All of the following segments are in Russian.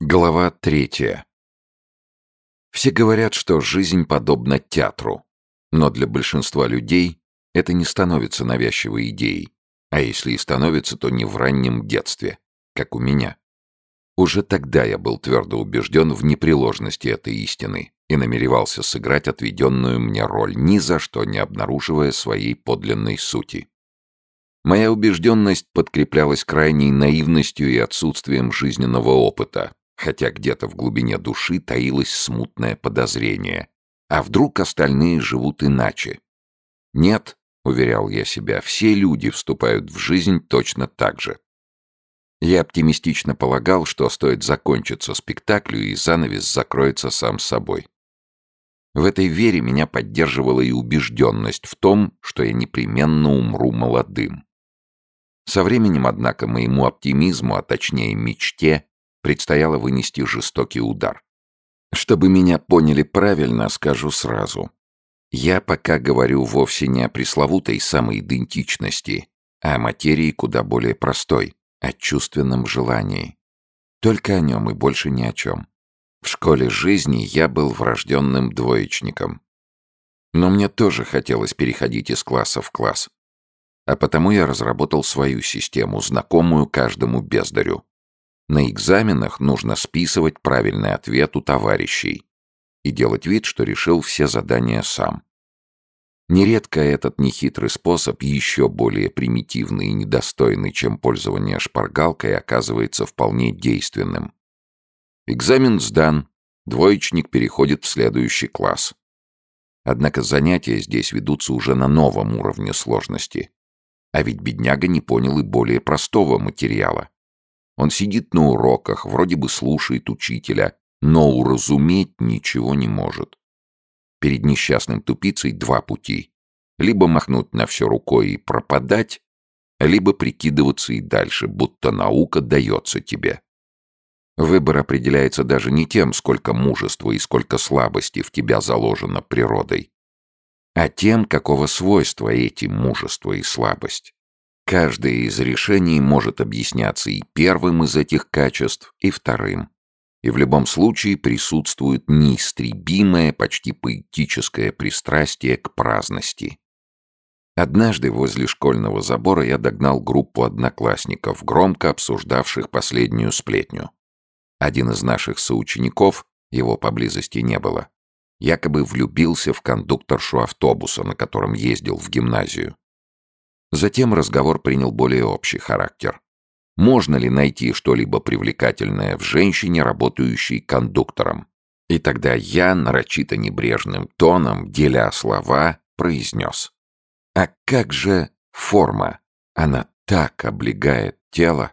Глава третья. Все говорят, что жизнь подобна театру, но для большинства людей это не становится навязчивой идеей, а если и становится, то не в раннем детстве, как у меня. Уже тогда я был твердо убежден в непреложности этой истины и намеревался сыграть отведенную мне роль, ни за что не обнаруживая своей подлинной сути. Моя убежденность подкреплялась крайней наивностью и отсутствием жизненного опыта, хотя где-то в глубине души таилось смутное подозрение. А вдруг остальные живут иначе? Нет, уверял я себя, все люди вступают в жизнь точно так же. Я оптимистично полагал, что стоит закончиться спектаклю, и занавес закроется сам собой. В этой вере меня поддерживала и убежденность в том, что я непременно умру молодым. Со временем, однако, моему оптимизму, а точнее мечте, предстояло вынести жестокий удар. Чтобы меня поняли правильно, скажу сразу. Я пока говорю вовсе не о пресловутой самоидентичности, а о материи куда более простой, о чувственном желании. Только о нем и больше ни о чем. В школе жизни я был врожденным двоечником. Но мне тоже хотелось переходить из класса в класс. А потому я разработал свою систему, знакомую каждому бездарю. На экзаменах нужно списывать правильный ответ у товарищей и делать вид, что решил все задания сам. Нередко этот нехитрый способ, еще более примитивный и недостойный, чем пользование шпаргалкой, оказывается вполне действенным. Экзамен сдан, двоечник переходит в следующий класс. Однако занятия здесь ведутся уже на новом уровне сложности. А ведь бедняга не понял и более простого материала. Он сидит на уроках, вроде бы слушает учителя, но уразуметь ничего не может. Перед несчастным тупицей два пути. Либо махнуть на все рукой и пропадать, либо прикидываться и дальше, будто наука дается тебе. Выбор определяется даже не тем, сколько мужества и сколько слабости в тебя заложено природой, а тем, какого свойства эти мужество и слабость. Каждое из решений может объясняться и первым из этих качеств, и вторым. И в любом случае присутствует неистребимое, почти поэтическое пристрастие к праздности. Однажды возле школьного забора я догнал группу одноклассников, громко обсуждавших последнюю сплетню. Один из наших соучеников, его поблизости не было, якобы влюбился в кондукторшу автобуса, на котором ездил в гимназию. Затем разговор принял более общий характер. Можно ли найти что-либо привлекательное в женщине, работающей кондуктором? И тогда я, нарочито небрежным тоном, деля слова, произнес. А как же форма? Она так облегает тело.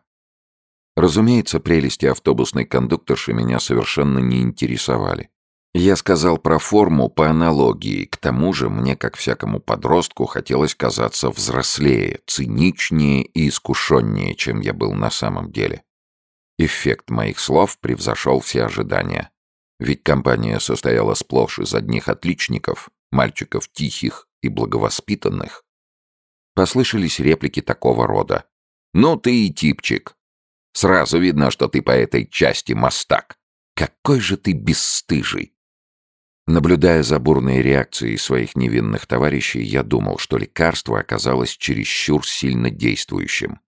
Разумеется, прелести автобусной кондукторши меня совершенно не интересовали. Я сказал про форму по аналогии, к тому же мне, как всякому подростку, хотелось казаться взрослее, циничнее и искушеннее, чем я был на самом деле. Эффект моих слов превзошел все ожидания. Ведь компания состояла сплошь из одних отличников, мальчиков тихих и благовоспитанных. Послышались реплики такого рода. «Ну ты и типчик. Сразу видно, что ты по этой части мастак. Какой же ты бесстыжий!» Наблюдая за бурной реакцией своих невинных товарищей, я думал, что лекарство оказалось чересчур сильно действующим.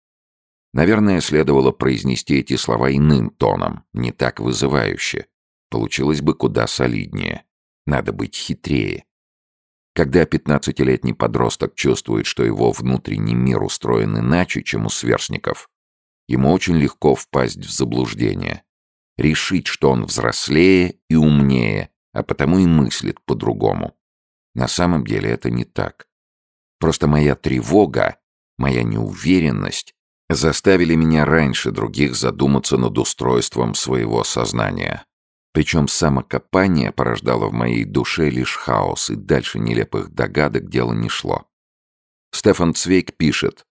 Наверное, следовало произнести эти слова иным тоном, не так вызывающе. Получилось бы куда солиднее. Надо быть хитрее. Когда пятнадцатилетний подросток чувствует, что его внутренний мир устроен иначе, чем у сверстников, ему очень легко впасть в заблуждение. Решить, что он взрослее и умнее – а потому и мыслит по-другому. На самом деле это не так. Просто моя тревога, моя неуверенность заставили меня раньше других задуматься над устройством своего сознания. Причем самокопание порождало в моей душе лишь хаос, и дальше нелепых догадок дело не шло. Стефан Цвейк пишет,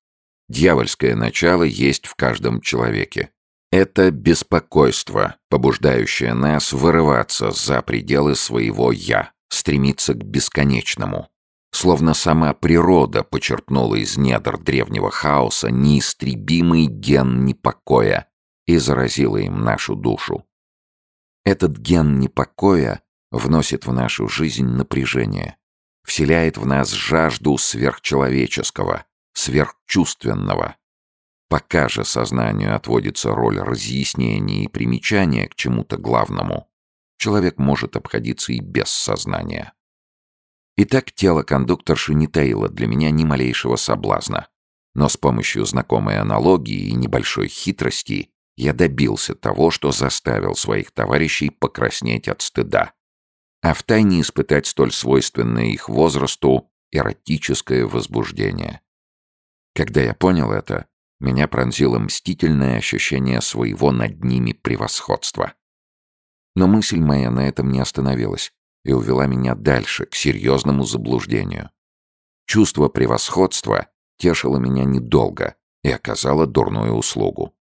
«Дьявольское начало есть в каждом человеке. Это беспокойство, побуждающее нас вырываться за пределы своего «я», стремиться к бесконечному. Словно сама природа почерпнула из недр древнего хаоса неистребимый ген непокоя и заразила им нашу душу. Этот ген непокоя вносит в нашу жизнь напряжение, вселяет в нас жажду сверхчеловеческого, сверхчувственного. Пока же сознанию отводится роль разъяснения и примечания к чему-то главному, человек может обходиться и без сознания. Итак, тело кондукторши не таило для меня ни малейшего соблазна. Но с помощью знакомой аналогии и небольшой хитрости я добился того, что заставил своих товарищей покраснеть от стыда. А втайне испытать столь свойственное их возрасту эротическое возбуждение. Когда я понял это, меня пронзило мстительное ощущение своего над ними превосходства. Но мысль моя на этом не остановилась и увела меня дальше, к серьезному заблуждению. Чувство превосходства тешило меня недолго и оказало дурную услугу.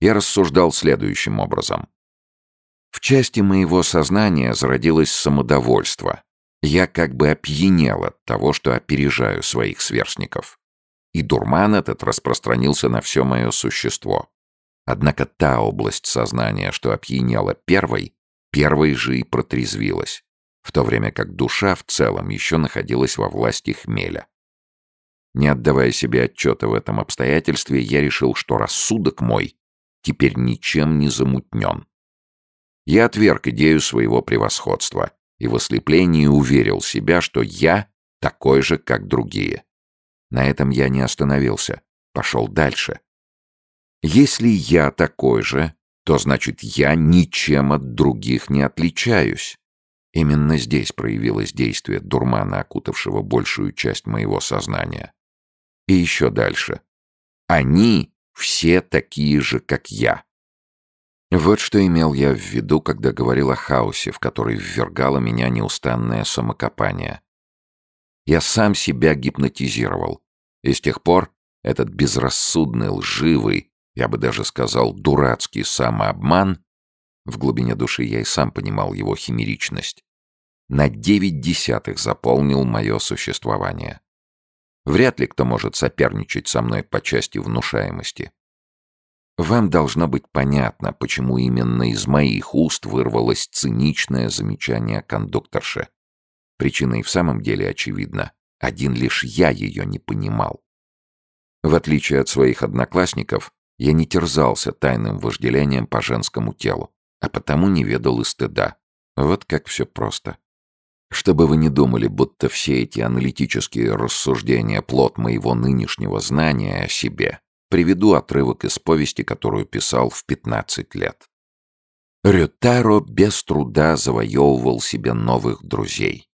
Я рассуждал следующим образом. В части моего сознания зародилось самодовольство. Я как бы опьянел от того, что опережаю своих сверстников. И дурман этот распространился на все мое существо. Однако та область сознания, что опьянела первой, первой же и протрезвилась в то время как душа в целом еще находилась во власти хмеля. Не отдавая себе отчета в этом обстоятельстве, я решил, что рассудок мой теперь ничем не замутнен. Я отверг идею своего превосходства и в ослеплении уверил себя, что я такой же, как другие. На этом я не остановился, пошел дальше. Если я такой же, то значит я ничем от других не отличаюсь. Именно здесь проявилось действие дурмана, окутавшего большую часть моего сознания. И еще дальше. Они все такие же, как я. Вот что имел я в виду, когда говорил о хаосе, в который ввергало меня неустанное самокопание. Я сам себя гипнотизировал. И с тех пор этот безрассудный, лживый, я бы даже сказал, дурацкий самообман в глубине души я и сам понимал его химеричность. На девять десятых заполнил мое существование. Вряд ли кто может соперничать со мной по части внушаемости. Вам должно быть понятно, почему именно из моих уст вырвалось циничное замечание кондукторши. Причина и в самом деле очевидна. Один лишь я ее не понимал. В отличие от своих одноклассников, я не терзался тайным вожделением по женскому телу а потому не ведал и стыда. Вот как все просто. Чтобы вы не думали, будто все эти аналитические рассуждения — плод моего нынешнего знания о себе, приведу отрывок из повести, которую писал в 15 лет. Рютаро без труда завоевывал себе новых друзей.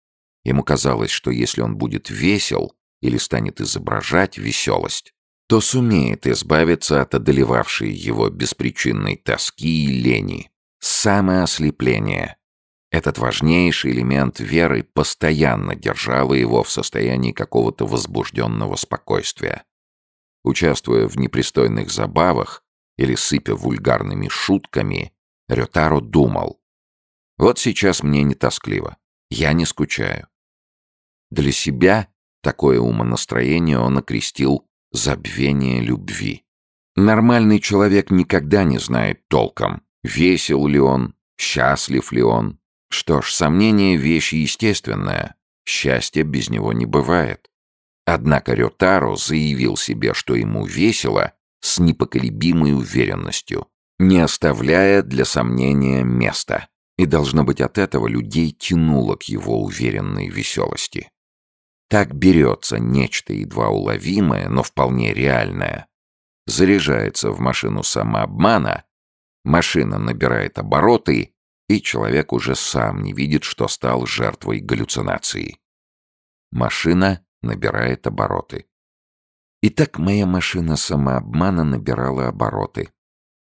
Ему казалось, что если он будет весел или станет изображать веселость, то сумеет избавиться от одолевавшей его беспричинной тоски и лени, Самоослепление. Этот важнейший элемент веры постоянно держал его в состоянии какого-то возбужденного спокойствия. Участвуя в непристойных забавах или сыпя вульгарными шутками, Рютаро думал. Вот сейчас мне не тоскливо, я не скучаю. Для себя такое умонастроение он окрестил «забвение любви». Нормальный человек никогда не знает толком, Весел ли он? Счастлив ли он? Что ж, сомнение — вещь естественная. Счастья без него не бывает. Однако Рютаро заявил себе, что ему весело, с непоколебимой уверенностью, не оставляя для сомнения места. И, должно быть, от этого людей тянуло к его уверенной веселости. Так берется нечто едва уловимое, но вполне реальное, заряжается в машину самообмана Машина набирает обороты, и человек уже сам не видит, что стал жертвой галлюцинации. Машина набирает обороты. Итак, моя машина самообмана набирала обороты.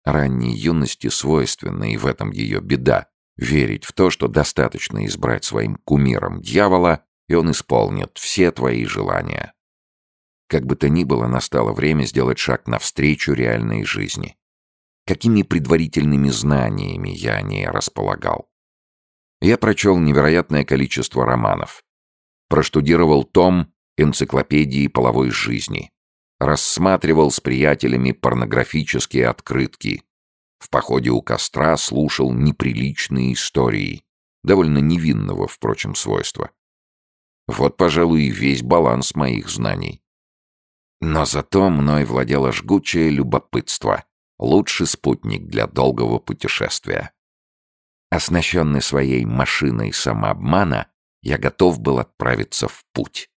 Ранней юности свойственно, и в этом ее беда, верить в то, что достаточно избрать своим кумиром дьявола, и он исполнит все твои желания. Как бы то ни было, настало время сделать шаг навстречу реальной жизни какими предварительными знаниями я о ней располагал. Я прочел невероятное количество романов, проштудировал том энциклопедии половой жизни, рассматривал с приятелями порнографические открытки, В походе у костра слушал неприличные истории, довольно невинного, впрочем, свойства. Вот, пожалуй, и весь баланс моих знаний. Но зато мной владело жгучее любопытство, лучший спутник для долгого путешествия. Оснащенный своей машиной самообмана, я готов был отправиться в путь.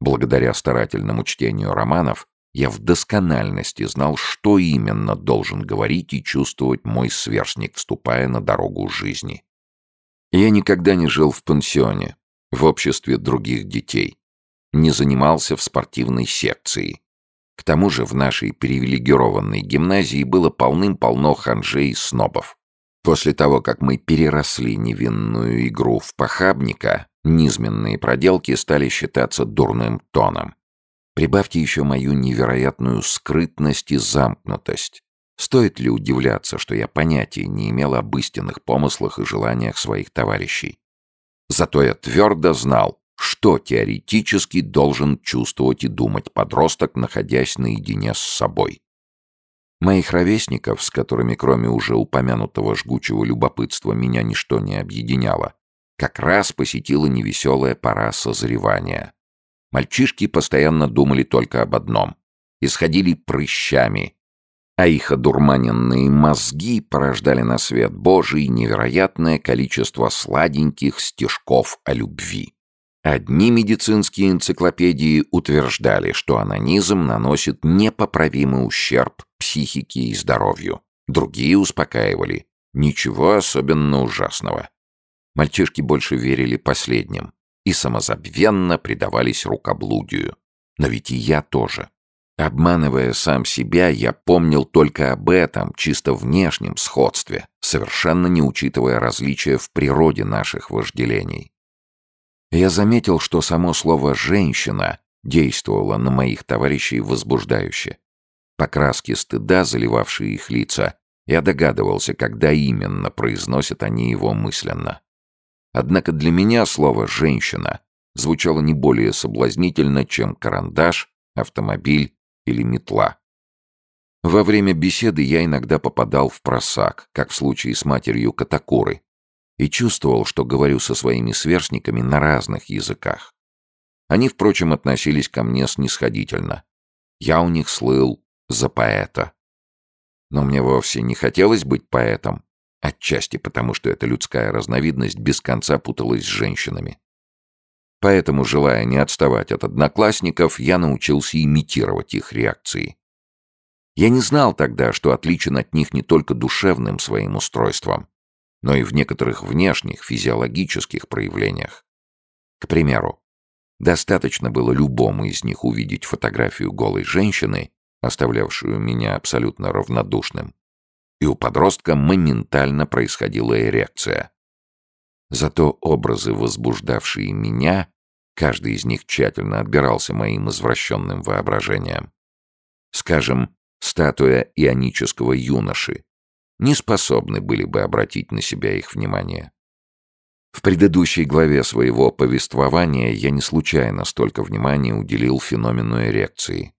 Благодаря старательному чтению романов, я в доскональности знал, что именно должен говорить и чувствовать мой сверстник, вступая на дорогу жизни. Я никогда не жил в пансионе, в обществе других детей. Не занимался в спортивной секции. К тому же в нашей привилегированной гимназии было полным-полно ханжей и снобов. После того, как мы переросли невинную игру в похабника, низменные проделки стали считаться дурным тоном. Прибавьте еще мою невероятную скрытность и замкнутость. Стоит ли удивляться, что я понятия не имел об истинных помыслах и желаниях своих товарищей? Зато я твердо знал, что теоретически должен чувствовать и думать подросток, находясь наедине с собой. Моих ровесников, с которыми кроме уже упомянутого жгучего любопытства меня ничто не объединяло, как раз посетила невеселая пора созревания. Мальчишки постоянно думали только об одном. Исходили прыщами, а их одурманенные мозги порождали на свет Божий невероятное количество сладеньких стишков о любви. Одни медицинские энциклопедии утверждали, что анонизм наносит непоправимый ущерб психике и здоровью. Другие успокаивали. Ничего особенно ужасного. Мальчишки больше верили последним и самозабвенно предавались рукоблудию. Но ведь и я тоже. Обманывая сам себя, я помнил только об этом, чисто внешнем сходстве, совершенно не учитывая различия в природе наших вожделений. Я заметил, что само слово «женщина» действовало на моих товарищей возбуждающе. По краске стыда, заливавшей их лица, я догадывался, когда именно произносят они его мысленно. Однако для меня слово «женщина» звучало не более соблазнительно, чем карандаш, автомобиль или метла. Во время беседы я иногда попадал в просак, как в случае с матерью Катакуры, и чувствовал, что говорю со своими сверстниками на разных языках. Они, впрочем, относились ко мне снисходительно. Я у них слыл за поэта. Но мне вовсе не хотелось быть поэтом, отчасти потому, что эта людская разновидность без конца путалась с женщинами. Поэтому, желая не отставать от одноклассников, я научился имитировать их реакции. Я не знал тогда, что отличен от них не только душевным своим устройством, но и в некоторых внешних физиологических проявлениях. К примеру, достаточно было любому из них увидеть фотографию голой женщины, оставлявшую меня абсолютно равнодушным, и у подростка моментально происходила эрекция. Зато образы, возбуждавшие меня, каждый из них тщательно отбирался моим извращенным воображением. Скажем, статуя ионического юноши, не способны были бы обратить на себя их внимание. В предыдущей главе своего повествования я не случайно столько внимания уделил феномену эрекции.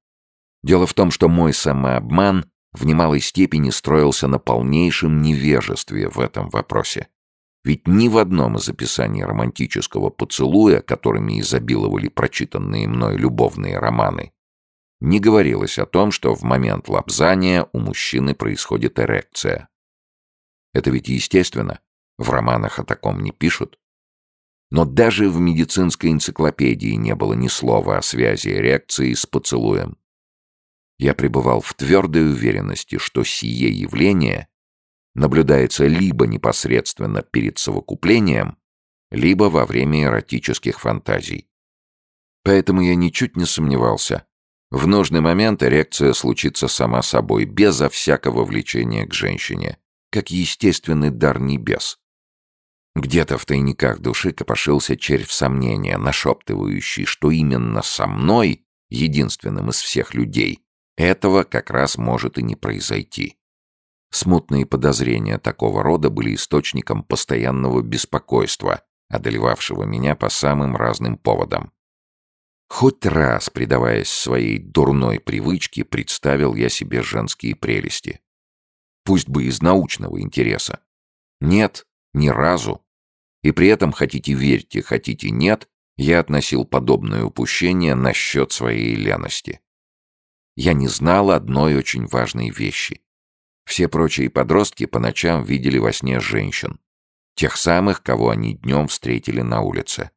Дело в том, что мой самообман в немалой степени строился на полнейшем невежестве в этом вопросе. Ведь ни в одном из описаний романтического поцелуя, которыми изобиловали прочитанные мной любовные романы, не говорилось о том, что в момент лапзания у мужчины происходит эрекция. Это ведь естественно, в романах о таком не пишут. Но даже в медицинской энциклопедии не было ни слова о связи эрекции с поцелуем. Я пребывал в твердой уверенности, что сие явление наблюдается либо непосредственно перед совокуплением, либо во время эротических фантазий. Поэтому я ничуть не сомневался. В нужный момент эрекция случится сама собой, безо всякого влечения к женщине, как естественный дар небес. Где-то в тайниках души копошился червь сомнения, нашептывающий, что именно со мной, единственным из всех людей, этого как раз может и не произойти. Смутные подозрения такого рода были источником постоянного беспокойства, одолевавшего меня по самым разным поводам. Хоть раз, предаваясь своей дурной привычке, представил я себе женские прелести. пусть бы из научного интереса. Нет, ни разу. И при этом, хотите верьте, хотите нет, я относил подобное упущение на счет своей лености. Я не знал одной очень важной вещи. Все прочие подростки по ночам видели во сне женщин. Тех самых, кого они днем встретили на улице.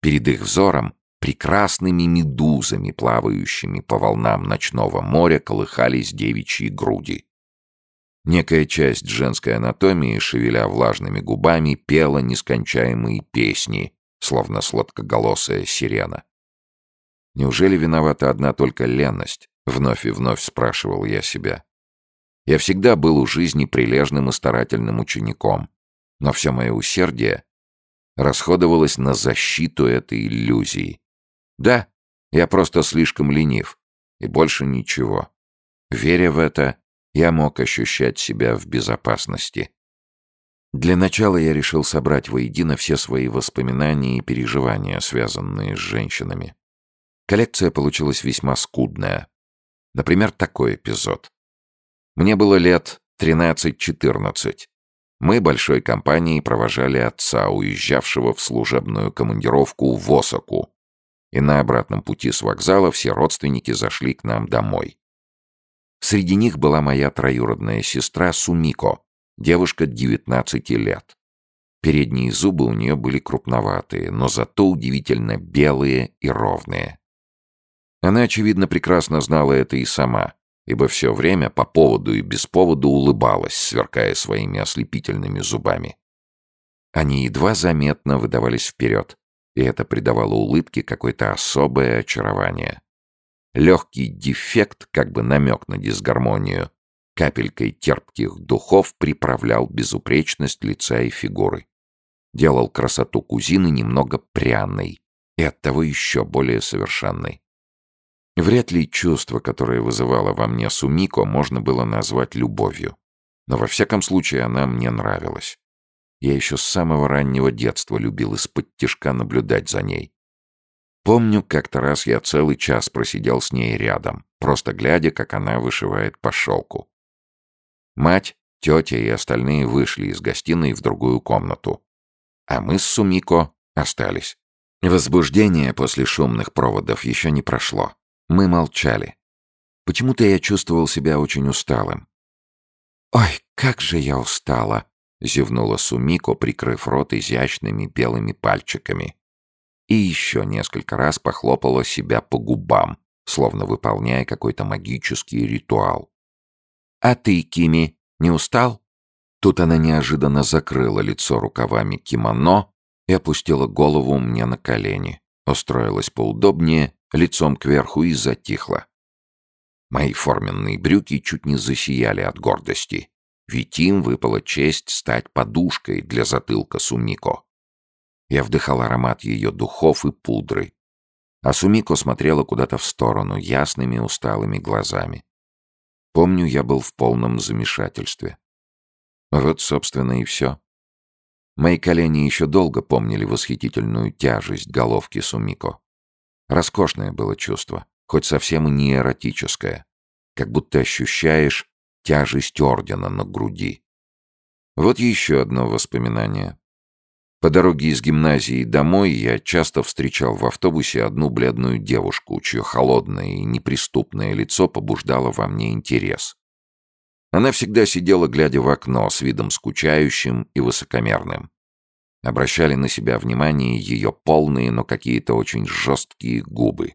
Перед их взором прекрасными медузами, плавающими по волнам ночного моря, колыхались девичьи груди. Некая часть женской анатомии, шевеля влажными губами, пела нескончаемые песни, словно сладкоголосая сирена. Неужели виновата одна только ленность? Вновь и вновь спрашивал я себя. Я всегда был у жизни прилежным и старательным учеником, но все мое усердие расходовалось на защиту этой иллюзии. Да, я просто слишком ленив, и больше ничего. Веря в это, я мог ощущать себя в безопасности. Для начала я решил собрать воедино все свои воспоминания и переживания, связанные с женщинами. Коллекция получилась весьма скудная. Например, такой эпизод. Мне было лет 13-14. Мы большой компанией провожали отца, уезжавшего в служебную командировку в Осаку. И на обратном пути с вокзала все родственники зашли к нам домой. Среди них была моя троюродная сестра Сумико, девушка 19 лет. Передние зубы у нее были крупноватые, но зато удивительно белые и ровные. Она, очевидно, прекрасно знала это и сама, ибо все время по поводу и без повода улыбалась, сверкая своими ослепительными зубами. Они едва заметно выдавались вперед, и это придавало улыбке какое-то особое очарование. Легкий дефект, как бы намек на дисгармонию, капелькой терпких духов приправлял безупречность лица и фигуры. Делал красоту кузины немного пряной и оттого еще более совершенной. Вряд ли чувство, которое вызывало во мне Сумико, можно было назвать любовью. Но во всяком случае она мне нравилась. Я еще с самого раннего детства любил из-под тишка наблюдать за ней. Помню, как-то раз я целый час просидел с ней рядом, просто глядя, как она вышивает по шелку. Мать, тетя и остальные вышли из гостиной в другую комнату. А мы с Сумико остались. Возбуждение после шумных проводов еще не прошло. Мы молчали. Почему-то я чувствовал себя очень усталым. «Ой, как же я устала!» — зевнула Сумико, прикрыв рот изящными белыми пальчиками. И еще несколько раз похлопала себя по губам, словно выполняя какой-то магический ритуал. «А ты, Кими, не устал?» Тут она неожиданно закрыла лицо рукавами кимоно и опустила голову мне на колени, устроилась поудобнее лицом кверху и затихла. Мои форменные брюки чуть не засияли от гордости, ведь им выпала честь стать подушкой для затылка Сумико. Я вдыхал аромат ее духов и пудры, а Сумико смотрела куда-то в сторону ясными усталыми глазами. Помню, я был в полном замешательстве. Вот, собственно, и все. Мои колени еще долго помнили восхитительную тяжесть головки Сумико. Роскошное было чувство, хоть совсем и не эротическое. Как будто ощущаешь тяжесть ордена на груди. Вот еще одно воспоминание. По дороге из гимназии домой я часто встречал в автобусе одну бледную девушку, чье холодное и неприступное лицо побуждало во мне интерес. Она всегда сидела, глядя в окно, с видом скучающим и высокомерным обращали на себя внимание ее полные, но какие-то очень жесткие губы.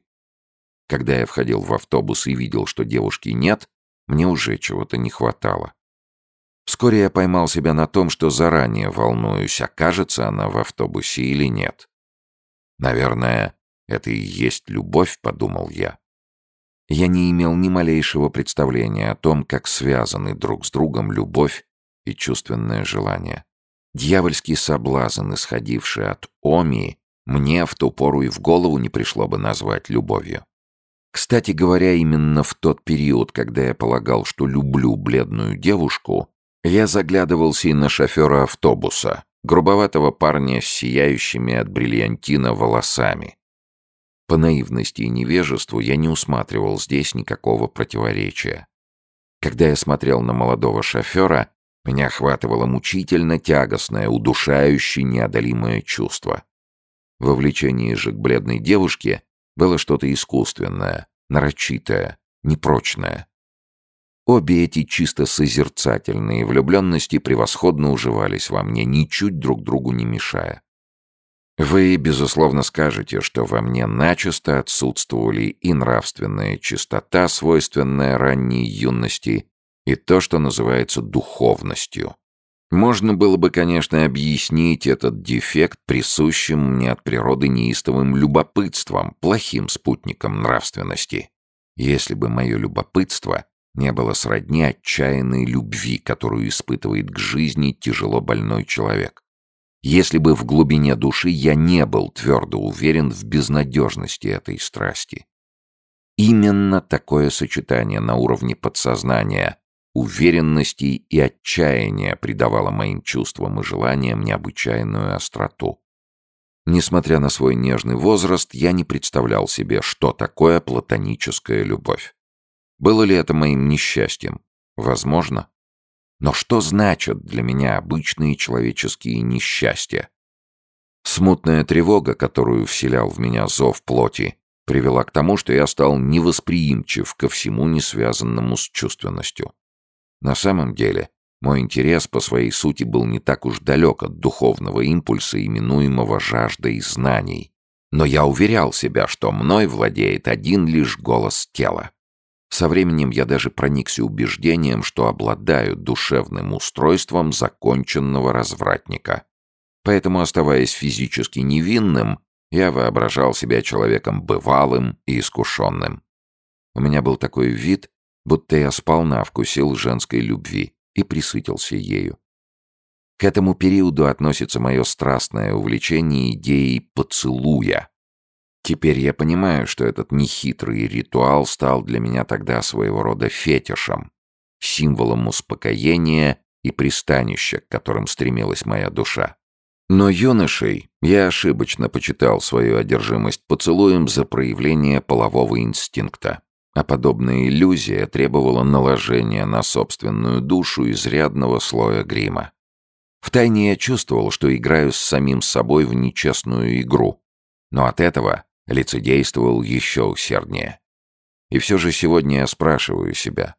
Когда я входил в автобус и видел, что девушки нет, мне уже чего-то не хватало. Вскоре я поймал себя на том, что заранее волнуюсь, окажется она в автобусе или нет. Наверное, это и есть любовь, подумал я. Я не имел ни малейшего представления о том, как связаны друг с другом любовь и чувственное желание. Дьявольский соблазн, исходивший от Оми, мне в ту пору и в голову не пришло бы назвать любовью. Кстати говоря, именно в тот период, когда я полагал, что люблю бледную девушку, я заглядывался и на шофера автобуса, грубоватого парня с сияющими от бриллиантина волосами. По наивности и невежеству я не усматривал здесь никакого противоречия. Когда я смотрел на молодого шофера, меня охватывало мучительно тягостное, удушающее, неодолимое чувство. В влечении же к бледной девушке было что-то искусственное, нарочитое, непрочное. Обе эти чисто созерцательные влюбленности превосходно уживались во мне, ничуть друг другу не мешая. Вы, безусловно, скажете, что во мне начисто отсутствовали и нравственная чистота, свойственная ранней юности, и то, что называется духовностью. Можно было бы, конечно, объяснить этот дефект присущим мне от природы неистовым любопытством, плохим спутником нравственности. Если бы мое любопытство не было сродни отчаянной любви, которую испытывает к жизни тяжело больной человек. Если бы в глубине души я не был твердо уверен в безнадежности этой страсти. Именно такое сочетание на уровне подсознания уверенности и отчаяния придавало моим чувствам и желаниям необычайную остроту. Несмотря на свой нежный возраст, я не представлял себе, что такое платоническая любовь. Было ли это моим несчастьем? Возможно. Но что значат для меня обычные человеческие несчастья? Смутная тревога, которую вселял в меня зов плоти, привела к тому, что я стал невосприимчив ко всему не связанному с чувственностью. На самом деле, мой интерес по своей сути был не так уж далек от духовного импульса, именуемого жаждой знаний. Но я уверял себя, что мной владеет один лишь голос тела. Со временем я даже проникся убеждением, что обладаю душевным устройством законченного развратника. Поэтому, оставаясь физически невинным, я воображал себя человеком бывалым и искушенным. У меня был такой вид, будто я сполна вкусил женской любви и присытился ею. К этому периоду относится мое страстное увлечение идеей поцелуя. Теперь я понимаю, что этот нехитрый ритуал стал для меня тогда своего рода фетишем, символом успокоения и пристанища, к которым стремилась моя душа. Но юношей я ошибочно почитал свою одержимость поцелуем за проявление полового инстинкта. А подобная иллюзия требовала наложения на собственную душу изрядного слоя грима. Втайне я чувствовал, что играю с самим собой в нечестную игру, но от этого лицедействовал еще усерднее. И все же сегодня я спрашиваю себя,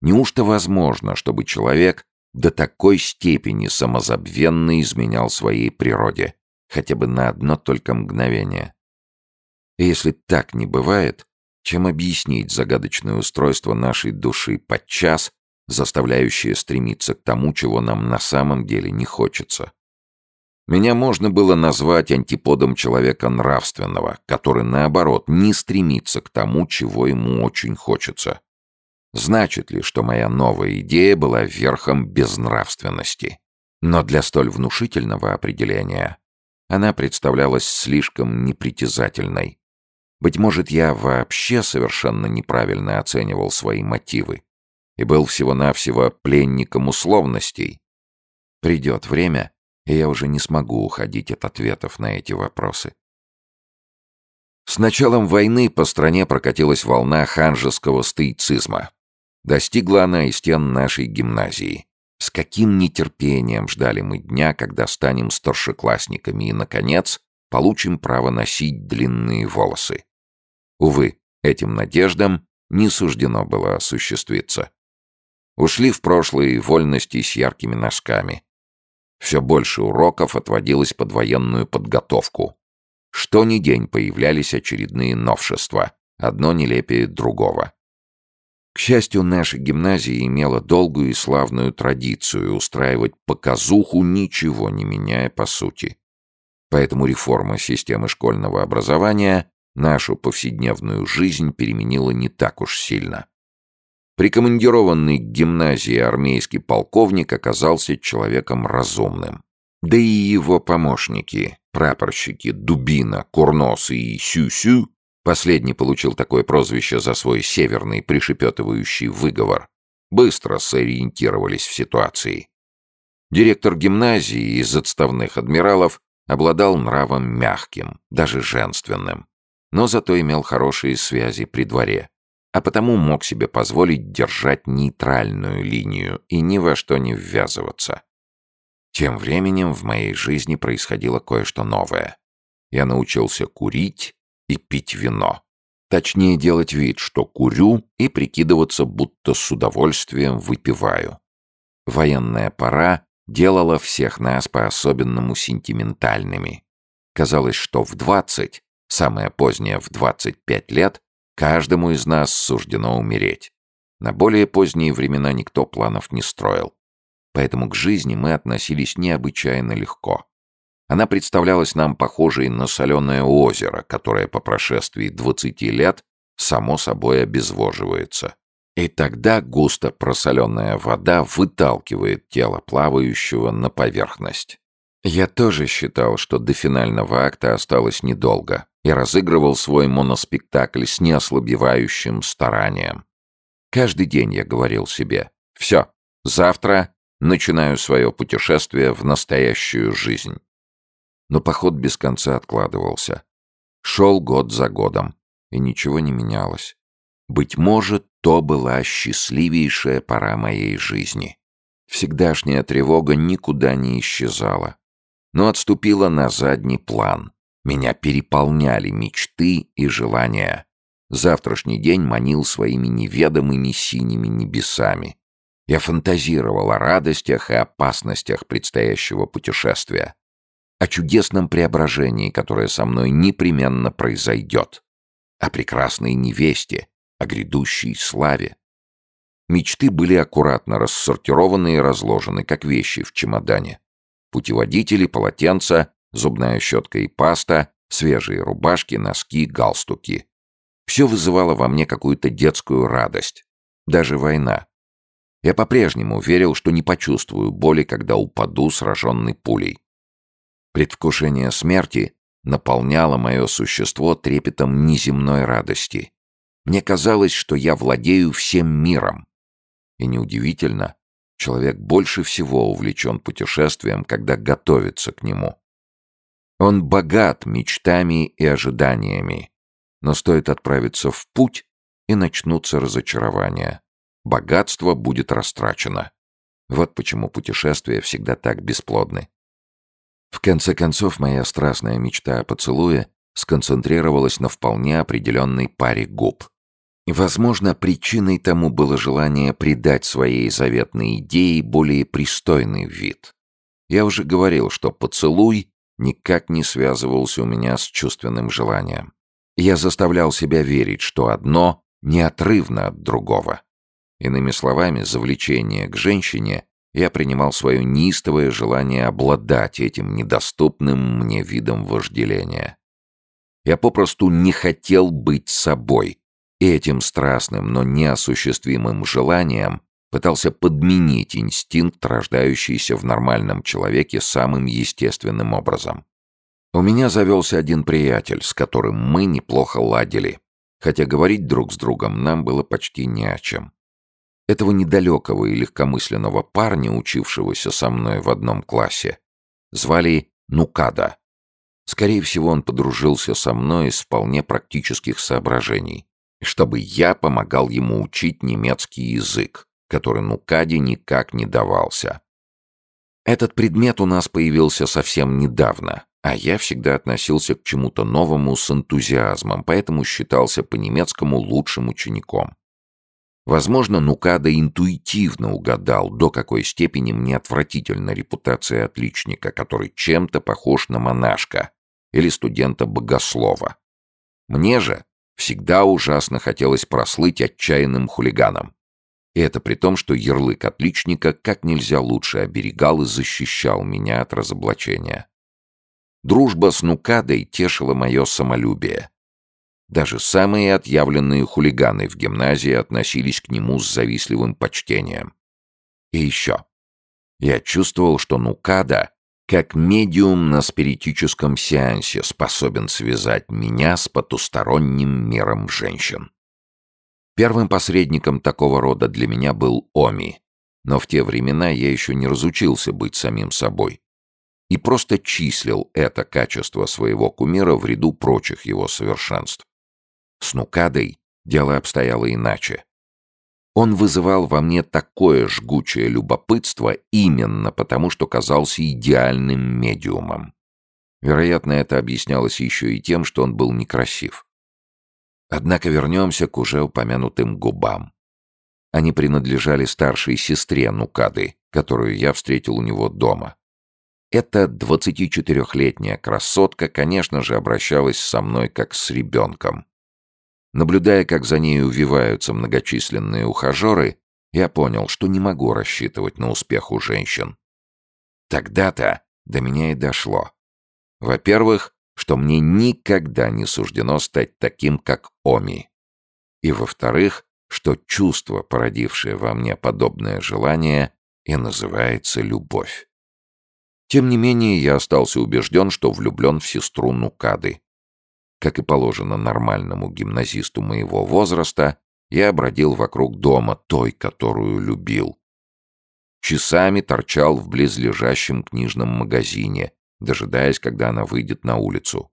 неужто возможно, чтобы человек до такой степени самозабвенно изменял своей природе, хотя бы на одно только мгновение? И если так не бывает, чем объяснить загадочное устройство нашей души подчас, заставляющее стремиться к тому, чего нам на самом деле не хочется. Меня можно было назвать антиподом человека нравственного, который, наоборот, не стремится к тому, чего ему очень хочется. Значит ли, что моя новая идея была верхом безнравственности? Но для столь внушительного определения она представлялась слишком непритязательной. Быть может, я вообще совершенно неправильно оценивал свои мотивы и был всего-навсего пленником условностей. Придет время, и я уже не смогу уходить от ответов на эти вопросы. С началом войны по стране прокатилась волна ханжеского стоицизма. Достигла она и стен нашей гимназии. С каким нетерпением ждали мы дня, когда станем старшеклассниками и, наконец, получим право носить длинные волосы. Увы, этим надеждам не суждено было осуществиться. Ушли в прошлые вольности с яркими носками. Все больше уроков отводилось под военную подготовку. Что ни день появлялись очередные новшества, одно нелепее другого. К счастью, наша гимназия имела долгую и славную традицию устраивать показуху, ничего не меняя по сути. Поэтому реформа системы школьного образования нашу повседневную жизнь переменила не так уж сильно. Прикомандированный к гимназии армейский полковник оказался человеком разумным. Да и его помощники, прапорщики Дубина, Курнос и Сю-Сю, последний получил такое прозвище за свой северный пришепетывающий выговор, быстро сориентировались в ситуации. Директор гимназии из отставных адмиралов обладал нравом мягким, даже женственным, но зато имел хорошие связи при дворе. а потому мог себе позволить держать нейтральную линию и ни во что не ввязываться. Тем временем в моей жизни происходило кое-что новое. Я научился курить и пить вино. Точнее, делать вид, что курю, и прикидываться, будто с удовольствием выпиваю. Военная пора делала всех нас по-особенному сентиментальными. Казалось, что в 20, самое позднее в 25 лет, каждому из нас суждено умереть. На более поздние времена никто планов не строил. Поэтому к жизни мы относились необычайно легко. Она представлялась нам похожей на соленое озеро, которое по прошествии 20 лет само собой обезвоживается. И тогда густо просоленная вода выталкивает тело плавающего на поверхность. Я тоже считал, что до финального акта осталось недолго, и разыгрывал свой моноспектакль с неослабевающим старанием. Каждый день я говорил себе «Все, завтра начинаю свое путешествие в настоящую жизнь». Но поход без конца откладывался. Шел год за годом, и ничего не менялось. Быть может, то была счастливейшая пора моей жизни. Всегдашняя тревога никуда не исчезала, но отступила на задний план. Меня переполняли мечты и желания. Завтрашний день манил своими неведомыми синими небесами. Я фантазировал о радостях и опасностях предстоящего путешествия о чудесном преображении, которое со мной непременно произойдет, о прекрасной невесте, о грядущей славе. Мечты были аккуратно рассортированы и разложены, как вещи в чемодане. Путеводители, полотенца, зубная щетка и паста, свежие рубашки, носки, галстуки. Все вызывало во мне какую-то детскую радость. Даже война. Я по-прежнему верил, что не почувствую боли, когда упаду, сраженный пулей. Предвкушение смерти наполняло мое существо трепетом неземной радости. Мне казалось, что я владею всем миром. И неудивительно, человек больше всего увлечен путешествием, когда готовится к нему. Он богат мечтами и ожиданиями, но стоит отправиться в путь, и начнутся разочарования. Богатство будет растрачено. Вот почему путешествия всегда так бесплодны. В конце концов, моя страстная мечта о поцелуе сконцентрировалась на вполне определенной паре губ. Возможно, причиной тому было желание придать своей заветной идее более пристойный вид. Я уже говорил, что поцелуй никак не связывался у меня с чувственным желанием. Я заставлял себя верить, что одно неотрывно от другого. Иными словами, завлечение к женщине я принимал свое неистовое желание обладать этим недоступным мне видом вожделения. Я попросту не хотел быть собой, этим страстным, но неосуществимым желанием пытался подменить инстинкт, рождающийся в нормальном человеке самым естественным образом. У меня завелся один приятель, с которым мы неплохо ладили, хотя говорить друг с другом нам было почти не о чем. Этого недалекого и легкомысленного парня, учившегося со мной в одном классе, звали Нукада. Скорее всего, он подружился со мной из вполне практических соображений, чтобы я помогал ему учить немецкий язык, который Нукаде никак не давался. Этот предмет у нас появился совсем недавно, а я всегда относился к чему-то новому с энтузиазмом, поэтому считался по-немецкому лучшим учеником. Возможно, Нукада интуитивно угадал, до какой степени мне отвратительна репутация отличника, который чем-то похож на монашка или студента-богослова. Мне же всегда ужасно хотелось прослыть отчаянным хулиганом. И это при том, что ярлык отличника как нельзя лучше оберегал и защищал меня от разоблачения. Дружба с Нукадой тешила мое самолюбие, даже самые отъявленные хулиганы в гимназии относились к нему с завистливым почтением. И еще. Я чувствовал, что Нукада, как медиум на спиритическом сеансе, способен связать меня с потусторонним миром женщин. Первым посредником такого рода для меня был Оми, но в те времена я еще не разучился быть самим собой и просто числил это качество своего кумира в ряду прочих его совершенств. С Нукадой дело обстояло иначе. Он вызывал во мне такое жгучее любопытство именно потому, что казался идеальным медиумом. Вероятно, это объяснялось еще и тем, что он был некрасив. Однако вернемся к уже упомянутым губам. Они принадлежали старшей сестре Нукады, которую я встретил у него дома. Эта 24-летняя красотка, конечно же, обращалась со мной как с ребенком. Наблюдая, как за ней увиваются многочисленные ухажеры, я понял, что не могу рассчитывать на успех у женщин. Тогда-то до меня и дошло. Во-первых, что мне никогда не суждено стать таким, как Оми. И во-вторых, что чувство, породившее во мне подобное желание, и называется любовь. Тем не менее, я остался убежден, что влюблен в сестру Нукады. Как и положено нормальному гимназисту моего возраста, я бродил вокруг дома той, которую любил. Часами торчал в близлежащем книжном магазине, дожидаясь, когда она выйдет на улицу.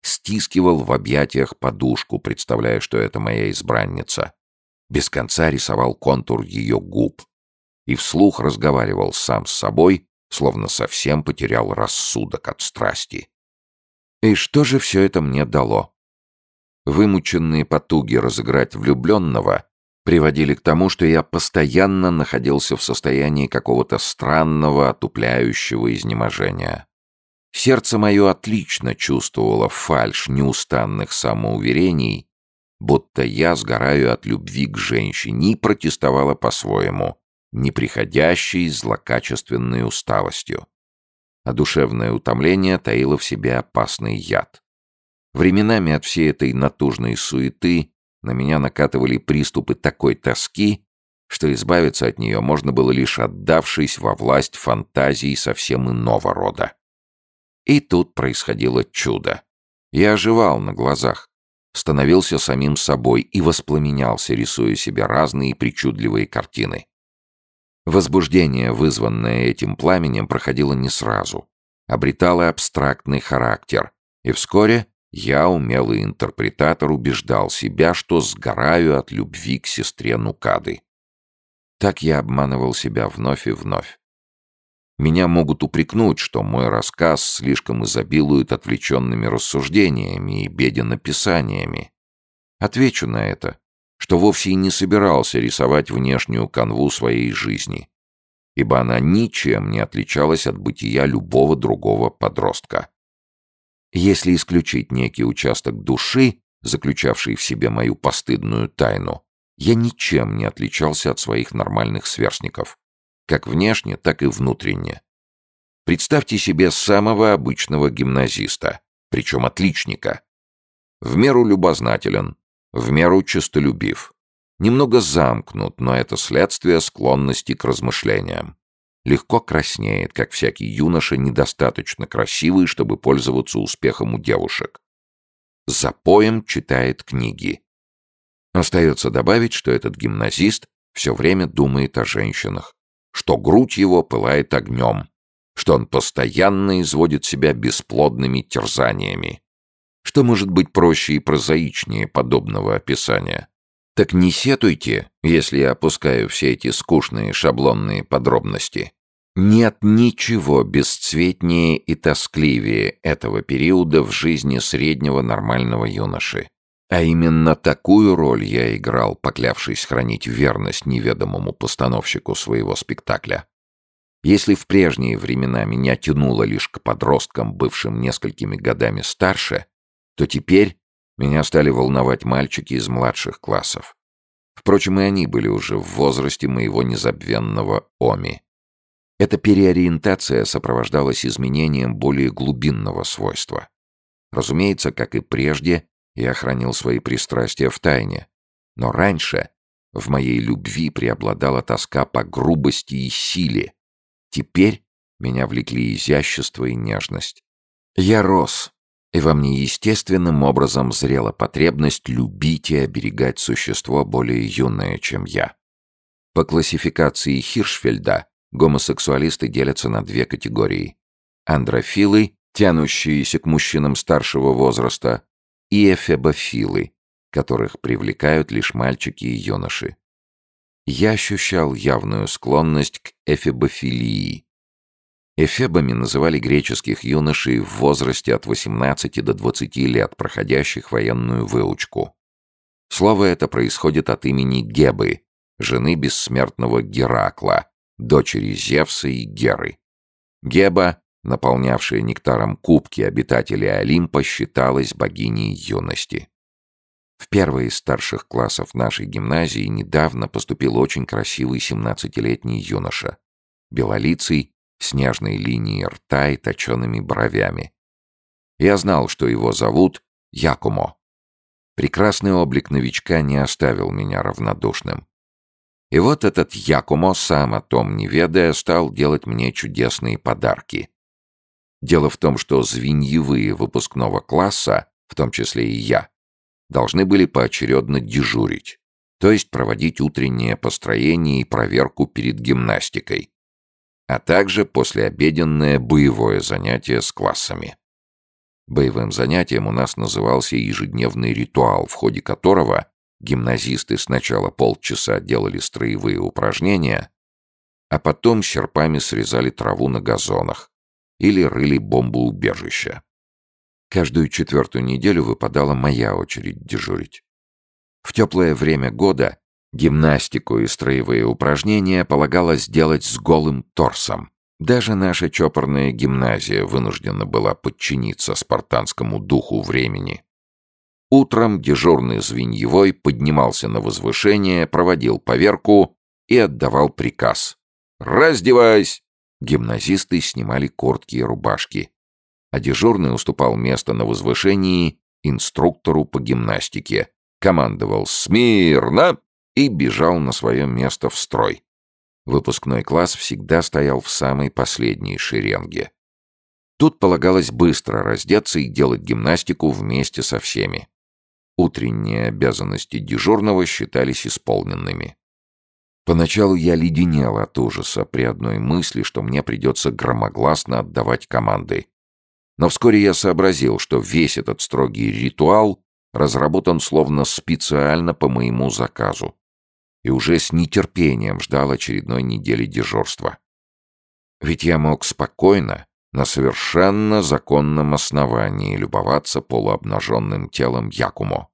Стискивал в объятиях подушку, представляя, что это моя избранница. Без конца рисовал контур ее губ. И вслух разговаривал сам с собой, словно совсем потерял рассудок от страсти. И что же все это мне дало? Вымученные потуги разыграть влюбленного приводили к тому, что я постоянно находился в состоянии какого-то странного, отупляющего изнеможения. Сердце мое отлично чувствовало фальшь неустанных самоуверений, будто я сгораю от любви к женщине и протестовала по-своему, неприходящей злокачественной усталостью. А душевное утомление таило в себе опасный яд. Временами от всей этой натужной суеты на меня накатывали приступы такой тоски, что избавиться от нее можно было лишь отдавшись во власть фантазий совсем иного рода. И тут происходило чудо. Я оживал на глазах, становился самим собой и воспламенялся, рисуя себе разные причудливые картины. Возбуждение, вызванное этим пламенем, проходило не сразу, обретало абстрактный характер, и вскоре я, умелый интерпретатор, убеждал себя, что сгораю от любви к сестре Нукады. Так я обманывал себя вновь и вновь. Меня могут упрекнуть, что мой рассказ слишком изобилует отвлеченными рассуждениями и беден описаниями. Отвечу на это что вовсе и не собирался рисовать внешнюю канву своей жизни, ибо она ничем не отличалась от бытия любого другого подростка. Если исключить некий участок души, заключавший в себе мою постыдную тайну, я ничем не отличался от своих нормальных сверстников, как внешне, так и внутренне. Представьте себе самого обычного гимназиста, причем отличника. В меру любознателен, в меру честолюбив. Немного замкнут, но это следствие склонности к размышлениям. Легко краснеет, как всякий юноша, недостаточно красивый, чтобы пользоваться успехом у девушек. За поем читает книги. Остается добавить, что этот гимназист все время думает о женщинах, что грудь его пылает огнем, что он постоянно изводит себя бесплодными терзаниями, что может быть проще и прозаичнее подобного описания? Так не сетуйте, если я опускаю все эти скучные шаблонные подробности. Нет ничего бесцветнее и тоскливее этого периода в жизни среднего нормального юноши. А именно такую роль я играл, поклявшись хранить верность неведомому постановщику своего спектакля. Если в прежние времена меня тянуло лишь к подросткам, бывшим несколькими годами старше, то теперь меня стали волновать мальчики из младших классов. Впрочем, и они были уже в возрасте моего незабвенного Оми. Эта переориентация сопровождалась изменением более глубинного свойства. Разумеется, как и прежде, я хранил свои пристрастия в тайне. Но раньше в моей любви преобладала тоска по грубости и силе. Теперь меня влекли изящество и нежность. Я рос, и во мне естественным образом зрела потребность любить и оберегать существо более юное, чем я. По классификации Хиршфельда гомосексуалисты делятся на две категории. Андрофилы, тянущиеся к мужчинам старшего возраста, и эфебофилы, которых привлекают лишь мальчики и юноши. Я ощущал явную склонность к эфебофилии. Эфебами называли греческих юношей в возрасте от 18 до 20 лет, проходящих военную выучку. Слово это происходит от имени Гебы, жены бессмертного Геракла, дочери Зевса и Геры. Геба, наполнявшая нектаром кубки обитателей Олимпа, считалась богиней юности. В первый из старших классов нашей гимназии недавно поступил очень красивый 17-летний юноша. Белолицый, с нежной линией рта и точеными бровями. Я знал, что его зовут Якумо. Прекрасный облик новичка не оставил меня равнодушным. И вот этот Якумо, сам о том не ведая, стал делать мне чудесные подарки. Дело в том, что звеньевые выпускного класса, в том числе и я, должны были поочередно дежурить, то есть проводить утреннее построение и проверку перед гимнастикой, а также послеобеденное боевое занятие с классами. Боевым занятием у нас назывался ежедневный ритуал, в ходе которого гимназисты сначала полчаса делали строевые упражнения, а потом серпами срезали траву на газонах или рыли бомбоубежища. Каждую четвертую неделю выпадала моя очередь дежурить. В теплое время года гимнастику и строевые упражнения полагалось делать с голым торсом. Даже наша чопорная гимназия вынуждена была подчиниться спартанскому духу времени. Утром дежурный звеньевой поднимался на возвышение, проводил поверку и отдавал приказ. «Раздевайся!» Гимназисты снимали куртки и рубашки а дежурный уступал место на возвышении инструктору по гимнастике, командовал «Смирно!» И бежал на свое место в строй. Выпускной класс всегда стоял в самой последней шеренге. Тут полагалось быстро раздеться и делать гимнастику вместе со всеми. Утренние обязанности дежурного считались исполненными. Поначалу я леденел от ужаса при одной мысли, что мне придется громогласно отдавать команды. Но вскоре я сообразил, что весь этот строгий ритуал разработан словно специально по моему заказу. И уже с нетерпением ждал очередной недели дежурства. Ведь я мог спокойно, на совершенно законном основании любоваться полуобнаженным телом Якумо,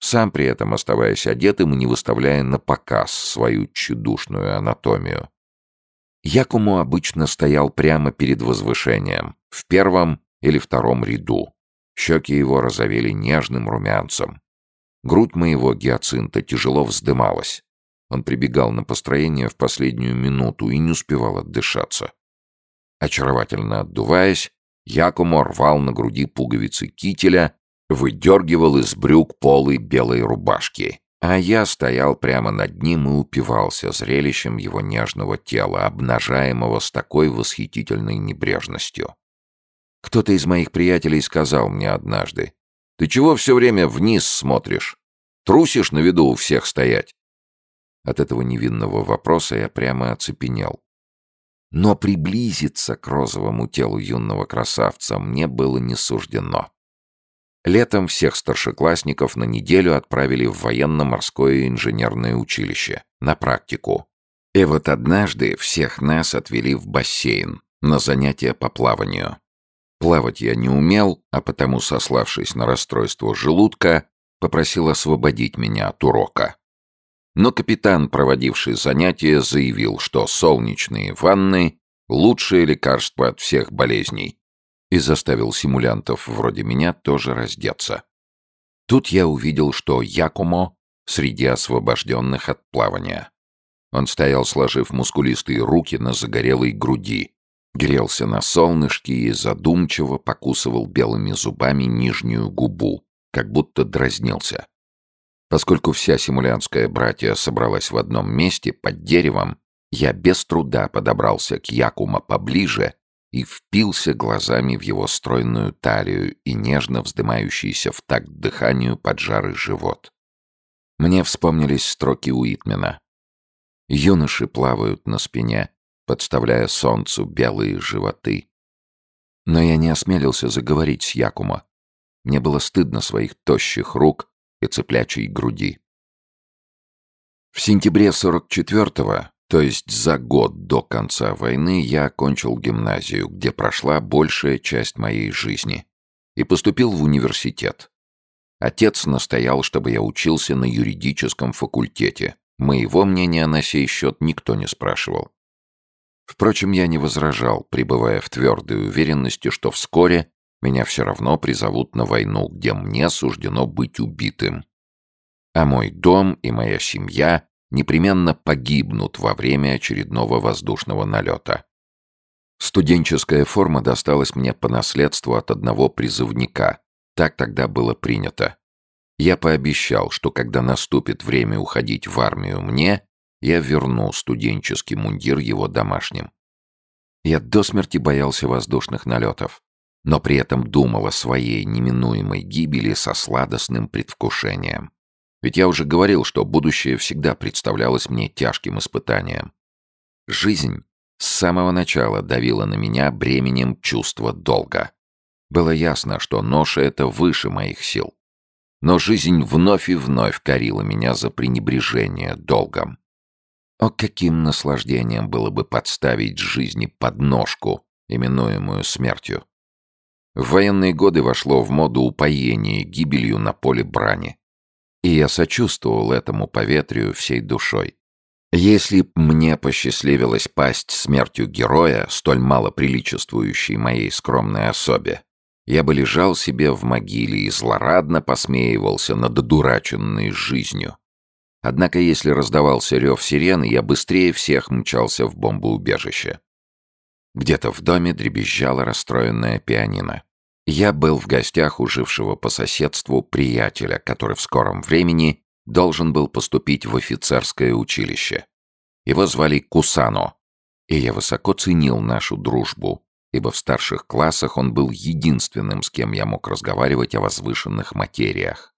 сам при этом оставаясь одетым и не выставляя на показ свою чудушную анатомию. Якумо обычно стоял прямо перед возвышением, в первом или втором ряду. Щеки его розовели нежным румянцем. Грудь моего гиацинта тяжело вздымалась. Он прибегал на построение в последнюю минуту и не успевал отдышаться. Очаровательно отдуваясь, Якумо рвал на груди пуговицы кителя, выдергивал из брюк полы белой рубашки, а я стоял прямо над ним и упивался зрелищем его нежного тела, обнажаемого с такой восхитительной небрежностью. Кто-то из моих приятелей сказал мне однажды, «Ты чего все время вниз смотришь? Трусишь на виду у всех стоять?» От этого невинного вопроса я прямо оцепенел. Но приблизиться к розовому телу юного красавца мне было не суждено. Летом всех старшеклассников на неделю отправили в военно-морское инженерное училище на практику. И вот однажды всех нас отвели в бассейн на занятия по плаванию. Плавать я не умел, а потому, сославшись на расстройство желудка, попросил освободить меня от урока. Но капитан, проводивший занятия, заявил, что солнечные ванны — лучшее лекарство от всех болезней, и заставил симулянтов вроде меня тоже раздеться. Тут я увидел, что Якумо среди освобожденных от плавания. Он стоял, сложив мускулистые руки на загорелой груди, грелся на солнышке и задумчиво покусывал белыми зубами нижнюю губу, как будто дразнился. Поскольку вся симулянская братья собралась в одном месте, под деревом, я без труда подобрался к Якума поближе и впился глазами в его стройную талию и нежно вздымающийся в такт дыханию поджарый живот. Мне вспомнились строки Уитмена. «Юноши плавают на спине, подставляя солнцу белые животы. Но я не осмелился заговорить с Якума. Мне было стыдно своих тощих рук и цыплячьей груди. В сентябре 44-го, то есть за год до конца войны, я окончил гимназию, где прошла большая часть моей жизни, и поступил в университет. Отец настоял, чтобы я учился на юридическом факультете. Моего мнения на сей счет никто не спрашивал. Впрочем, я не возражал, пребывая в твердой уверенности, что вскоре меня все равно призовут на войну, где мне суждено быть убитым. А мой дом и моя семья непременно погибнут во время очередного воздушного налета. Студенческая форма досталась мне по наследству от одного призывника. Так тогда было принято. Я пообещал, что когда наступит время уходить в армию мне, я верну студенческий мундир его домашним. Я до смерти боялся воздушных налетов, но при этом думал о своей неминуемой гибели со сладостным предвкушением. Ведь я уже говорил, что будущее всегда представлялось мне тяжким испытанием. Жизнь с самого начала давила на меня бременем чувства долга. Было ясно, что ноша это выше моих сил. Но жизнь вновь и вновь корила меня за пренебрежение долгом. О, каким наслаждением было бы подставить жизни подножку, именуемую смертью. В военные годы вошло в моду упоение гибелью на поле брани. И я сочувствовал этому поветрию всей душой. Если б мне посчастливилось пасть смертью героя, столь мало приличествующей моей скромной особе, я бы лежал себе в могиле и злорадно посмеивался над одураченной жизнью. Однако если раздавался рев сирены, я быстрее всех мчался в бомбоубежище. Где-то в доме дребезжала расстроенная пианино. Я был в гостях у жившего по соседству приятеля, который в скором времени должен был поступить в офицерское училище. Его звали Кусано, и я высоко ценил нашу дружбу, ибо в старших классах он был единственным, с кем я мог разговаривать о возвышенных материях.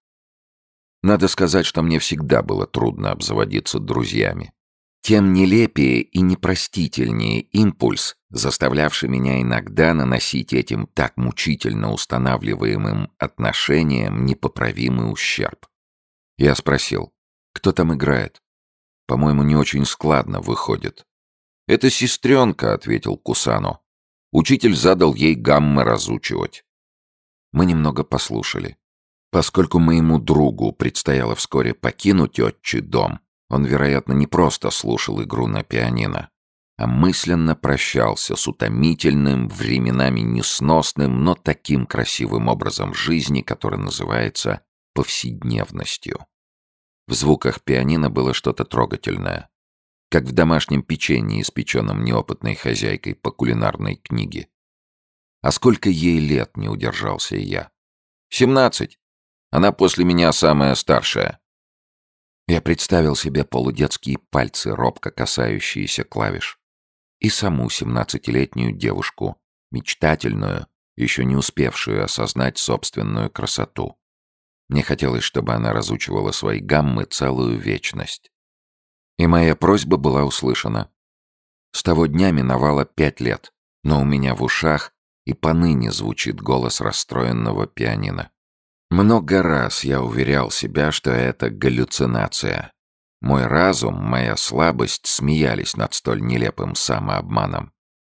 Надо сказать, что мне всегда было трудно обзаводиться друзьями. Тем нелепее и непростительнее импульс, заставлявший меня иногда наносить этим так мучительно устанавливаемым отношениям непоправимый ущерб. Я спросил, кто там играет? По-моему, не очень складно выходит. «Это сестренка», — ответил Кусано. Учитель задал ей гаммы разучивать. Мы немного послушали. Поскольку моему другу предстояло вскоре покинуть отчий дом, он, вероятно, не просто слушал игру на пианино, а мысленно прощался с утомительным, временами несносным, но таким красивым образом жизни, который называется повседневностью. В звуках пианино было что-то трогательное, как в домашнем печенье, испеченном неопытной хозяйкой по кулинарной книге. А сколько ей лет не удержался я? Семнадцать. Она после меня самая старшая. Я представил себе полудетские пальцы, робко касающиеся клавиш. И саму семнадцатилетнюю девушку, мечтательную, еще не успевшую осознать собственную красоту. Мне хотелось, чтобы она разучивала свои гаммы целую вечность. И моя просьба была услышана. С того дня миновало пять лет, но у меня в ушах и поныне звучит голос расстроенного пианино. Много раз я уверял себя, что это галлюцинация. Мой разум, моя слабость смеялись над столь нелепым самообманом.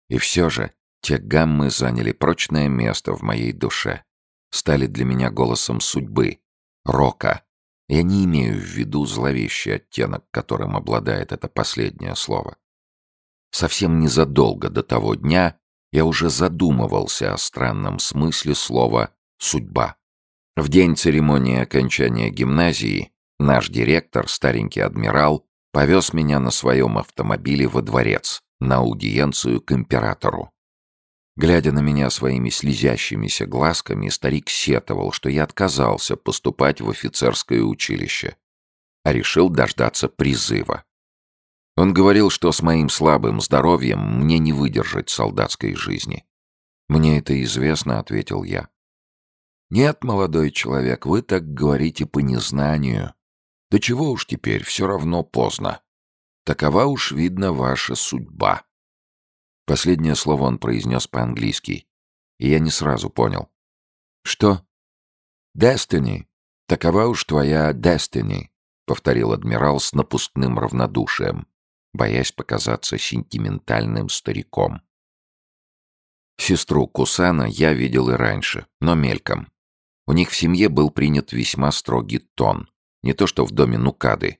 И все же те гаммы заняли прочное место в моей душе. Стали для меня голосом судьбы, рока. Я не имею в виду зловещий оттенок, которым обладает это последнее слово. Совсем незадолго до того дня я уже задумывался о странном смысле слова «судьба». В день церемонии окончания гимназии наш директор, старенький адмирал, повез меня на своем автомобиле во дворец, на аудиенцию к императору. Глядя на меня своими слезящимися глазками, старик сетовал, что я отказался поступать в офицерское училище, а решил дождаться призыва. Он говорил, что с моим слабым здоровьем мне не выдержать солдатской жизни. «Мне это известно», — ответил я. «Нет, молодой человек, вы так говорите по незнанию. Да чего уж теперь, все равно поздно. Такова уж, видно, ваша судьба». Последнее слово он произнес по-английски, и я не сразу понял. «Что?» «Destiny. «Такова уж твоя destiny», — повторил адмирал с напускным равнодушием, боясь показаться сентиментальным стариком. Сестру Кусана я видел и раньше, но мельком. У них в семье был принят весьма строгий тон, не то что в доме Нукады.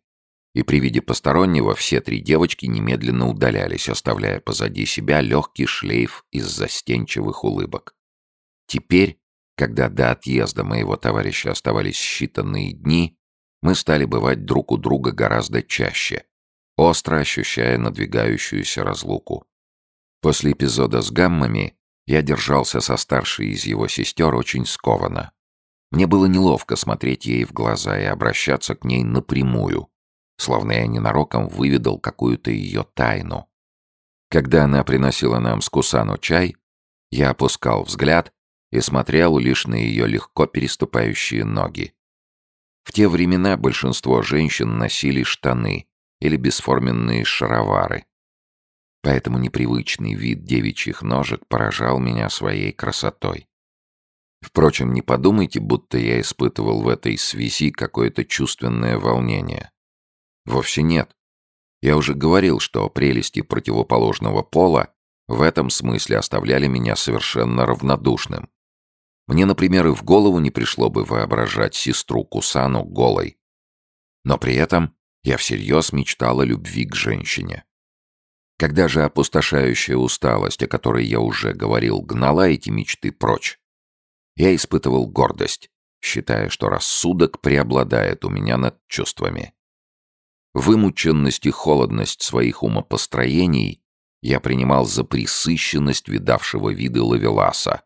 И при виде постороннего все три девочки немедленно удалялись, оставляя позади себя легкий шлейф из застенчивых улыбок. Теперь, когда до отъезда моего товарища оставались считанные дни, мы стали бывать друг у друга гораздо чаще, остро ощущая надвигающуюся разлуку. После эпизода с гаммами я держался со старшей из его сестер очень скованно. Мне было неловко смотреть ей в глаза и обращаться к ней напрямую, словно я ненароком выведал какую-то ее тайну. Когда она приносила нам с Кусану чай, я опускал взгляд и смотрел лишь на ее легко переступающие ноги. В те времена большинство женщин носили штаны или бесформенные шаровары. Поэтому непривычный вид девичьих ножек поражал меня своей красотой. Впрочем, не подумайте, будто я испытывал в этой связи какое-то чувственное волнение. Вовсе нет. Я уже говорил, что прелести противоположного пола в этом смысле оставляли меня совершенно равнодушным. Мне, например, и в голову не пришло бы воображать сестру Кусану голой. Но при этом я всерьез мечтал о любви к женщине. Когда же опустошающая усталость, о которой я уже говорил, гнала эти мечты прочь, я испытывал гордость, считая, что рассудок преобладает у меня над чувствами. Вымученность и холодность своих умопостроений я принимал за присыщенность видавшего виды лавеласа,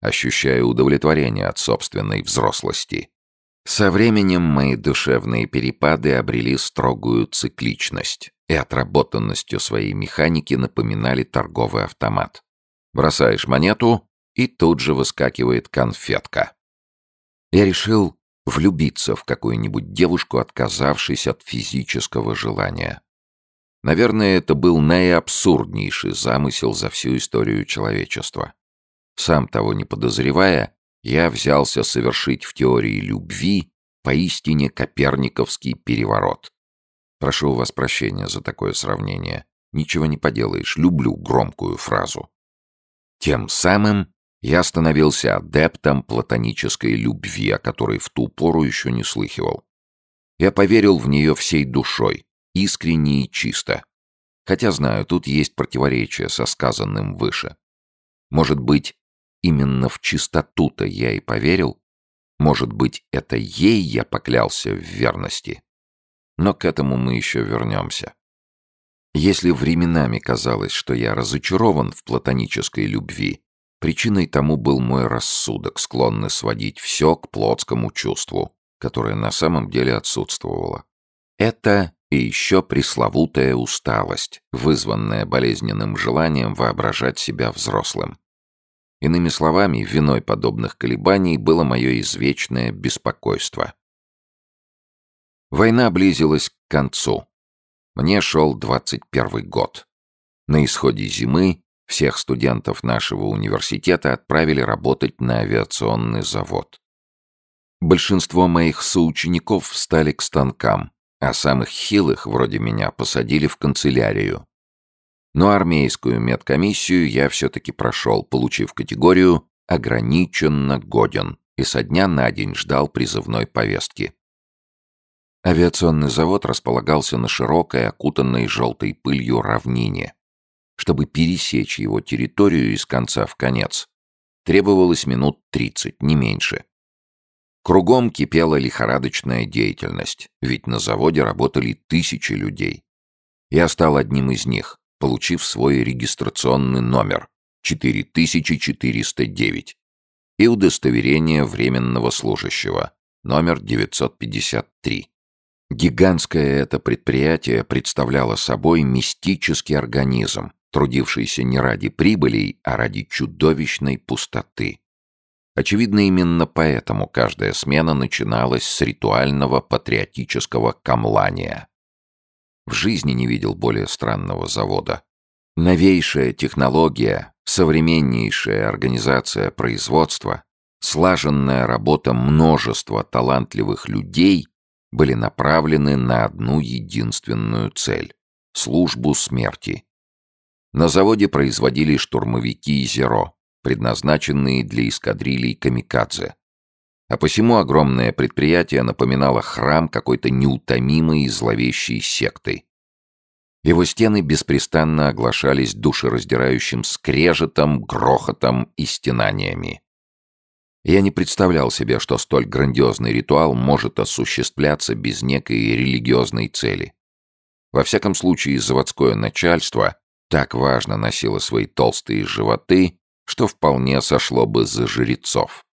ощущая удовлетворение от собственной взрослости. Со временем мои душевные перепады обрели строгую цикличность и отработанностью своей механики напоминали торговый автомат. Бросаешь монету, и тут же выскакивает конфетка. Я решил влюбиться в какую-нибудь девушку, отказавшись от физического желания. Наверное, это был наиабсурднейший замысел за всю историю человечества. Сам того не подозревая, я взялся совершить в теории любви поистине коперниковский переворот. Прошу у вас прощения за такое сравнение. Ничего не поделаешь, люблю громкую фразу. Тем самым я становился адептом платонической любви, о которой в ту пору еще не слыхивал. Я поверил в нее всей душой, искренне и чисто. Хотя знаю, тут есть противоречие со сказанным выше. Может быть, именно в чистоту-то я и поверил? Может быть, это ей я поклялся в верности? Но к этому мы еще вернемся. Если временами казалось, что я разочарован в платонической любви, Причиной тому был мой рассудок, склонный сводить все к плотскому чувству, которое на самом деле отсутствовало. Это и еще пресловутая усталость, вызванная болезненным желанием воображать себя взрослым. Иными словами, виной подобных колебаний было мое извечное беспокойство. Война близилась к концу. Мне шел 21 год. На исходе зимы всех студентов нашего университета отправили работать на авиационный завод. Большинство моих соучеников встали к станкам, а самых хилых, вроде меня, посадили в канцелярию. Но армейскую медкомиссию я все-таки прошел, получив категорию «ограниченно годен» и со дня на день ждал призывной повестки. Авиационный завод располагался на широкой, окутанной желтой пылью равнине, чтобы пересечь его территорию из конца в конец, требовалось минут 30, не меньше. Кругом кипела лихорадочная деятельность, ведь на заводе работали тысячи людей. Я стал одним из них, получив свой регистрационный номер 4409 и удостоверение временного служащего номер 953. Гигантское это предприятие представляло собой мистический организм, трудившийся не ради прибылей, а ради чудовищной пустоты. Очевидно, именно поэтому каждая смена начиналась с ритуального патриотического камлания. В жизни не видел более странного завода. Новейшая технология, современнейшая организация производства, слаженная работа множества талантливых людей были направлены на одну единственную цель — службу смерти. На заводе производили штурмовики «Зеро», предназначенные для эскадрилий «Камикадзе». А посему огромное предприятие напоминало храм какой-то неутомимой и зловещей секты. Его стены беспрестанно оглашались душераздирающим скрежетом, грохотом и стенаниями. Я не представлял себе, что столь грандиозный ритуал может осуществляться без некой религиозной цели. Во всяком случае, заводское начальство так важно носило свои толстые животы, что вполне сошло бы за жрецов.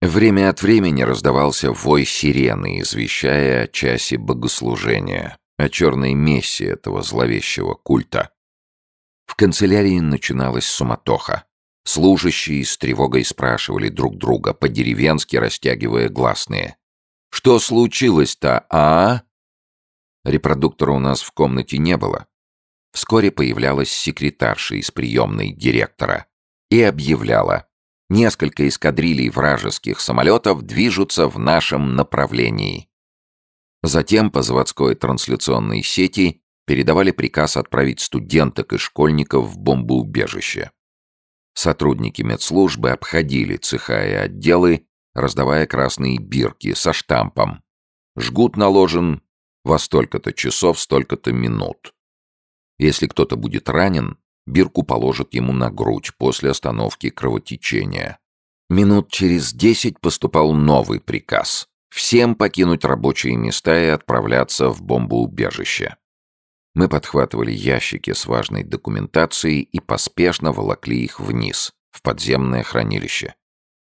Время от времени раздавался вой сирены, извещая о часе богослужения, о черной мессе этого зловещего культа. В канцелярии начиналась суматоха. Служащие с тревогой спрашивали друг друга, по-деревенски растягивая гласные. «Что случилось-то, а?» Репродуктора у нас в комнате не было. Вскоре появлялась секретарша из приемной директора и объявляла. Несколько эскадрилей вражеских самолетов движутся в нашем направлении. Затем по заводской трансляционной сети передавали приказ отправить студенток и школьников в бомбоубежище. Сотрудники медслужбы обходили цеха и отделы, раздавая красные бирки со штампом. Жгут наложен во столько-то часов, столько-то минут. Если кто-то будет ранен, бирку положат ему на грудь после остановки кровотечения. Минут через десять поступал новый приказ. Всем покинуть рабочие места и отправляться в бомбоубежище. Мы подхватывали ящики с важной документацией и поспешно волокли их вниз, в подземное хранилище.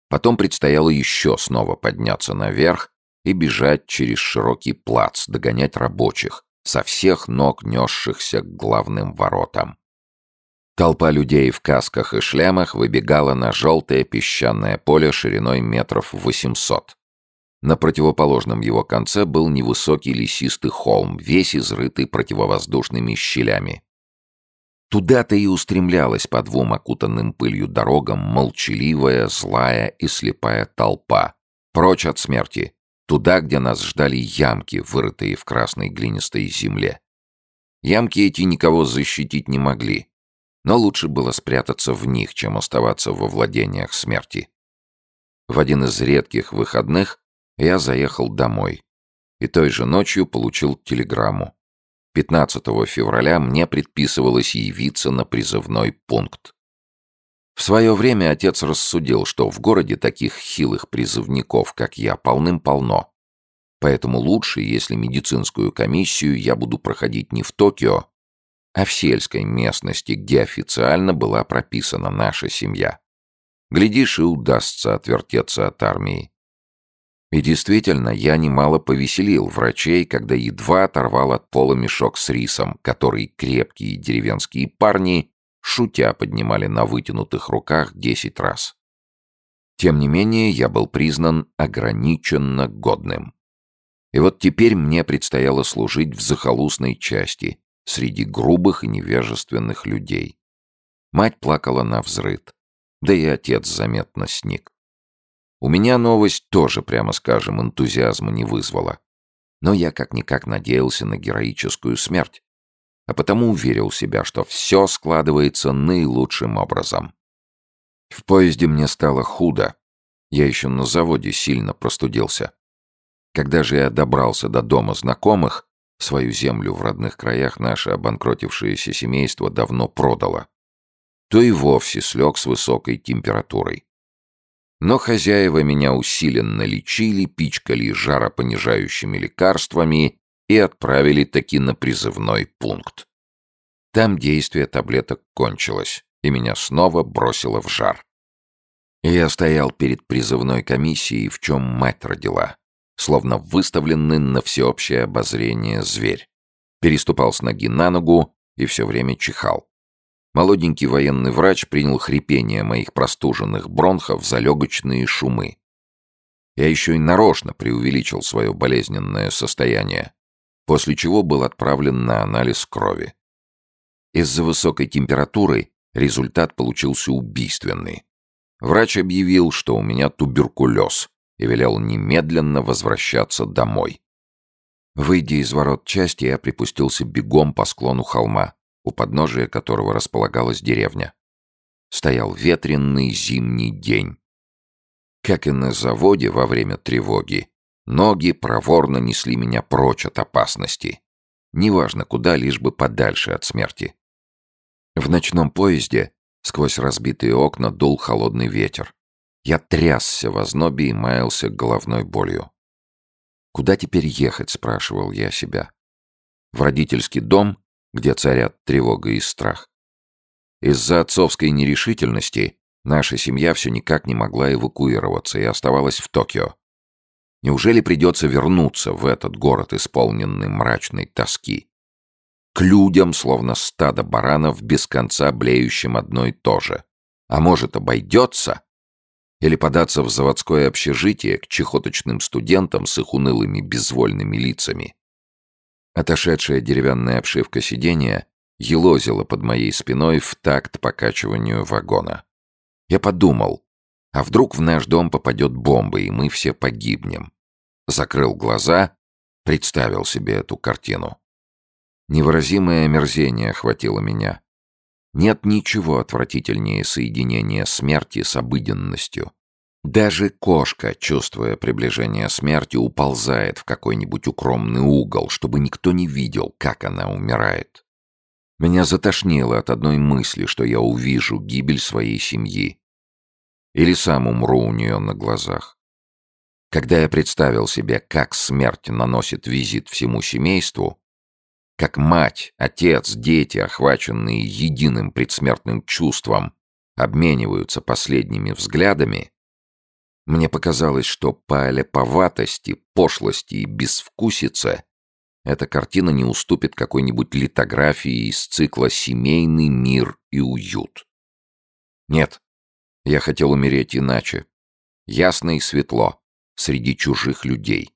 Потом предстояло еще снова подняться наверх и бежать через широкий плац, догонять рабочих, со всех ног несшихся к главным воротам. Толпа людей в касках и шлемах выбегала на желтое песчаное поле шириной метров восемьсот. На противоположном его конце был невысокий лесистый холм, весь изрытый противовоздушными щелями. Туда-то и устремлялась по двум окутанным пылью дорогам молчаливая, злая и слепая толпа. Прочь от смерти, туда, где нас ждали ямки, вырытые в красной глинистой земле. Ямки эти никого защитить не могли, но лучше было спрятаться в них, чем оставаться во владениях смерти. В один из редких выходных я заехал домой. И той же ночью получил телеграмму. 15 февраля мне предписывалось явиться на призывной пункт. В свое время отец рассудил, что в городе таких хилых призывников, как я, полным-полно. Поэтому лучше, если медицинскую комиссию я буду проходить не в Токио, а в сельской местности, где официально была прописана наша семья. Глядишь, и удастся отвертеться от армии. И действительно, я немало повеселил врачей, когда едва оторвал от пола мешок с рисом, который крепкие деревенские парни, шутя, поднимали на вытянутых руках десять раз. Тем не менее, я был признан ограниченно годным. И вот теперь мне предстояло служить в захолустной части, среди грубых и невежественных людей. Мать плакала на взрыд, да и отец заметно сник. У меня новость тоже, прямо скажем, энтузиазма не вызвала. Но я как-никак надеялся на героическую смерть. А потому уверил себя, что все складывается наилучшим образом. В поезде мне стало худо. Я еще на заводе сильно простудился. Когда же я добрался до дома знакомых, свою землю в родных краях наше обанкротившееся семейство давно продало, то и вовсе слег с высокой температурой. Но хозяева меня усиленно лечили, пичкали жаропонижающими лекарствами и отправили таки на призывной пункт. Там действие таблеток кончилось, и меня снова бросило в жар. Я стоял перед призывной комиссией, в чем мать родила, словно выставленный на всеобщее обозрение зверь. Переступал с ноги на ногу и все время чихал. Молоденький военный врач принял хрипение моих простуженных бронхов за легочные шумы. Я еще и нарочно преувеличил свое болезненное состояние, после чего был отправлен на анализ крови. Из-за высокой температуры результат получился убийственный. Врач объявил, что у меня туберкулез, и велел немедленно возвращаться домой. Выйдя из ворот части, я припустился бегом по склону холма, у подножия которого располагалась деревня. Стоял ветренный зимний день. Как и на заводе во время тревоги, ноги проворно несли меня прочь от опасности. Неважно куда, лишь бы подальше от смерти. В ночном поезде сквозь разбитые окна дул холодный ветер. Я трясся в ознобе и маялся головной болью. «Куда теперь ехать?» — спрашивал я себя. «В родительский дом, где царят тревога и страх?» Из-за отцовской нерешительности наша семья все никак не могла эвакуироваться и оставалась в Токио. Неужели придется вернуться в этот город, исполненный мрачной тоски? К людям, словно стадо баранов, без конца блеющим одно и то же. А может, обойдется? Или податься в заводское общежитие к чехоточным студентам с их унылыми безвольными лицами. Отошедшая деревянная обшивка сиденья елозила под моей спиной в такт покачиванию вагона. Я подумал, а вдруг в наш дом попадет бомба, и мы все погибнем? Закрыл глаза, представил себе эту картину. Невыразимое омерзение охватило меня. Нет ничего отвратительнее соединения смерти с обыденностью. Даже кошка, чувствуя приближение смерти, уползает в какой-нибудь укромный угол, чтобы никто не видел, как она умирает. Меня затошнило от одной мысли, что я увижу гибель своей семьи. Или сам умру у нее на глазах. Когда я представил себе, как смерть наносит визит всему семейству, как мать, отец, дети, охваченные единым предсмертным чувством, обмениваются последними взглядами, мне показалось, что по аляповатости, пошлости и безвкусице эта картина не уступит какой-нибудь литографии из цикла «Семейный мир и уют». Нет, я хотел умереть иначе. Ясно и светло, среди чужих людей.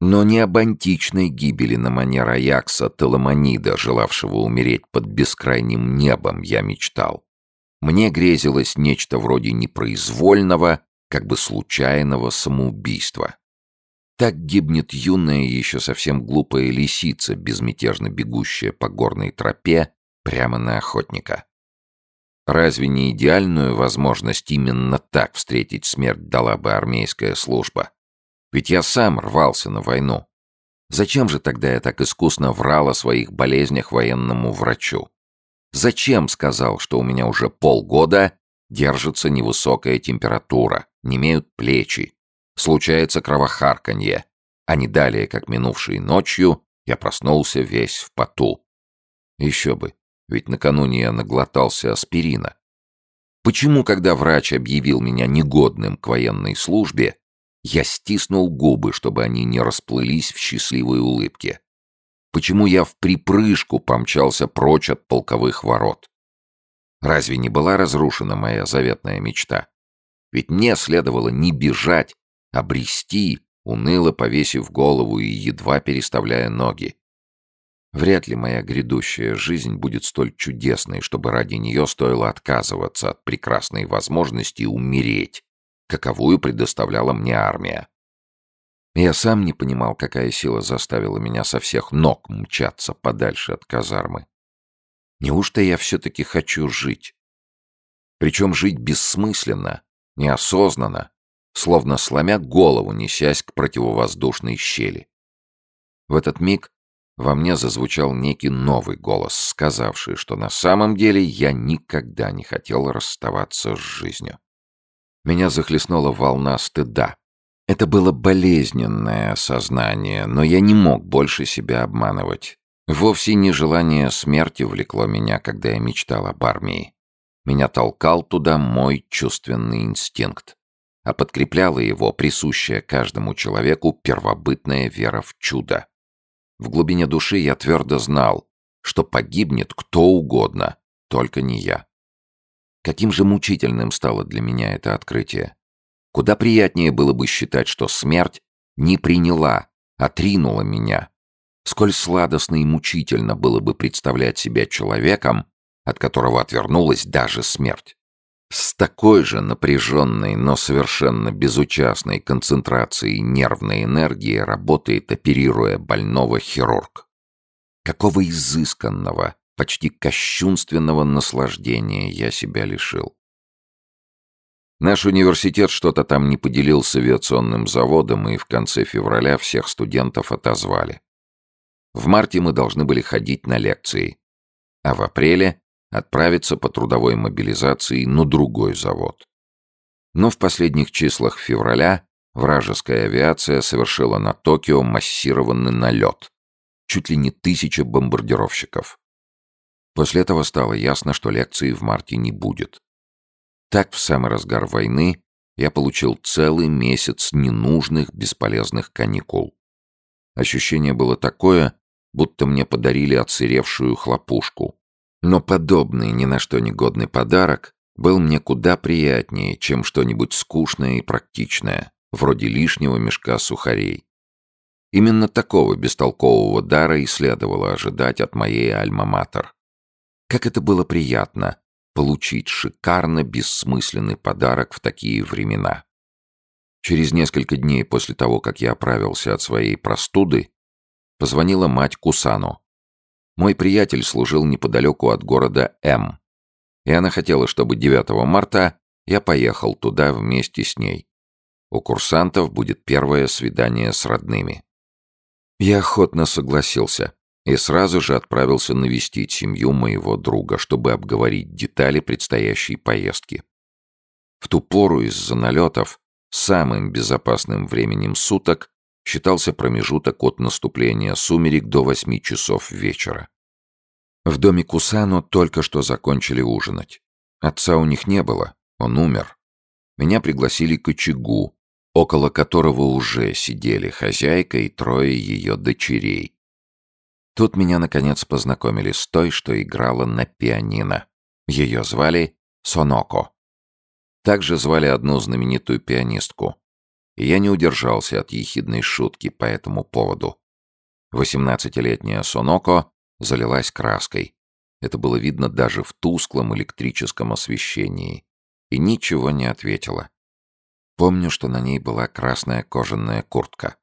Но не об античной гибели на манер Аякса Теламонида, желавшего умереть под бескрайним небом, я мечтал. Мне грезилось нечто вроде непроизвольного, как бы случайного самоубийства. Так гибнет юная, еще совсем глупая лисица, безмятежно бегущая по горной тропе прямо на охотника. Разве не идеальную возможность именно так встретить смерть дала бы армейская служба? Ведь я сам рвался на войну. Зачем же тогда я так искусно врал о своих болезнях военному врачу? Зачем сказал, что у меня уже полгода держится невысокая температура, не имеют плечи, случается кровохарканье, а не далее, как минувшей ночью, я проснулся весь в поту. Еще бы, ведь накануне я наглотался аспирина. Почему, когда врач объявил меня негодным к военной службе, я стиснул губы, чтобы они не расплылись в счастливой улыбке. Почему я в припрыжку помчался прочь от полковых ворот? Разве не была разрушена моя заветная мечта? Ведь мне следовало не бежать, а брести, уныло повесив голову и едва переставляя ноги. Вряд ли моя грядущая жизнь будет столь чудесной, чтобы ради нее стоило отказываться от прекрасной возможности умереть, каковую предоставляла мне армия. Я сам не понимал, какая сила заставила меня со всех ног мчаться подальше от казармы. Неужто я все-таки хочу жить? Причем жить бессмысленно, неосознанно, словно сломя голову, несясь к противовоздушной щели. В этот миг во мне зазвучал некий новый голос, сказавший, что на самом деле я никогда не хотел расставаться с жизнью. Меня захлестнула волна стыда. Это было болезненное осознание, но я не мог больше себя обманывать. Вовсе не желание смерти влекло меня, когда я мечтал об армии. Меня толкал туда мой чувственный инстинкт, а подкрепляла его присущая каждому человеку первобытная вера в чудо. В глубине души я твердо знал, что погибнет кто угодно, только не я. Каким же мучительным стало для меня это открытие. Куда приятнее было бы считать, что смерть не приняла, отринула меня. Сколь сладостно и мучительно было бы представлять себя человеком, от которого отвернулась даже смерть. С такой же напряженной, но совершенно безучастной концентрацией нервной энергии работает, оперируя больного хирург. Какого изысканного, почти кощунственного наслаждения я себя лишил. Наш университет что-то там не поделил с авиационным заводом, и в конце февраля всех студентов отозвали. В марте мы должны были ходить на лекции, а в апреле отправиться по трудовой мобилизации на другой завод. Но в последних числах февраля вражеская авиация совершила на Токио массированный налет. Чуть ли не тысяча бомбардировщиков. После этого стало ясно, что лекции в марте не будет. Так, в самый разгар войны, я получил целый месяц ненужных, бесполезных каникул. Ощущение было такое, будто мне подарили отсыревшую хлопушку. Но подобный ни на что не годный подарок был мне куда приятнее, чем что-нибудь скучное и практичное, вроде лишнего мешка сухарей. Именно такого бестолкового дара и следовало ожидать от моей альма-матер. Как это было приятно получить шикарно бессмысленный подарок в такие времена. Через несколько дней после того, как я оправился от своей простуды, позвонила мать Кусану. Мой приятель служил неподалеку от города М. И она хотела, чтобы 9 марта я поехал туда вместе с ней. У курсантов будет первое свидание с родными. Я охотно согласился и сразу же отправился навестить семью моего друга, чтобы обговорить детали предстоящей поездки. В ту пору из-за налетов самым безопасным временем суток считался промежуток от наступления сумерек до восьми часов вечера. В доме Кусану только что закончили ужинать. Отца у них не было, он умер. Меня пригласили к очагу, около которого уже сидели хозяйка и трое ее дочерей, Тут меня, наконец, познакомили с той, что играла на пианино. Ее звали Соноко. Также звали одну знаменитую пианистку. И я не удержался от ехидной шутки по этому поводу. Восемнадцатилетняя Соноко залилась краской. Это было видно даже в тусклом электрическом освещении. И ничего не ответила. Помню, что на ней была красная кожаная куртка.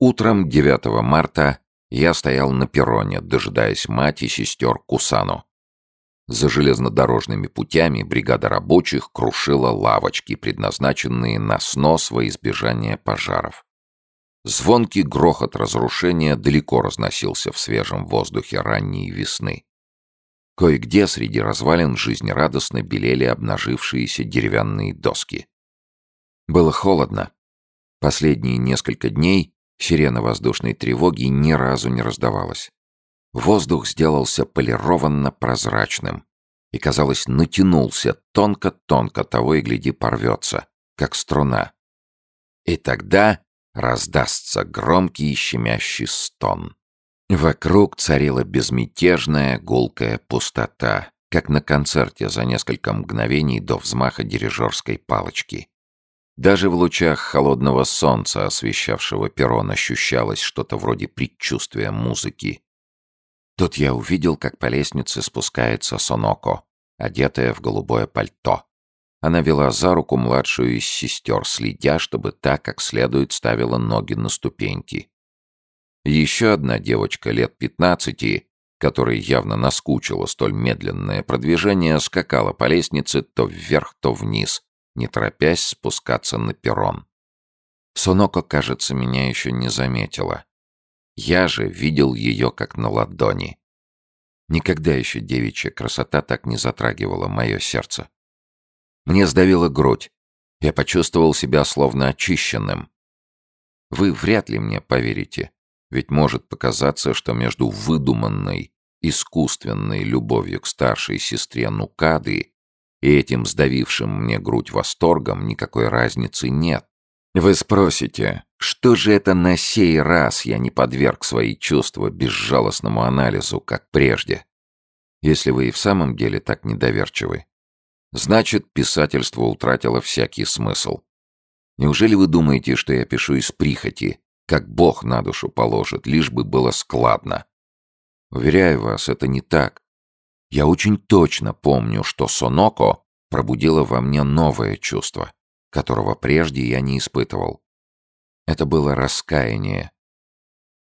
Утром 9 марта я стоял на перроне, дожидаясь мать и сестер Кусану. За железнодорожными путями бригада рабочих крушила лавочки, предназначенные на снос во избежание пожаров. Звонкий грохот разрушения далеко разносился в свежем воздухе ранней весны. Кое-где среди развалин жизнерадостно белели обнажившиеся деревянные доски. Было холодно. Последние несколько дней Сирена воздушной тревоги ни разу не раздавалась. Воздух сделался полированно прозрачным и, казалось, натянулся тонко-тонко, того и гляди порвется, как струна. И тогда раздастся громкий щемящий стон. Вокруг царила безмятежная гулкая пустота, как на концерте за несколько мгновений до взмаха дирижерской палочки. Даже в лучах холодного солнца, освещавшего перрон, ощущалось что-то вроде предчувствия музыки. Тут я увидел, как по лестнице спускается Соноко, одетая в голубое пальто. Она вела за руку младшую из сестер, следя, чтобы та как следует ставила ноги на ступеньки. Еще одна девочка лет пятнадцати, которой явно наскучило столь медленное продвижение, скакала по лестнице то вверх, то вниз, не торопясь спускаться на перрон. Суноко, кажется, меня еще не заметила. Я же видел ее как на ладони. Никогда еще девичья красота так не затрагивала мое сердце. Мне сдавила грудь. Я почувствовал себя словно очищенным. Вы вряд ли мне поверите, ведь может показаться, что между выдуманной, искусственной любовью к старшей сестре Нукады и этим сдавившим мне грудь восторгом никакой разницы нет. Вы спросите, что же это на сей раз я не подверг свои чувства безжалостному анализу, как прежде? Если вы и в самом деле так недоверчивы, значит, писательство утратило всякий смысл. Неужели вы думаете, что я пишу из прихоти, как Бог на душу положит, лишь бы было складно? Уверяю вас, это не так. Я очень точно помню, что Соноко пробудило во мне новое чувство, которого прежде я не испытывал. Это было раскаяние.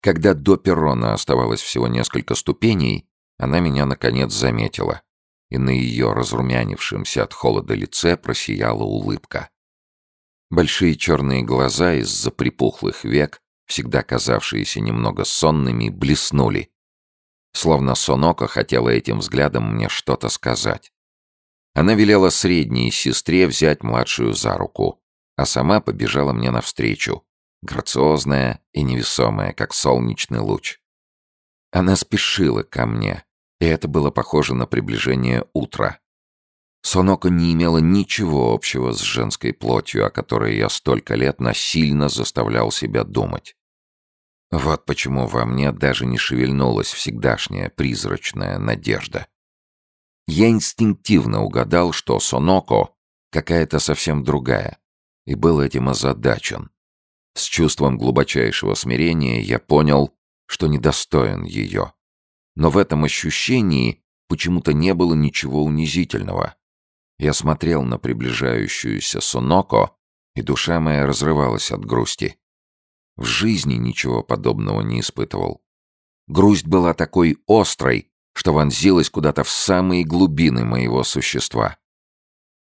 Когда до перрона оставалось всего несколько ступеней, она меня наконец заметила, и на ее разрумянившемся от холода лице просияла улыбка. Большие черные глаза из-за припухлых век, всегда казавшиеся немного сонными, блеснули. Словно Соноко хотела этим взглядом мне что-то сказать. Она велела средней сестре взять младшую за руку, а сама побежала мне навстречу, грациозная и невесомая, как солнечный луч. Она спешила ко мне, и это было похоже на приближение утра. Соноко не имела ничего общего с женской плотью, о которой я столько лет насильно заставлял себя думать. Вот почему во мне даже не шевельнулась всегдашняя призрачная надежда. Я инстинктивно угадал, что Соноко какая-то совсем другая, и был этим озадачен. С чувством глубочайшего смирения я понял, что недостоин ее. Но в этом ощущении почему-то не было ничего унизительного. Я смотрел на приближающуюся Соноко, и душа моя разрывалась от грусти. В жизни ничего подобного не испытывал. Грусть была такой острой, что вонзилась куда-то в самые глубины моего существа.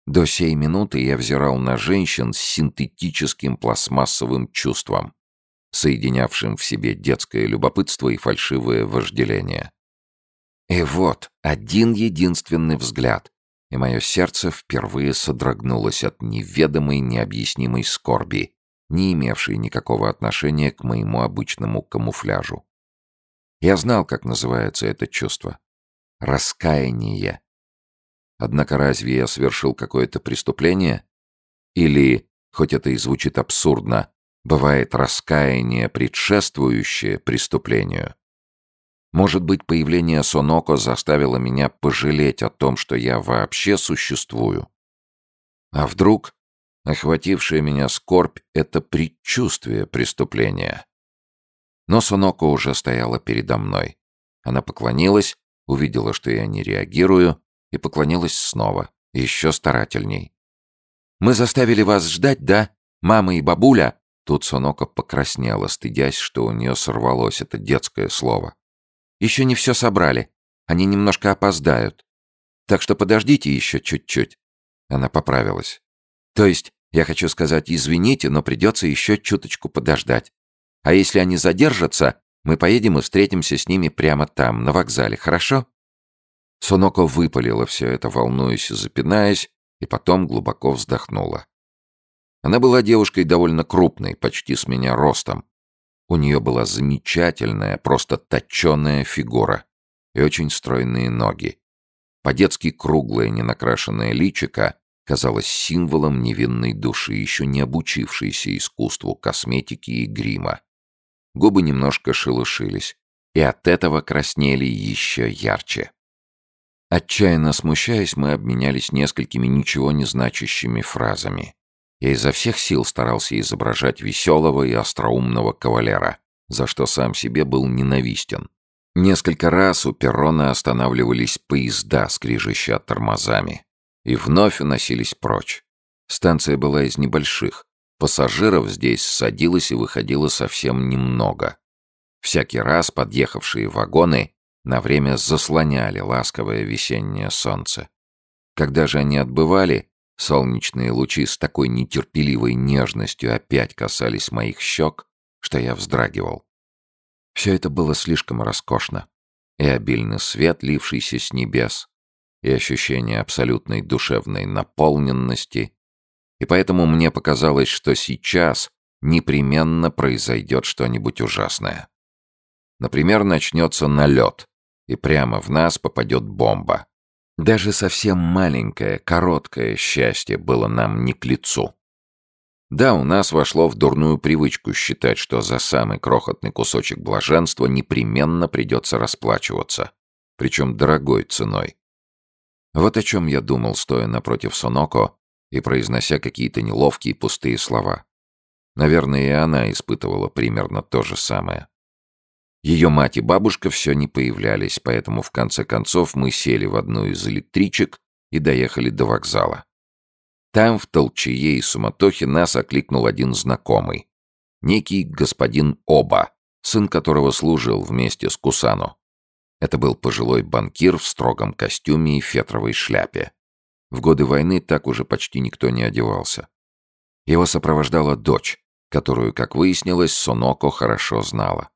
До сей минуты я взирал на женщин с синтетическим пластмассовым чувством, соединявшим в себе детское любопытство и фальшивое вожделение. И вот один единственный взгляд, и мое сердце впервые содрогнулось от неведомой, необъяснимой скорби, не имевшей никакого отношения к моему обычному камуфляжу. Я знал, как называется это чувство. Раскаяние. Однако разве я совершил какое-то преступление? Или, хоть это и звучит абсурдно, бывает раскаяние, предшествующее преступлению? Может быть, появление Соноко заставило меня пожалеть о том, что я вообще существую? А вдруг охватившая меня скорбь — это предчувствие преступления? Но Соноко уже стояла передо мной. Она поклонилась, увидела, что я не реагирую, и поклонилась снова, еще старательней. «Мы заставили вас ждать, да? Мама и бабуля?» Тут Соноко покраснела, стыдясь, что у нее сорвалось это детское слово. Еще не все собрали. Они немножко опоздают. Так что подождите еще чуть-чуть». Она поправилась. «То есть, я хочу сказать, извините, но придется еще чуточку подождать. А если они задержатся, мы поедем и встретимся с ними прямо там, на вокзале, хорошо?» Соноко выпалила все это, волнуясь и запинаясь, и потом глубоко вздохнула. Она была девушкой довольно крупной, почти с меня ростом, у нее была замечательная, просто точеная фигура и очень стройные ноги. По-детски круглое ненакрашенное личико казалось символом невинной души, еще не обучившейся искусству косметики и грима. Губы немножко шелушились, и от этого краснели еще ярче. Отчаянно смущаясь, мы обменялись несколькими ничего не значащими фразами. Я изо всех сил старался изображать веселого и остроумного кавалера, за что сам себе был ненавистен. Несколько раз у перрона останавливались поезда, скрижища тормозами, и вновь уносились прочь. Станция была из небольших. Пассажиров здесь садилось и выходило совсем немного. Всякий раз подъехавшие вагоны на время заслоняли ласковое весеннее солнце. Когда же они отбывали, Солнечные лучи с такой нетерпеливой нежностью опять касались моих щек, что я вздрагивал. Все это было слишком роскошно. И обильный свет, лившийся с небес, и ощущение абсолютной душевной наполненности. И поэтому мне показалось, что сейчас непременно произойдет что-нибудь ужасное. Например, начнется налет, и прямо в нас попадет бомба. Даже совсем маленькое, короткое счастье было нам не к лицу. Да, у нас вошло в дурную привычку считать, что за самый крохотный кусочек блаженства непременно придется расплачиваться, причем дорогой ценой. Вот о чем я думал, стоя напротив Соноко и произнося какие-то неловкие пустые слова. Наверное, и она испытывала примерно то же самое. Ее мать и бабушка все не появлялись, поэтому в конце концов мы сели в одну из электричек и доехали до вокзала. Там, в толчее и суматохе, нас окликнул один знакомый. Некий господин Оба, сын которого служил вместе с Кусано. Это был пожилой банкир в строгом костюме и фетровой шляпе. В годы войны так уже почти никто не одевался. Его сопровождала дочь, которую, как выяснилось, Соноко хорошо знала.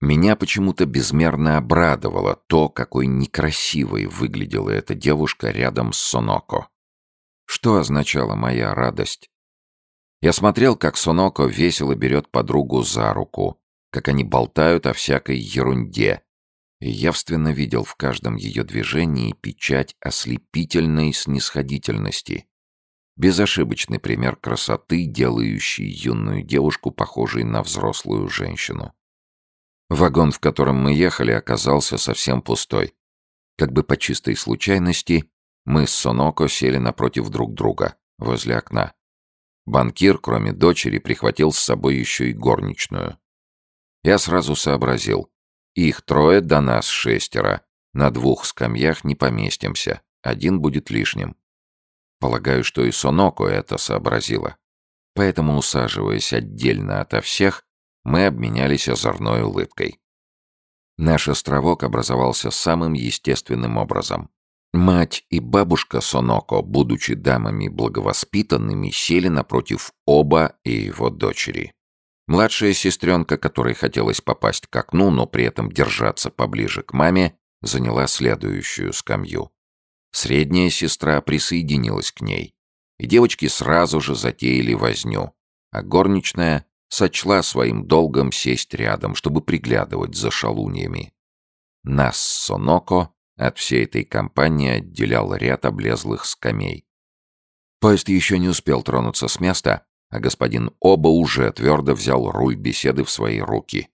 Меня почему-то безмерно обрадовало то, какой некрасивой выглядела эта девушка рядом с Соноко. Что означала моя радость? Я смотрел, как Соноко весело берет подругу за руку, как они болтают о всякой ерунде, и явственно видел в каждом ее движении печать ослепительной снисходительности. Безошибочный пример красоты, делающий юную девушку похожей на взрослую женщину. Вагон, в котором мы ехали, оказался совсем пустой. Как бы по чистой случайности, мы с Соноко сели напротив друг друга, возле окна. Банкир, кроме дочери, прихватил с собой еще и горничную. Я сразу сообразил. Их трое, до нас шестеро. На двух скамьях не поместимся. Один будет лишним. Полагаю, что и Соноко это сообразила. Поэтому, усаживаясь отдельно ото всех, мы обменялись озорной улыбкой. Наш островок образовался самым естественным образом. Мать и бабушка Соноко, будучи дамами благовоспитанными, сели напротив оба и его дочери. Младшая сестренка, которой хотелось попасть к окну, но при этом держаться поближе к маме, заняла следующую скамью. Средняя сестра присоединилась к ней, и девочки сразу же затеяли возню, а горничная сочла своим долгом сесть рядом, чтобы приглядывать за шалуньями. Нас Соноко от всей этой компании отделял ряд облезлых скамей. Поезд еще не успел тронуться с места, а господин Оба уже твердо взял руль беседы в свои руки.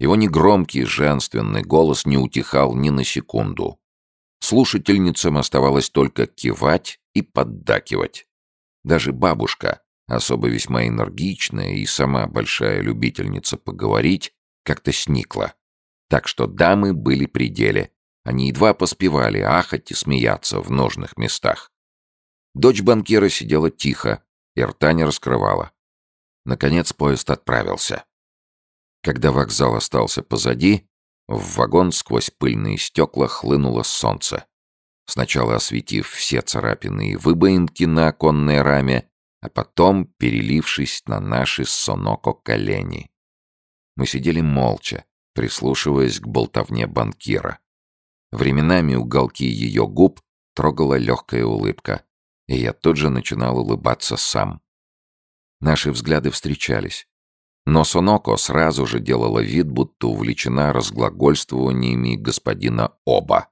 Его негромкий женственный голос не утихал ни на секунду. Слушательницам оставалось только кивать и поддакивать. Даже бабушка, особо весьма энергичная и сама большая любительница поговорить, как-то сникла. Так что дамы были при деле. Они едва поспевали ахать и смеяться в нужных местах. Дочь банкира сидела тихо и рта не раскрывала. Наконец поезд отправился. Когда вокзал остался позади, в вагон сквозь пыльные стекла хлынуло солнце. Сначала осветив все царапины и выбоинки на оконной раме, а потом перелившись на наши соноко колени. Мы сидели молча, прислушиваясь к болтовне банкира. Временами уголки ее губ трогала легкая улыбка, и я тут же начинал улыбаться сам. Наши взгляды встречались. Но Соноко сразу же делала вид, будто увлечена разглагольствованиями господина Оба.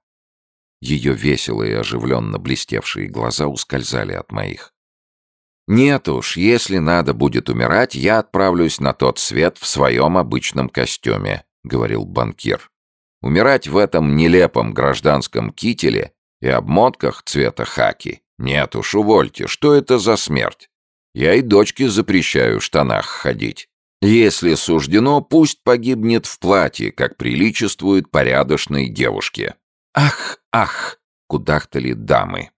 Ее веселые и оживленно блестевшие глаза ускользали от моих. «Нет уж, если надо будет умирать, я отправлюсь на тот свет в своем обычном костюме», — говорил банкир. «Умирать в этом нелепом гражданском кителе и обмотках цвета хаки? Нет уж, увольте, что это за смерть? Я и дочке запрещаю в штанах ходить. Если суждено, пусть погибнет в платье, как приличествует порядочной девушке». «Ах, ах!» — кудахтали дамы.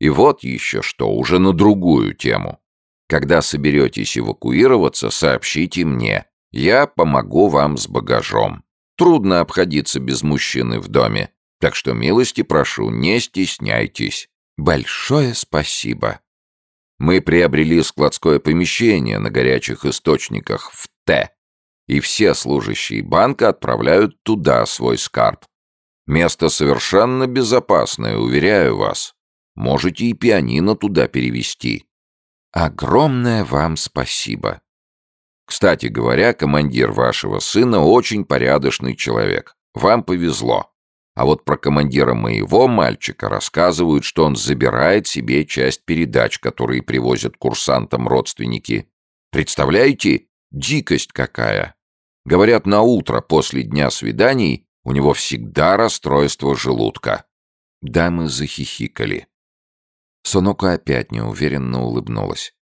И вот еще что, уже на другую тему. Когда соберетесь эвакуироваться, сообщите мне. Я помогу вам с багажом. Трудно обходиться без мужчины в доме, так что милости прошу, не стесняйтесь. Большое спасибо. Мы приобрели складское помещение на горячих источниках в Т, и все служащие банка отправляют туда свой скарб. Место совершенно безопасное, уверяю вас. Можете и пианино туда перевести. Огромное вам спасибо. Кстати говоря, командир вашего сына очень порядочный человек. Вам повезло. А вот про командира моего мальчика рассказывают, что он забирает себе часть передач, которые привозят курсантам родственники. Представляете, дикость какая. Говорят, на утро после дня свиданий у него всегда расстройство желудка. Дамы захихикали. Соноко опять неуверенно улыбнулась.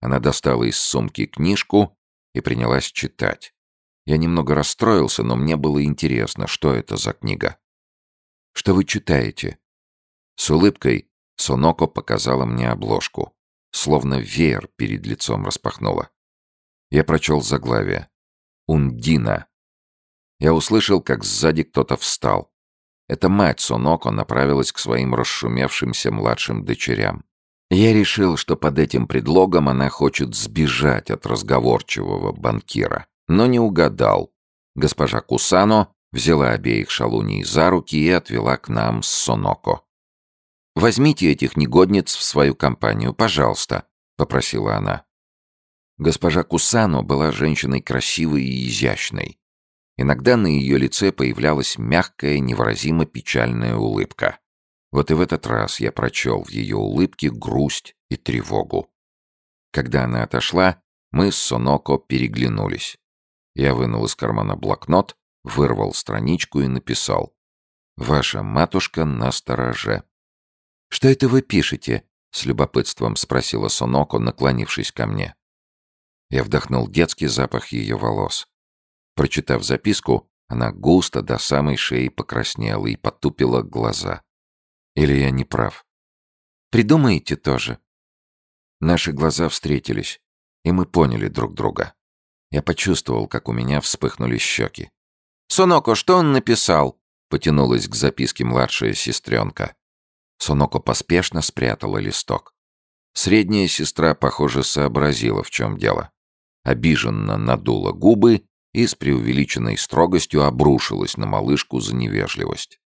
Она достала из сумки книжку и принялась читать. Я немного расстроился, но мне было интересно, что это за книга. «Что вы читаете?» С улыбкой, Соноко показала мне обложку. Словно веер перед лицом распахнула. Я прочел заглавие. «Ундина». Я услышал, как сзади кто-то встал. Эта мать Соноко направилась к своим расшумевшимся младшим дочерям. Я решил, что под этим предлогом она хочет сбежать от разговорчивого банкира. Но не угадал. Госпожа Кусано взяла обеих шалуней за руки и отвела к нам с Соноко. «Возьмите этих негодниц в свою компанию, пожалуйста», — попросила она. Госпожа Кусано была женщиной красивой и изящной. Иногда на ее лице появлялась мягкая, невыразимо печальная улыбка. Вот и в этот раз я прочел в ее улыбке грусть и тревогу. Когда она отошла, мы с Соноко переглянулись. Я вынул из кармана блокнот, вырвал страничку и написал. «Ваша матушка на стороже». «Что это вы пишете?» — с любопытством спросила Соноко, наклонившись ко мне. Я вдохнул детский запах ее волос. Прочитав записку, она густо до самой шеи покраснела и потупила глаза. Или я не прав? Придумаете тоже? Наши глаза встретились, и мы поняли друг друга. Я почувствовал, как у меня вспыхнули щеки. «Соноко, что он написал?» — потянулась к записке младшая сестренка. Соноко поспешно спрятала листок. Средняя сестра, похоже, сообразила, в чем дело. Обиженно надула губы и с преувеличенной строгостью обрушилась на малышку за невежливость.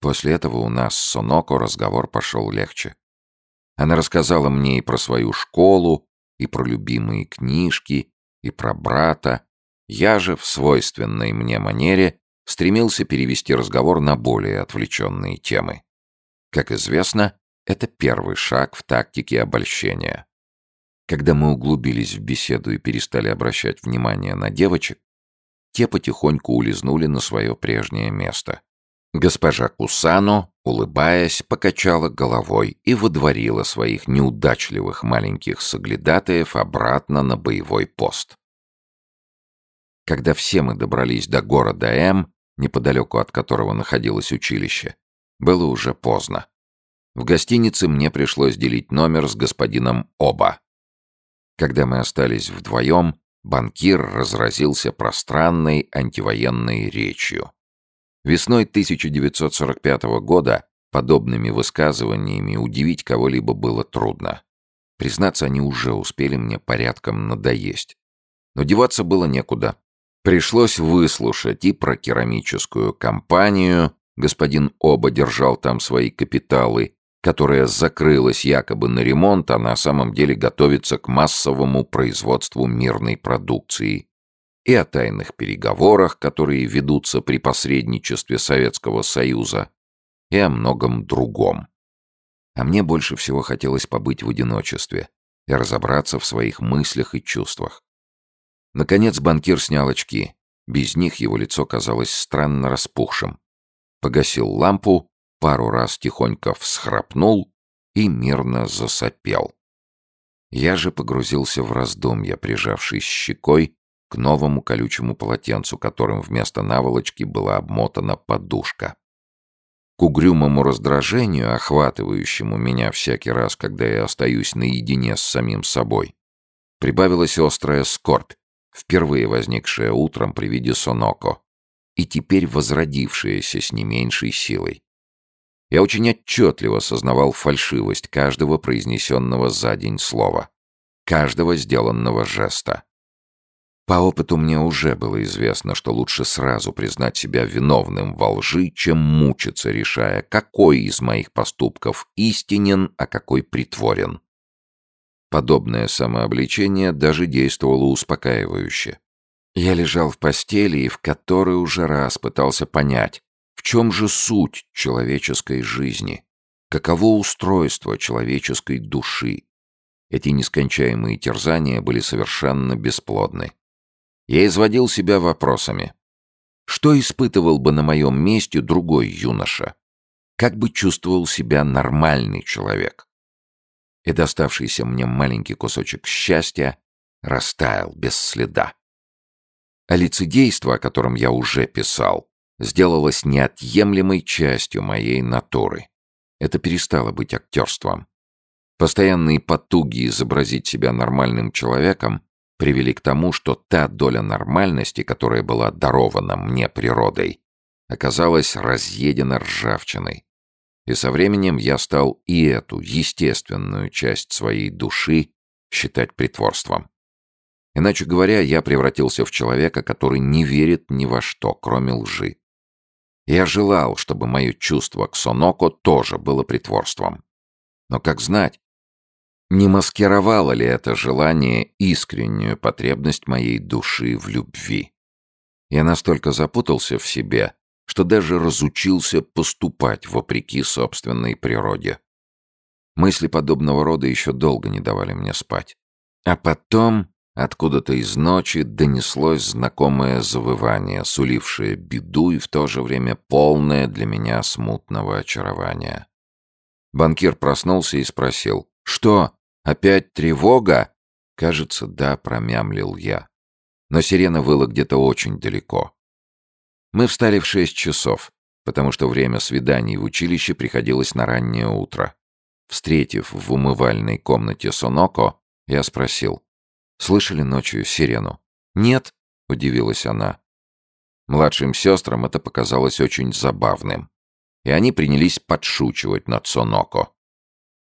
После этого у нас с Соноко разговор пошел легче. Она рассказала мне и про свою школу, и про любимые книжки, и про брата. Я же в свойственной мне манере стремился перевести разговор на более отвлеченные темы. Как известно, это первый шаг в тактике обольщения. Когда мы углубились в беседу и перестали обращать внимание на девочек, те потихоньку улизнули на свое прежнее место. Госпожа Кусано, улыбаясь, покачала головой и водворила своих неудачливых маленьких соглядатаев обратно на боевой пост. Когда все мы добрались до города М, неподалеку от которого находилось училище, было уже поздно. В гостинице мне пришлось делить номер с господином Оба. Когда мы остались вдвоем, банкир разразился пространной антивоенной речью. Весной 1945 года подобными высказываниями удивить кого-либо было трудно. Признаться, они уже успели мне порядком надоесть. Но деваться было некуда. Пришлось выслушать и про керамическую компанию, господин Оба держал там свои капиталы, которая закрылась якобы на ремонт, а на самом деле готовится к массовому производству мирной продукции, и о тайных переговорах, которые ведутся при посредничестве Советского Союза, и о многом другом. А мне больше всего хотелось побыть в одиночестве и разобраться в своих мыслях и чувствах. Наконец банкир снял очки. Без них его лицо казалось странно распухшим. Погасил лампу пару раз тихонько всхрапнул и мирно засопел. Я же погрузился в раздумья, прижавшись щекой к новому колючему полотенцу, которым вместо наволочки была обмотана подушка. К угрюмому раздражению, охватывающему меня всякий раз, когда я остаюсь наедине с самим собой, прибавилась острая скорбь, впервые возникшая утром при виде Соноко, и теперь возродившаяся с не меньшей силой. Я очень отчетливо осознавал фальшивость каждого произнесенного за день слова, каждого сделанного жеста. По опыту мне уже было известно, что лучше сразу признать себя виновным во лжи, чем мучиться, решая, какой из моих поступков истинен, а какой притворен. Подобное самообличение даже действовало успокаивающе. Я лежал в постели и в который уже раз пытался понять, в чем же суть человеческой жизни? Каково устройство человеческой души? Эти нескончаемые терзания были совершенно бесплодны. Я изводил себя вопросами. Что испытывал бы на моем месте другой юноша? Как бы чувствовал себя нормальный человек? И доставшийся мне маленький кусочек счастья растаял без следа. А лицедейство, о котором я уже писал, сделалась неотъемлемой частью моей натуры. это перестало быть актерством. Постоянные потуги изобразить себя нормальным человеком привели к тому, что та доля нормальности, которая была дарована мне природой, оказалась разъедена ржавчиной. И со временем я стал и эту естественную часть своей души считать притворством. Иначе говоря, я превратился в человека, который не верит ни во что, кроме лжи. Я желал, чтобы мое чувство к Соноко тоже было притворством. Но как знать, не маскировало ли это желание искреннюю потребность моей души в любви? Я настолько запутался в себе, что даже разучился поступать вопреки собственной природе. Мысли подобного рода еще долго не давали мне спать. А потом откуда-то из ночи донеслось знакомое завывание, сулившее беду и в то же время полное для меня смутного очарования. Банкир проснулся и спросил, «Что, опять тревога?» «Кажется, да», — промямлил я. Но сирена выла где-то очень далеко. Мы встали в шесть часов, потому что время свиданий в училище приходилось на раннее утро. Встретив в умывальной комнате Соноко, я спросил, «Слышали ночью сирену?» «Нет», — удивилась она. Младшим сестрам это показалось очень забавным, и они принялись подшучивать над Соноко.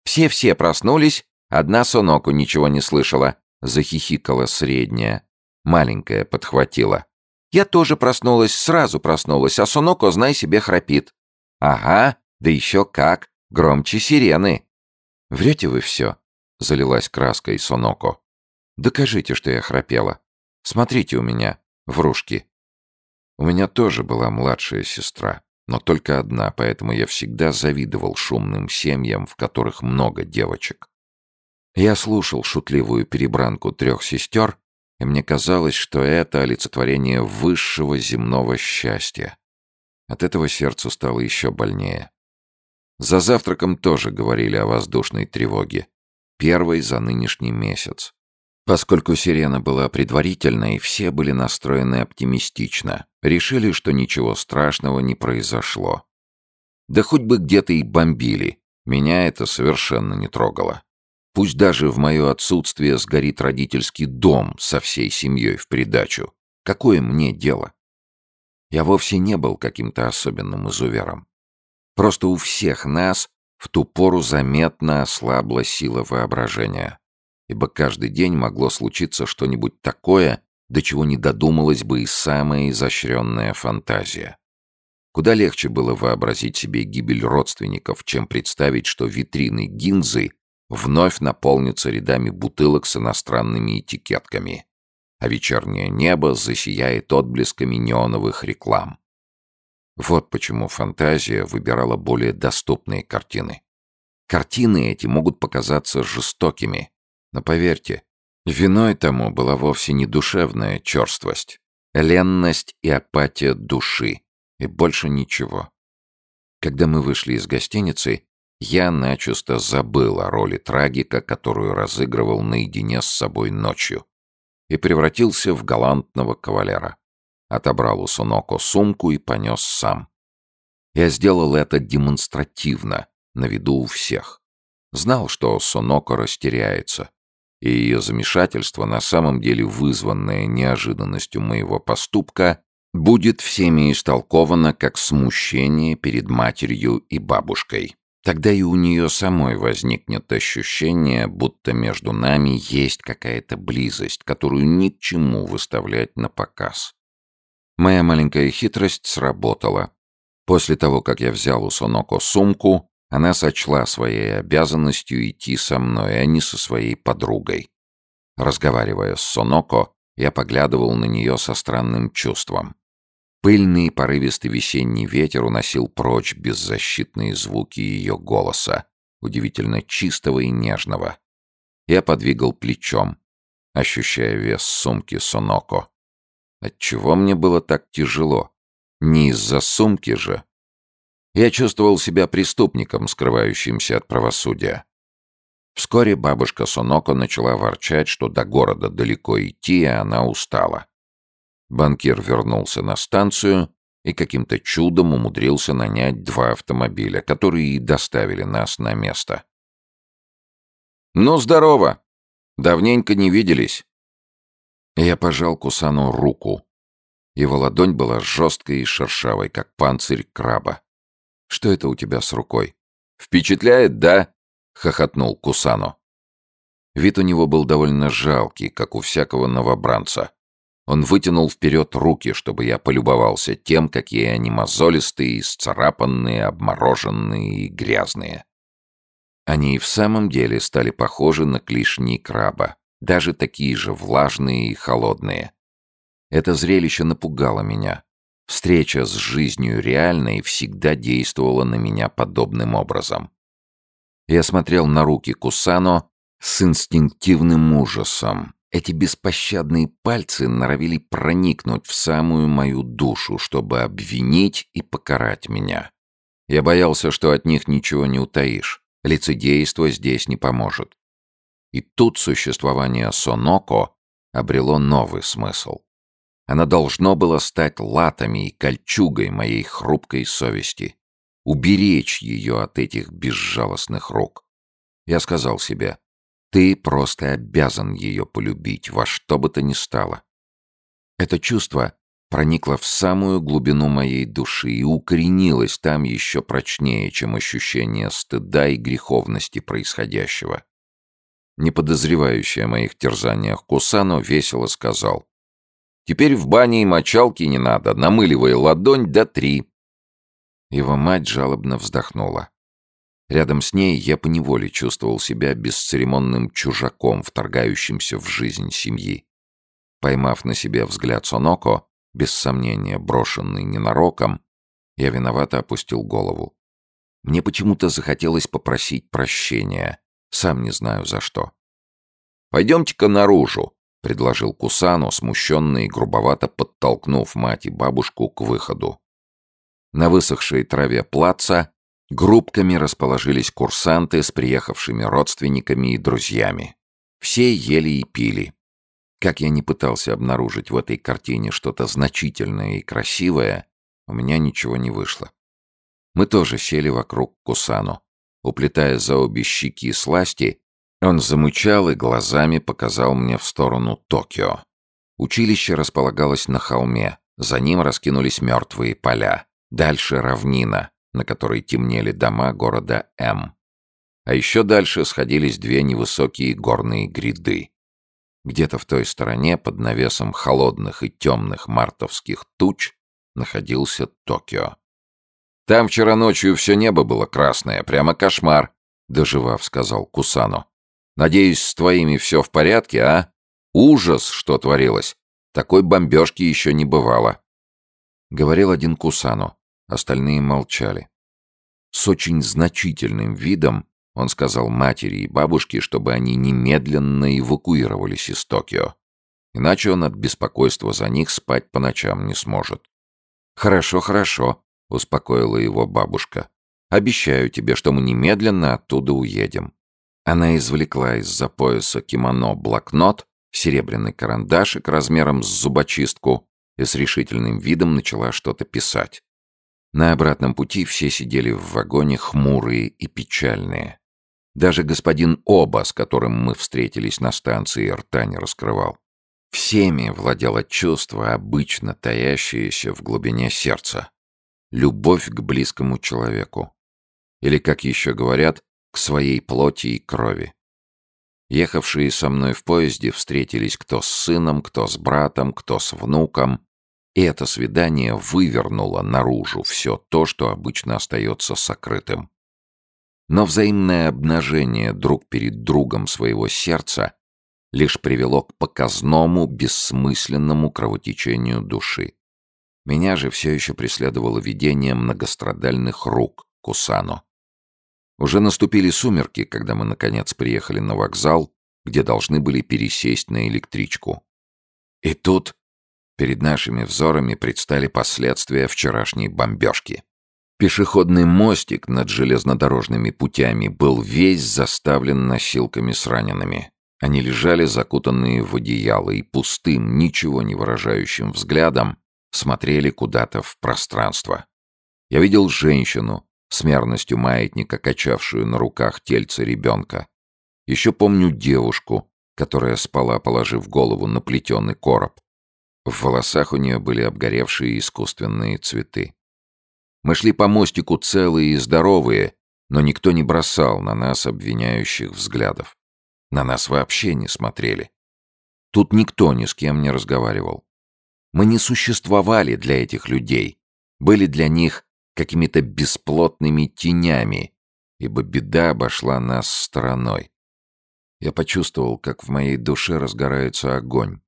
«Все-все проснулись, одна Соноко ничего не слышала», — захихикала средняя. Маленькая подхватила. Я тоже проснулась, сразу проснулась, а Суноко, знай себе, храпит. Ага, да еще как, громче сирены. Врете вы все, залилась краской Соноко. Докажите, что я храпела. Смотрите у меня, врушки. У меня тоже была младшая сестра, но только одна, поэтому я всегда завидовал шумным семьям, в которых много девочек. Я слушал шутливую перебранку трех сестер и мне казалось, что это олицетворение высшего земного счастья. От этого сердцу стало еще больнее. За завтраком тоже говорили о воздушной тревоге. Первой за нынешний месяц. Поскольку сирена была предварительной, все были настроены оптимистично. Решили, что ничего страшного не произошло. Да хоть бы где-то и бомбили. Меня это совершенно не трогало. Пусть даже в мое отсутствие сгорит родительский дом со всей семьей в придачу. Какое мне дело? Я вовсе не был каким-то особенным изувером. Просто у всех нас в ту пору заметно ослабла сила воображения. Ибо каждый день могло случиться что-нибудь такое, до чего не додумалась бы и самая изощренная фантазия. Куда легче было вообразить себе гибель родственников, чем представить, что витрины гинзы вновь наполнится рядами бутылок с иностранными этикетками, а вечернее небо засияет отблесками неоновых реклам. Вот почему фантазия выбирала более доступные картины. Картины эти могут показаться жестокими, но поверьте, виной тому была вовсе не душевная черствость, ленность и апатия души, и больше ничего. Когда мы вышли из гостиницы, я начисто забыл о роли трагика, которую разыгрывал наедине с собой ночью, и превратился в галантного кавалера. Отобрал у Суноко сумку и понес сам. Я сделал это демонстративно, на виду у всех. Знал, что Суноко растеряется, и ее замешательство, на самом деле вызванное неожиданностью моего поступка, будет всеми истолковано как смущение перед матерью и бабушкой. Тогда и у нее самой возникнет ощущение, будто между нами есть какая-то близость, которую ни к чему выставлять на показ. Моя маленькая хитрость сработала. После того, как я взял у Соноко сумку, она сочла своей обязанностью идти со мной, а не со своей подругой. Разговаривая с Соноко, я поглядывал на нее со странным чувством. Пыльный порывистый весенний ветер уносил прочь беззащитные звуки ее голоса, удивительно чистого и нежного. Я подвигал плечом, ощущая вес сумки Соноко. Отчего мне было так тяжело? Не из-за сумки же. Я чувствовал себя преступником, скрывающимся от правосудия. Вскоре бабушка Соноко начала ворчать, что до города далеко идти, и она устала. Банкир вернулся на станцию и каким-то чудом умудрился нанять два автомобиля, которые и доставили нас на место. «Ну, здорово! Давненько не виделись!» Я пожал Кусану руку. Его ладонь была жесткой и шершавой, как панцирь краба. «Что это у тебя с рукой?» «Впечатляет, да?» — хохотнул Кусану. Вид у него был довольно жалкий, как у всякого новобранца. Он вытянул вперед руки, чтобы я полюбовался тем, какие они мозолистые, исцарапанные, обмороженные и грязные. Они и в самом деле стали похожи на клешни краба, даже такие же влажные и холодные. Это зрелище напугало меня. Встреча с жизнью реальной всегда действовала на меня подобным образом. Я смотрел на руки Кусано с инстинктивным ужасом. Эти беспощадные пальцы норовили проникнуть в самую мою душу, чтобы обвинить и покарать меня. Я боялся, что от них ничего не утаишь. Лицедейство здесь не поможет. И тут существование Соноко обрело новый смысл. Оно должно было стать латами и кольчугой моей хрупкой совести, уберечь ее от этих безжалостных рук. Я сказал себе, ты просто обязан ее полюбить во что бы то ни стало. Это чувство проникло в самую глубину моей души и укоренилось там еще прочнее, чем ощущение стыда и греховности происходящего. Не подозревающий о моих терзаниях Кусано весело сказал. «Теперь в бане и мочалки не надо, намыливай ладонь до три». Его мать жалобно вздохнула. Рядом с ней я поневоле чувствовал себя бесцеремонным чужаком, вторгающимся в жизнь семьи. Поймав на себе взгляд Соноко, без сомнения брошенный ненароком, я виновато опустил голову. Мне почему-то захотелось попросить прощения, сам не знаю за что. «Пойдемте-ка наружу», — предложил Кусану, смущенный и грубовато подтолкнув мать и бабушку к выходу. На высохшей траве плаца Группками расположились курсанты с приехавшими родственниками и друзьями. Все ели и пили. Как я не пытался обнаружить в этой картине что-то значительное и красивое, у меня ничего не вышло. Мы тоже сели вокруг Кусану. Уплетая за обе щеки сласти, он замычал и глазами показал мне в сторону Токио. Училище располагалось на холме, за ним раскинулись мертвые поля. Дальше равнина, на которой темнели дома города М. А еще дальше сходились две невысокие горные гряды. Где-то в той стороне, под навесом холодных и темных мартовских туч, находился Токио. «Там вчера ночью все небо было красное, прямо кошмар», — доживав, сказал Кусану. «Надеюсь, с твоими все в порядке, а? Ужас, что творилось. Такой бомбежки еще не бывало». Говорил один Кусану. Остальные молчали. С очень значительным видом он сказал матери и бабушке, чтобы они немедленно эвакуировались из Токио. Иначе он от беспокойства за них спать по ночам не сможет. «Хорошо, хорошо», — успокоила его бабушка. «Обещаю тебе, что мы немедленно оттуда уедем». Она извлекла из-за пояса кимоно блокнот, серебряный карандашик размером с зубочистку и с решительным видом начала что-то писать. На обратном пути все сидели в вагоне хмурые и печальные. Даже господин Оба, с которым мы встретились на станции, рта не раскрывал. Всеми владело чувство, обычно таящееся в глубине сердца. Любовь к близкому человеку. Или, как еще говорят, к своей плоти и крови. Ехавшие со мной в поезде встретились кто с сыном, кто с братом, кто с внуком, и это свидание вывернуло наружу все то, что обычно остается сокрытым. Но взаимное обнажение друг перед другом своего сердца лишь привело к показному, бессмысленному кровотечению души. Меня же все еще преследовало видение многострадальных рук Кусану. Уже наступили сумерки, когда мы, наконец, приехали на вокзал, где должны были пересесть на электричку. И тут Перед нашими взорами предстали последствия вчерашней бомбежки. Пешеходный мостик над железнодорожными путями был весь заставлен носилками с ранеными. Они лежали закутанные в одеяло и пустым, ничего не выражающим взглядом смотрели куда-то в пространство. Я видел женщину, с мерностью маятника, качавшую на руках тельце ребенка. Еще помню девушку, которая спала, положив голову на плетеный короб. В волосах у нее были обгоревшие искусственные цветы. Мы шли по мостику целые и здоровые, но никто не бросал на нас обвиняющих взглядов. На нас вообще не смотрели. Тут никто ни с кем не разговаривал. Мы не существовали для этих людей, были для них какими-то бесплотными тенями, ибо беда обошла нас стороной. Я почувствовал, как в моей душе разгорается огонь.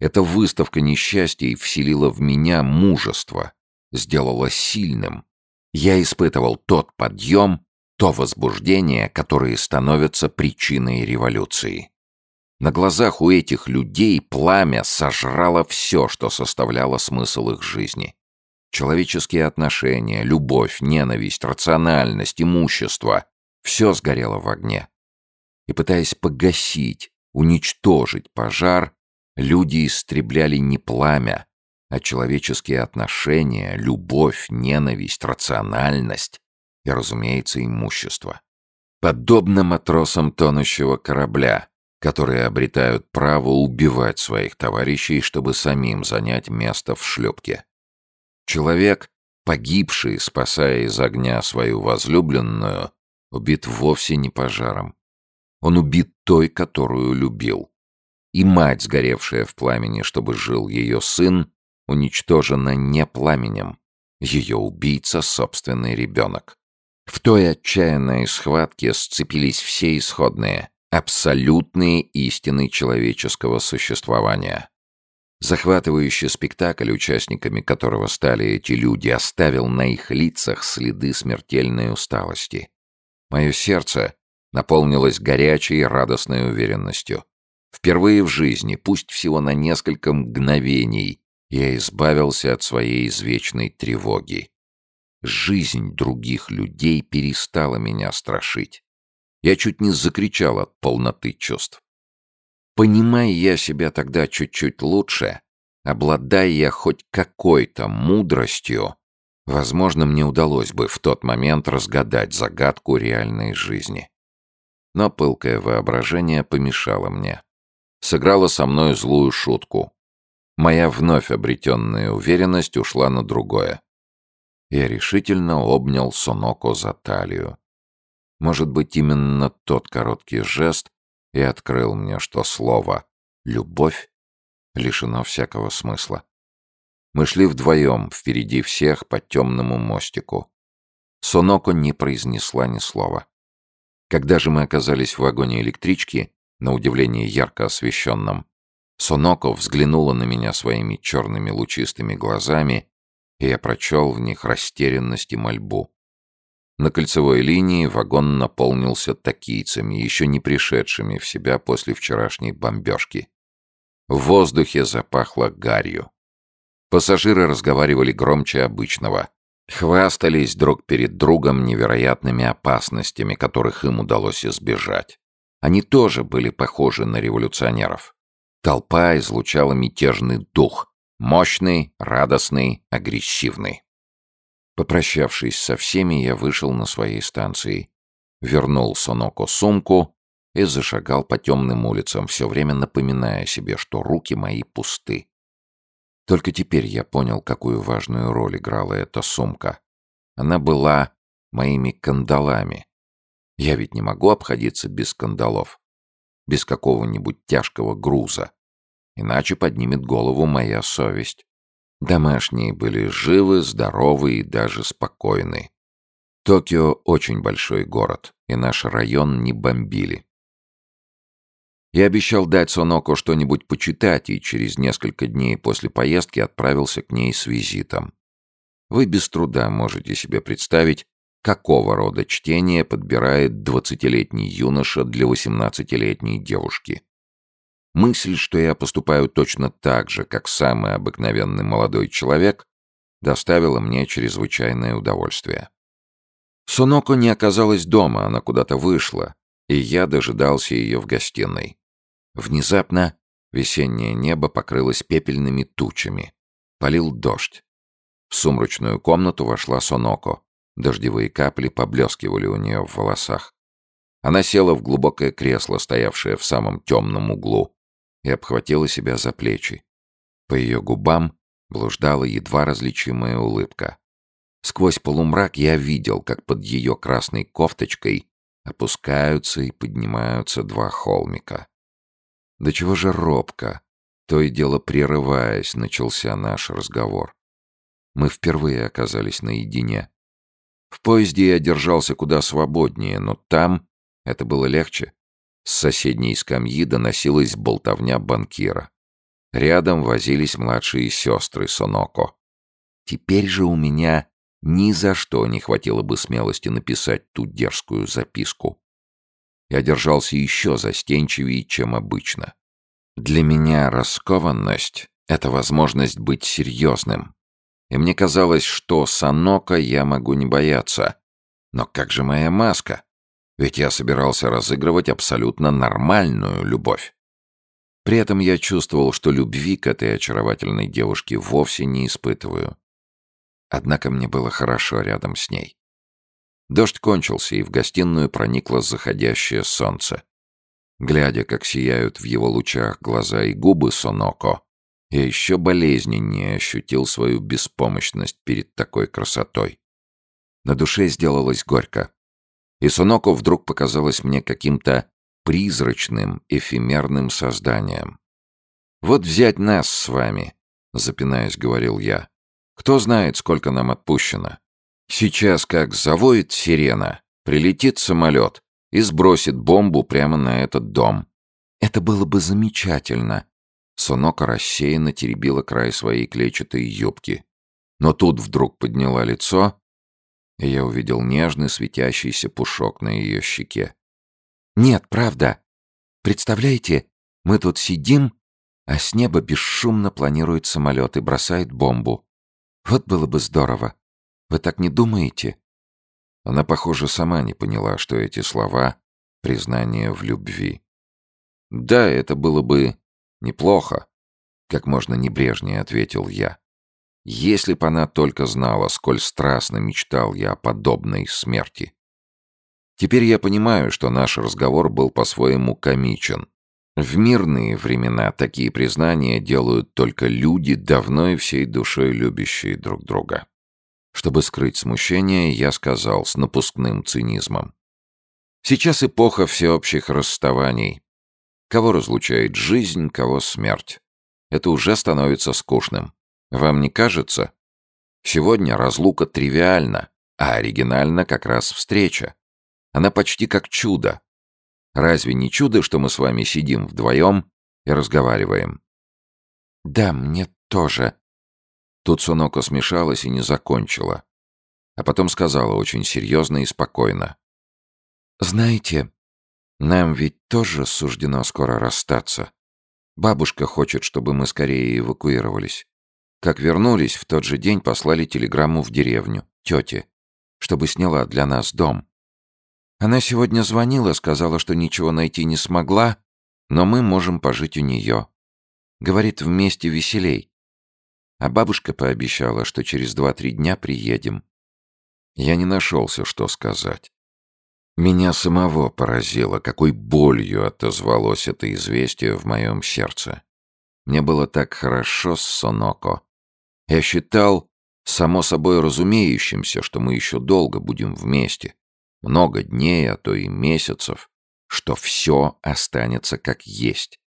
Эта выставка несчастий вселила в меня мужество, сделала сильным. Я испытывал тот подъем, то возбуждение, которые становятся причиной революции. На глазах у этих людей пламя сожрало все, что составляло смысл их жизни. Человеческие отношения, любовь, ненависть, рациональность, имущество — все сгорело в огне. И пытаясь погасить, уничтожить пожар, люди истребляли не пламя, а человеческие отношения, любовь, ненависть, рациональность и, разумеется, имущество. Подобно матросам тонущего корабля, которые обретают право убивать своих товарищей, чтобы самим занять место в шлюпке. Человек, погибший, спасая из огня свою возлюбленную, убит вовсе не пожаром. Он убит той, которую любил. И мать, сгоревшая в пламени, чтобы жил ее сын, уничтожена не пламенем. Ее убийца — собственный ребенок. В той отчаянной схватке сцепились все исходные, абсолютные истины человеческого существования. Захватывающий спектакль, участниками которого стали эти люди, оставил на их лицах следы смертельной усталости. Мое сердце наполнилось горячей и радостной уверенностью. Впервые в жизни, пусть всего на несколько мгновений, я избавился от своей извечной тревоги. Жизнь других людей перестала меня страшить. Я чуть не закричал от полноты чувств. Понимая я себя тогда чуть-чуть лучше, обладая я хоть какой-то мудростью, возможно, мне удалось бы в тот момент разгадать загадку реальной жизни. Но пылкое воображение помешало мне. Сыграло со мной злую шутку. Моя вновь обретенная уверенность ушла на другое. Я решительно обнял Соноко за талию. Может быть, именно тот короткий жест и открыл мне, что слово «любовь» лишено всякого смысла. Мы шли вдвоем, впереди всех, по темному мостику. Соноко не произнесла ни слова. Когда же мы оказались в вагоне электрички, на удивление ярко освещенном, Соноко взглянула на меня своими черными лучистыми глазами, и я прочел в них растерянность и мольбу. На кольцевой линии вагон наполнился токийцами, еще не пришедшими в себя после вчерашней бомбежки. В воздухе запахло гарью. Пассажиры разговаривали громче обычного. Хвастались друг перед другом невероятными опасностями, которых им удалось избежать. Они тоже были похожи на революционеров. Толпа излучала мятежный дух. Мощный, радостный, агрессивный. Попрощавшись со всеми, я вышел на своей станции, вернул Соноко сумку и зашагал по темным улицам, все время напоминая себе, что руки мои пусты. Только теперь я понял, какую важную роль играла эта сумка. Она была моими кандалами. Я ведь не могу обходиться без кандалов, без какого-нибудь тяжкого груза, иначе поднимет голову моя совесть. Домашние были живы, здоровы и даже спокойны. Токио очень большой город, и наш район не бомбили. Я обещал дать Соноко что-нибудь почитать, и через несколько дней после поездки отправился к ней с визитом. Вы без труда можете себе представить, какого рода чтение подбирает двадцатилетний юноша для восемнадцатилетней девушки. Мысль, что я поступаю точно так же, как самый обыкновенный молодой человек, доставила мне чрезвычайное удовольствие. Суноко не оказалась дома, она куда-то вышла, и я дожидался ее в гостиной. Внезапно весеннее небо покрылось пепельными тучами. Полил дождь. В сумрачную комнату вошла Соноко. Дождевые капли поблескивали у нее в волосах. Она села в глубокое кресло, стоявшее в самом темном углу, и обхватила себя за плечи. По ее губам блуждала едва различимая улыбка. Сквозь полумрак я видел, как под ее красной кофточкой опускаются и поднимаются два холмика. Да чего же робко, то и дело прерываясь, начался наш разговор. Мы впервые оказались наедине. В поезде я держался куда свободнее, но там это было легче. С соседней скамьи доносилась болтовня банкира. Рядом возились младшие сестры Соноко. Теперь же у меня ни за что не хватило бы смелости написать ту дерзкую записку. Я держался еще застенчивее, чем обычно. Для меня раскованность — это возможность быть серьезным. И мне казалось, что Санока я могу не бояться. Но как же моя маска? Ведь я собирался разыгрывать абсолютно нормальную любовь. При этом я чувствовал, что любви к этой очаровательной девушке вовсе не испытываю. Однако мне было хорошо рядом с ней. Дождь кончился, и в гостиную проникло заходящее солнце. Глядя, как сияют в его лучах глаза и губы Соноко, я еще болезненнее ощутил свою беспомощность перед такой красотой. На душе сделалось горько. И Соноко вдруг показалось мне каким-то призрачным, эфемерным созданием. «Вот взять нас с вами», — запинаясь, говорил я. «Кто знает, сколько нам отпущено. Сейчас, как завоет сирена, прилетит самолет и сбросит бомбу прямо на этот дом. Это было бы замечательно». Сонока рассеянно теребила край своей клетчатой юбки. Но тут вдруг подняла лицо и я увидел нежный светящийся пушок на ее щеке. «Нет, правда. Представляете, мы тут сидим, а с неба бесшумно планирует самолет и бросает бомбу. Вот было бы здорово. Вы так не думаете?» Она, похоже, сама не поняла, что эти слова — признание в любви. «Да, это было бы неплохо», — как можно небрежнее ответил я. Если б она только знала, сколь страстно мечтал я о подобной смерти. Теперь я понимаю, что наш разговор был по-своему комичен. В мирные времена такие признания делают только люди, давно и всей душой любящие друг друга. Чтобы скрыть смущение, я сказал с напускным цинизмом. Сейчас эпоха всеобщих расставаний. Кого разлучает жизнь, кого смерть. Это уже становится скучным. Вам не кажется? Сегодня разлука тривиальна, а оригинальна как раз встреча. Она почти как чудо. Разве не чудо, что мы с вами сидим вдвоем и разговариваем? Да, мне тоже. Тут Соноко смешалась и не закончила. А потом сказала очень серьезно и спокойно. Знаете, нам ведь тоже суждено скоро расстаться. Бабушка хочет, чтобы мы скорее эвакуировались. Как вернулись, в тот же день послали телеграмму в деревню, тете, чтобы сняла для нас дом. Она сегодня звонила, сказала, что ничего найти не смогла, но мы можем пожить у нее. Говорит, вместе веселей. А бабушка пообещала, что через два-три дня приедем. Я не нашелся, что сказать. Меня самого поразило, какой болью отозвалось это известие в моем сердце. Мне было так хорошо с Соноко, я считал само собой разумеющимся, что мы еще долго будем вместе. Много дней, а то и месяцев. Что все останется как есть.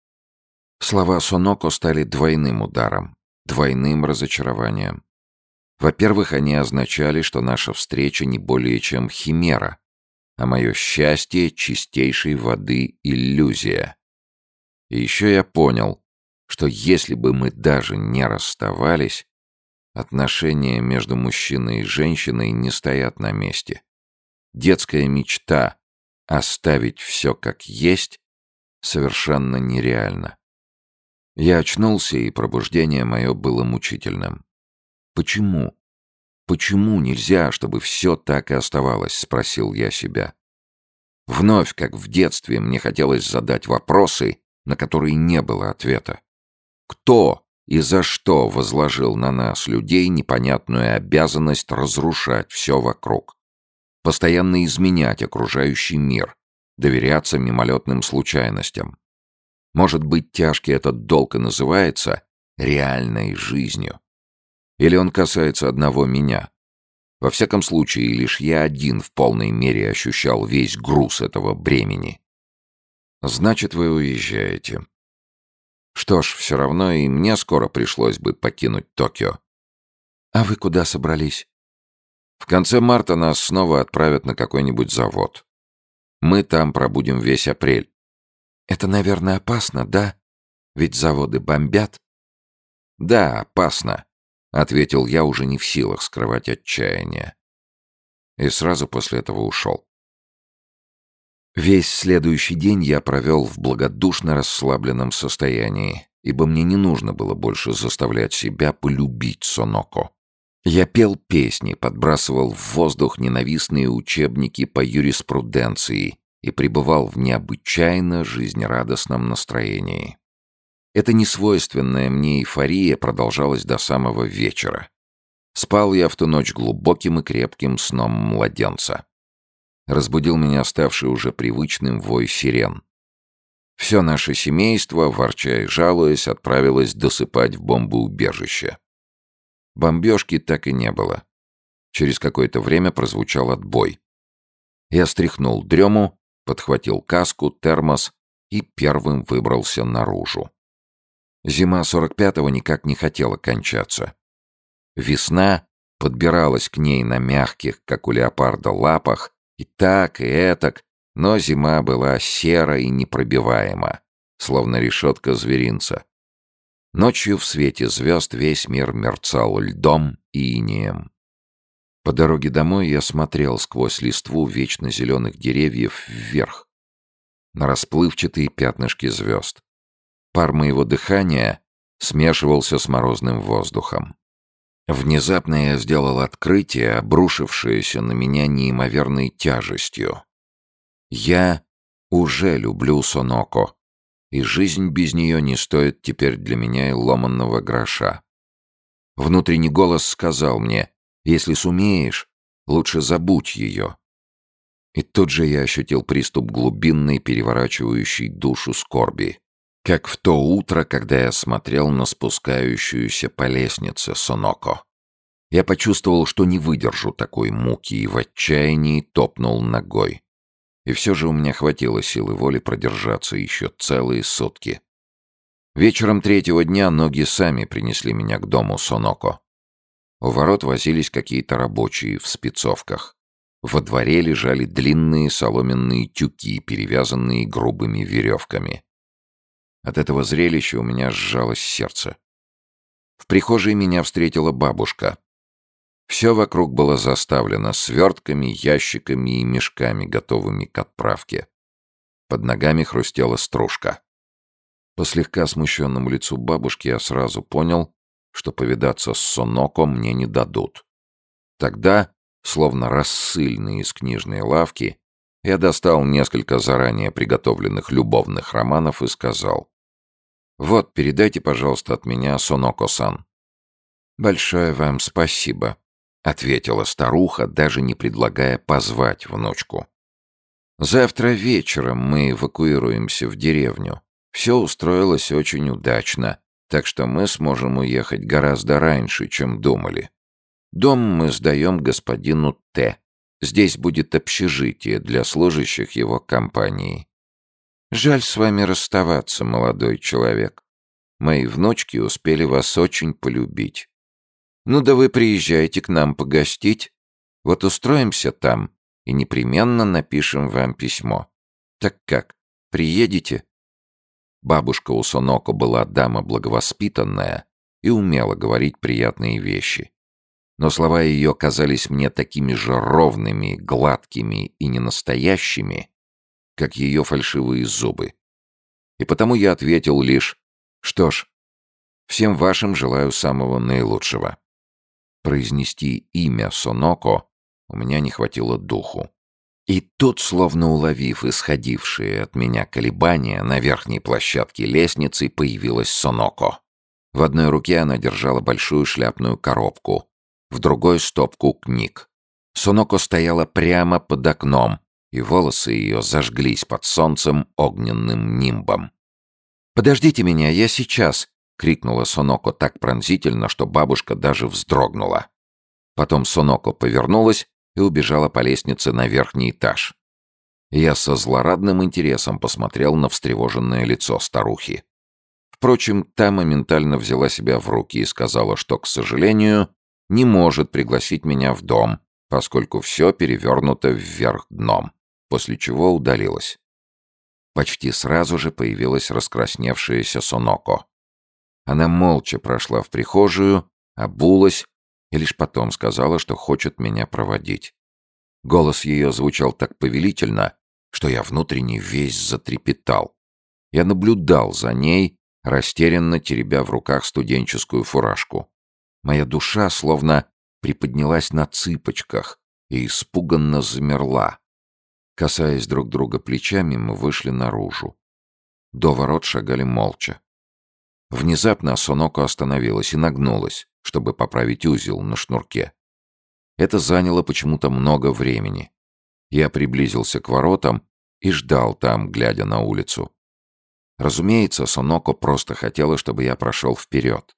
Слова Соноко стали двойным ударом, двойным разочарованием. Во-первых, они означали, что наша встреча не более чем химера, а мое счастье — чистейшей воды иллюзия. И еще я понял, что если бы мы даже не расставались, Отношения между мужчиной и женщиной не стоят на месте. Детская мечта оставить все как есть совершенно нереально. Я очнулся, и пробуждение мое было мучительным. Почему? Почему нельзя, чтобы все так и оставалось, спросил я себя. Вновь, как в детстве, мне хотелось задать вопросы, на которые не было ответа. Кто и за что возложил на нас, людей, непонятную обязанность разрушать все вокруг, постоянно изменять окружающий мир, доверяться мимолетным случайностям. Может быть, тяжкий этот долг и называется реальной жизнью. Или он касается одного меня. Во всяком случае, лишь я один в полной мере ощущал весь груз этого бремени. Значит, вы уезжаете. Что ж, все равно и мне скоро пришлось бы покинуть Токио. А вы куда собрались? В конце марта нас снова отправят на какой-нибудь завод. Мы там пробудем весь апрель. Это, наверное, опасно, да? Ведь заводы бомбят. Да, опасно, ответил я уже не в силах скрывать отчаяние. И сразу после этого ушел. Весь следующий день я провел в благодушно расслабленном состоянии, ибо мне не нужно было больше заставлять себя полюбить Соноко. Я пел песни, подбрасывал в воздух ненавистные учебники по юриспруденции и пребывал в необычайно жизнерадостном настроении. Эта несвойственная мне эйфория продолжалась до самого вечера. Спал я в ту ночь глубоким и крепким сном младенца разбудил меня ставший уже привычным вой сирен. Все наше семейство, ворча и жалуясь, отправилось досыпать в бомбоубежище. Бомбежки так и не было. Через какое-то время прозвучал отбой. Я стряхнул дрему, подхватил каску, термос и первым выбрался наружу. Зима 45-го никак не хотела кончаться. Весна подбиралась к ней на мягких, как у леопарда, лапах и так, и этак, но зима была сера и непробиваема, словно решетка зверинца. Ночью в свете звезд весь мир мерцал льдом и инеем. По дороге домой я смотрел сквозь листву вечно зеленых деревьев вверх, на расплывчатые пятнышки звезд. Пар моего дыхания смешивался с морозным воздухом. Внезапно я сделал открытие, обрушившееся на меня неимоверной тяжестью. Я уже люблю Соноко, и жизнь без нее не стоит теперь для меня и ломанного гроша. Внутренний голос сказал мне, если сумеешь, лучше забудь ее. И тут же я ощутил приступ глубинной, переворачивающей душу скорби. Как в то утро, когда я смотрел на спускающуюся по лестнице Соноко. Я почувствовал, что не выдержу такой муки и в отчаянии топнул ногой. И все же у меня хватило силы воли продержаться еще целые сутки. Вечером третьего дня ноги сами принесли меня к дому Соноко. У ворот возились какие-то рабочие в спецовках. Во дворе лежали длинные соломенные тюки, перевязанные грубыми веревками. От этого зрелища у меня сжалось сердце. В прихожей меня встретила бабушка. Все вокруг было заставлено свертками, ящиками и мешками, готовыми к отправке. Под ногами хрустела стружка. По слегка смущенному лицу бабушки я сразу понял, что повидаться с Соноко мне не дадут. Тогда, словно рассыльный из книжной лавки, я достал несколько заранее приготовленных любовных романов и сказал «Вот, передайте, пожалуйста, от меня Соноко-сан». «Большое вам спасибо», — ответила старуха, даже не предлагая позвать внучку. «Завтра вечером мы эвакуируемся в деревню. Все устроилось очень удачно, так что мы сможем уехать гораздо раньше, чем думали. Дом мы сдаем господину Т. Здесь будет общежитие для служащих его компании. Жаль с вами расставаться, молодой человек. Мои внучки успели вас очень полюбить. Ну да вы приезжайте к нам погостить. Вот устроимся там и непременно напишем вам письмо. Так как, приедете?» Бабушка у Соноко была дама благовоспитанная и умела говорить приятные вещи. Но слова ее казались мне такими же ровными, гладкими и ненастоящими, как ее фальшивые зубы. И потому я ответил лишь «Что ж, всем вашим желаю самого наилучшего». Произнести имя Соноко у меня не хватило духу. И тут, словно уловив исходившие от меня колебания, на верхней площадке лестницы появилась Соноко. В одной руке она держала большую шляпную коробку, в другой — стопку книг. Соноко стояла прямо под окном, и волосы ее зажглись под солнцем огненным нимбом. «Подождите меня, я сейчас!» — крикнула Соноко так пронзительно, что бабушка даже вздрогнула. Потом Соноко повернулась и убежала по лестнице на верхний этаж. Я со злорадным интересом посмотрел на встревоженное лицо старухи. Впрочем, та моментально взяла себя в руки и сказала, что, к сожалению, не может пригласить меня в дом, поскольку все перевернуто вверх дном, после чего удалилась. Почти сразу же появилась раскрасневшаяся Соноко. Она молча прошла в прихожую, обулась и лишь потом сказала, что хочет меня проводить. Голос ее звучал так повелительно, что я внутренне весь затрепетал. Я наблюдал за ней, растерянно теребя в руках студенческую фуражку. Моя душа словно приподнялась на цыпочках и испуганно замерла. Касаясь друг друга плечами, мы вышли наружу. До ворот шагали молча. Внезапно Соноко остановилась и нагнулась, чтобы поправить узел на шнурке. Это заняло почему-то много времени. Я приблизился к воротам и ждал там, глядя на улицу. Разумеется, Соноко просто хотела, чтобы я прошел вперед.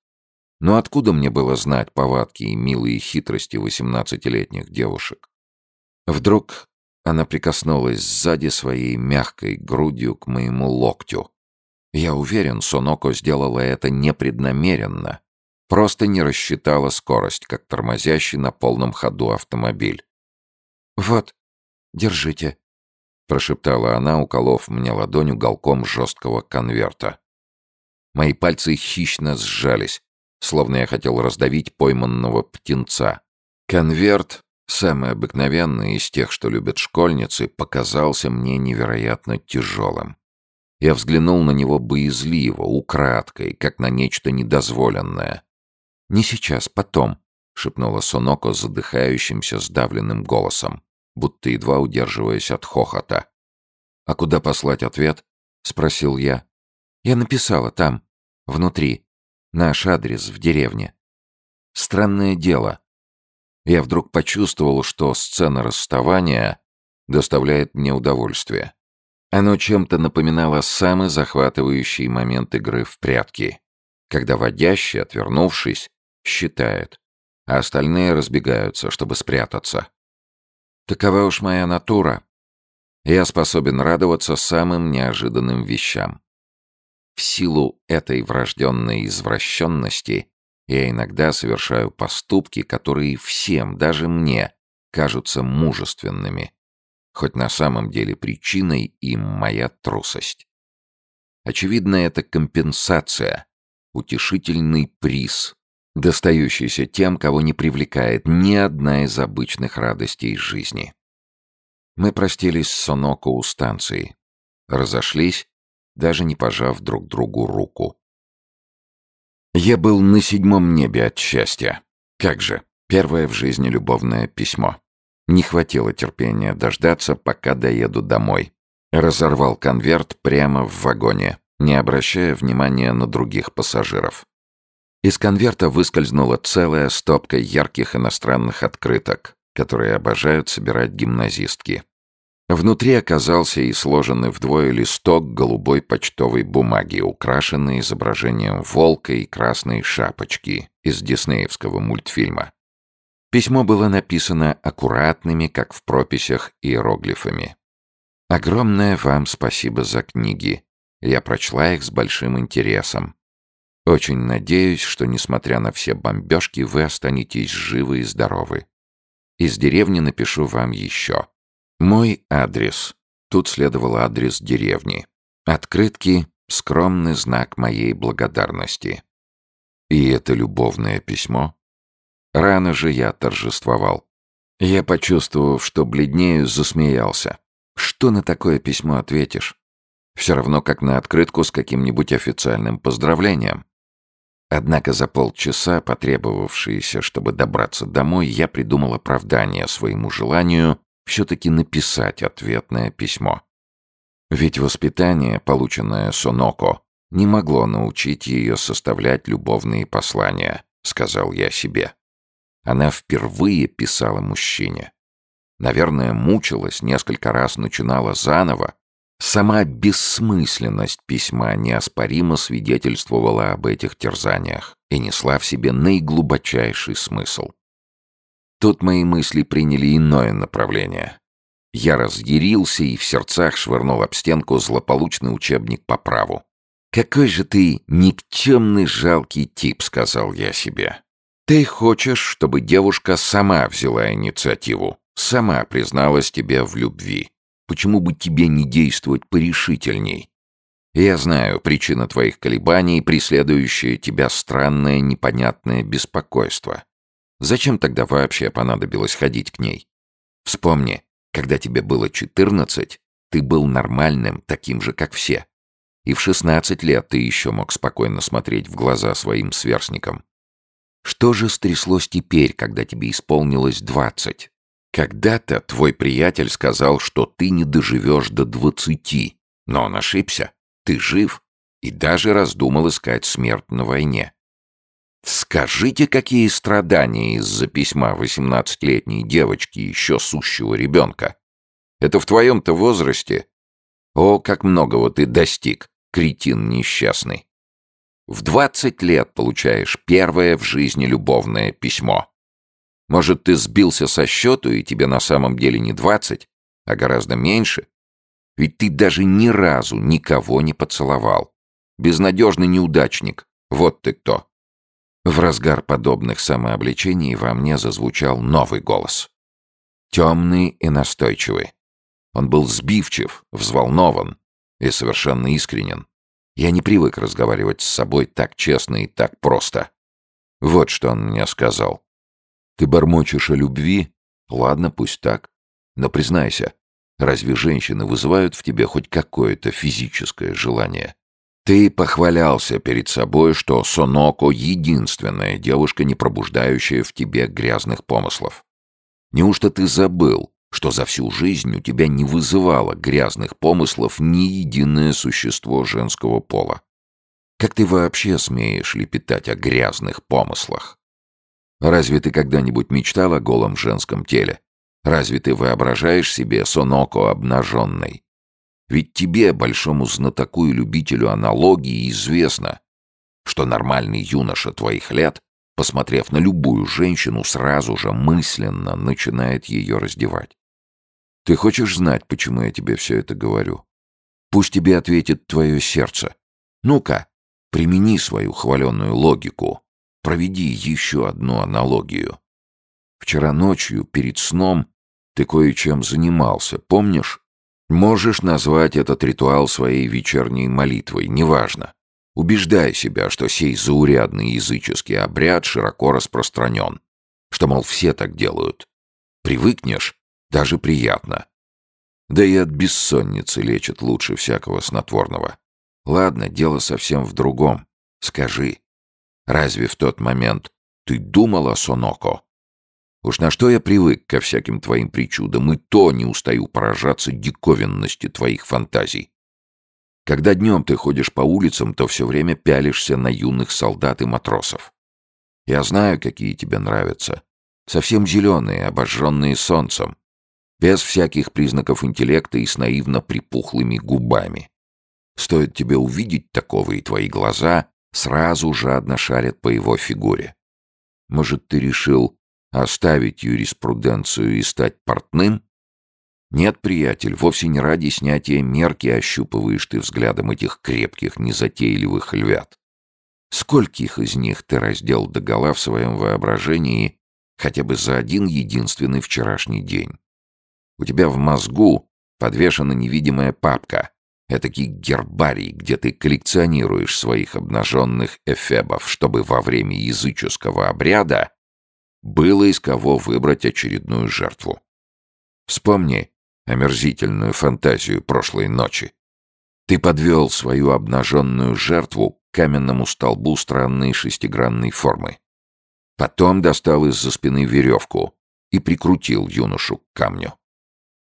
Но откуда мне было знать повадки и милые хитрости восемнадцатилетних девушек? Вдруг она прикоснулась сзади своей мягкой грудью к моему локтю. Я уверен, Соноко сделала это непреднамеренно. Просто не рассчитала скорость, как тормозящий на полном ходу автомобиль. «Вот, держите», — прошептала она, уколов мне ладонь уголком жесткого конверта. Мои пальцы хищно сжались, словно я хотел раздавить пойманного птенца. Конверт, самый обыкновенный из тех, что любят школьницы, показался мне невероятно тяжелым. Я взглянул на него боязливо, украдкой, как на нечто недозволенное. «Не сейчас, потом», — шепнула Соноко задыхающимся сдавленным голосом, будто едва удерживаясь от хохота. «А куда послать ответ?» — спросил я. «Я написала там, внутри. Наш адрес в деревне. Странное дело. Я вдруг почувствовал, что сцена расставания доставляет мне удовольствие. Оно чем-то напоминало самый захватывающий момент игры в прятки, когда водящий, отвернувшись, считает, а остальные разбегаются, чтобы спрятаться. Такова уж моя натура. Я способен радоваться самым неожиданным вещам. В силу этой врожденной извращенности я иногда совершаю поступки, которые всем, даже мне, кажутся мужественными, хоть на самом деле причиной им моя трусость. Очевидно, это компенсация, утешительный приз, достающийся тем, кого не привлекает ни одна из обычных радостей жизни. Мы простились с Соноко у станции, разошлись, даже не пожав друг другу руку. Я был на седьмом небе от счастья. Как же, первое в жизни любовное письмо. Не хватило терпения дождаться, пока доеду домой. Разорвал конверт прямо в вагоне, не обращая внимания на других пассажиров. Из конверта выскользнула целая стопка ярких иностранных открыток, которые обожают собирать гимназистки. Внутри оказался и сложенный вдвое листок голубой почтовой бумаги, украшенный изображением волка и красной шапочки из диснеевского мультфильма. Письмо было написано аккуратными, как в прописях, иероглифами. «Огромное вам спасибо за книги. Я прочла их с большим интересом. Очень надеюсь, что, несмотря на все бомбежки, вы останетесь живы и здоровы. Из деревни напишу вам еще. Мой адрес. Тут следовал адрес деревни. Открытки — скромный знак моей благодарности. И это любовное письмо? Рано же я торжествовал. Я, почувствовав, что бледнею, засмеялся. Что на такое письмо ответишь? Все равно, как на открытку с каким-нибудь официальным поздравлением. Однако за полчаса, потребовавшиеся, чтобы добраться домой, я придумал оправдание своему желанию все-таки написать ответное письмо. Ведь воспитание, полученное Соноко, не могло научить ее составлять любовные послания, сказал я себе. Она впервые писала мужчине. Наверное, мучилась, несколько раз начинала заново. Сама бессмысленность письма неоспоримо свидетельствовала об этих терзаниях и несла в себе наиглубочайший смысл. Тут мои мысли приняли иное направление. Я разъярился и в сердцах швырнул об стенку злополучный учебник по праву. «Какой же ты никчемный жалкий тип», — сказал я себе. «Ты хочешь, чтобы девушка сама взяла инициативу, сама призналась тебе в любви. Почему бы тебе не действовать порешительней? Я знаю, причина твоих колебаний — преследующее тебя странное непонятное беспокойство. Зачем тогда вообще понадобилось ходить к ней? Вспомни, когда тебе было четырнадцать, ты был нормальным, таким же, как все. И в шестнадцать лет ты еще мог спокойно смотреть в глаза своим сверстникам. Что же стряслось теперь, когда тебе исполнилось двадцать? Когда-то твой приятель сказал, что ты не доживешь до двадцати, но он ошибся. Ты жив и даже раздумал искать смерть на войне. Скажите, какие страдания из-за письма восемнадцатилетней девочки, еще сущего ребенка. Это в твоем-то возрасте о, как многого ты достиг, кретин несчастный. В двадцать лет получаешь первое в жизни любовное письмо. Может, ты сбился со счету, и тебе на самом деле не двадцать, а гораздо меньше? Ведь ты даже ни разу никого не поцеловал. Безнадежный неудачник. Вот ты кто. В разгар подобных самообличений во мне зазвучал новый голос. Темный и настойчивый. Он был сбивчив, взволнован и совершенно искренен. Я не привык разговаривать с собой так честно и так просто. Вот что он мне сказал. «Ты бормочешь о любви? Ладно, пусть так. Но признайся, разве женщины вызывают в тебе хоть какое-то физическое желание?» Ты похвалялся перед собой, что Соноко — единственная девушка, не пробуждающая в тебе грязных помыслов. Неужто ты забыл, что за всю жизнь у тебя не вызывало грязных помыслов ни единое существо женского пола. Как ты вообще смеешь лепетать о грязных помыслах? Разве ты когда-нибудь мечтал о голом женском теле? Разве ты воображаешь себе Соноко обнаженной? Ведь тебе, большому знатоку и любителю аналогии, известно, что нормальный юноша твоих лет, посмотрев на любую женщину, сразу же мысленно начинает ее раздевать. Ты хочешь знать, почему я тебе все это говорю? Пусть тебе ответит твое сердце. Ну-ка, примени свою хваленную логику. Проведи еще одну аналогию. Вчера ночью, перед сном, ты кое-чем занимался, помнишь? Можешь назвать этот ритуал своей вечерней молитвой, неважно. Убеждай себя, что сей заурядный языческий обряд широко распространен. Что, мол, все так делают. Привыкнешь, даже приятно. Да и от бессонницы лечат лучше всякого снотворного. Ладно, дело совсем в другом. Скажи, разве в тот момент ты думал о Соноко? Уж на что я привык ко всяким твоим причудам, и то не устаю поражаться диковинности твоих фантазий. Когда днем ты ходишь по улицам, то все время пялишься на юных солдат и матросов. Я знаю, какие тебе нравятся. Совсем зеленые, обожженные солнцем без всяких признаков интеллекта и с наивно припухлыми губами. Стоит тебе увидеть такого, и твои глаза сразу жадно шарят по его фигуре. Может, ты решил оставить юриспруденцию и стать портным? Нет, приятель, вовсе не ради снятия мерки ощупываешь ты взглядом этих крепких, незатейливых львят. Скольких из них ты раздел догола в своем воображении хотя бы за один единственный вчерашний день? У тебя в мозгу подвешена невидимая папка, этакий гербарий, где ты коллекционируешь своих обнаженных эфебов, чтобы во время языческого обряда было из кого выбрать очередную жертву. Вспомни омерзительную фантазию прошлой ночи. Ты подвел свою обнаженную жертву к каменному столбу странной шестигранной формы. Потом достал из-за спины веревку и прикрутил юношу к камню.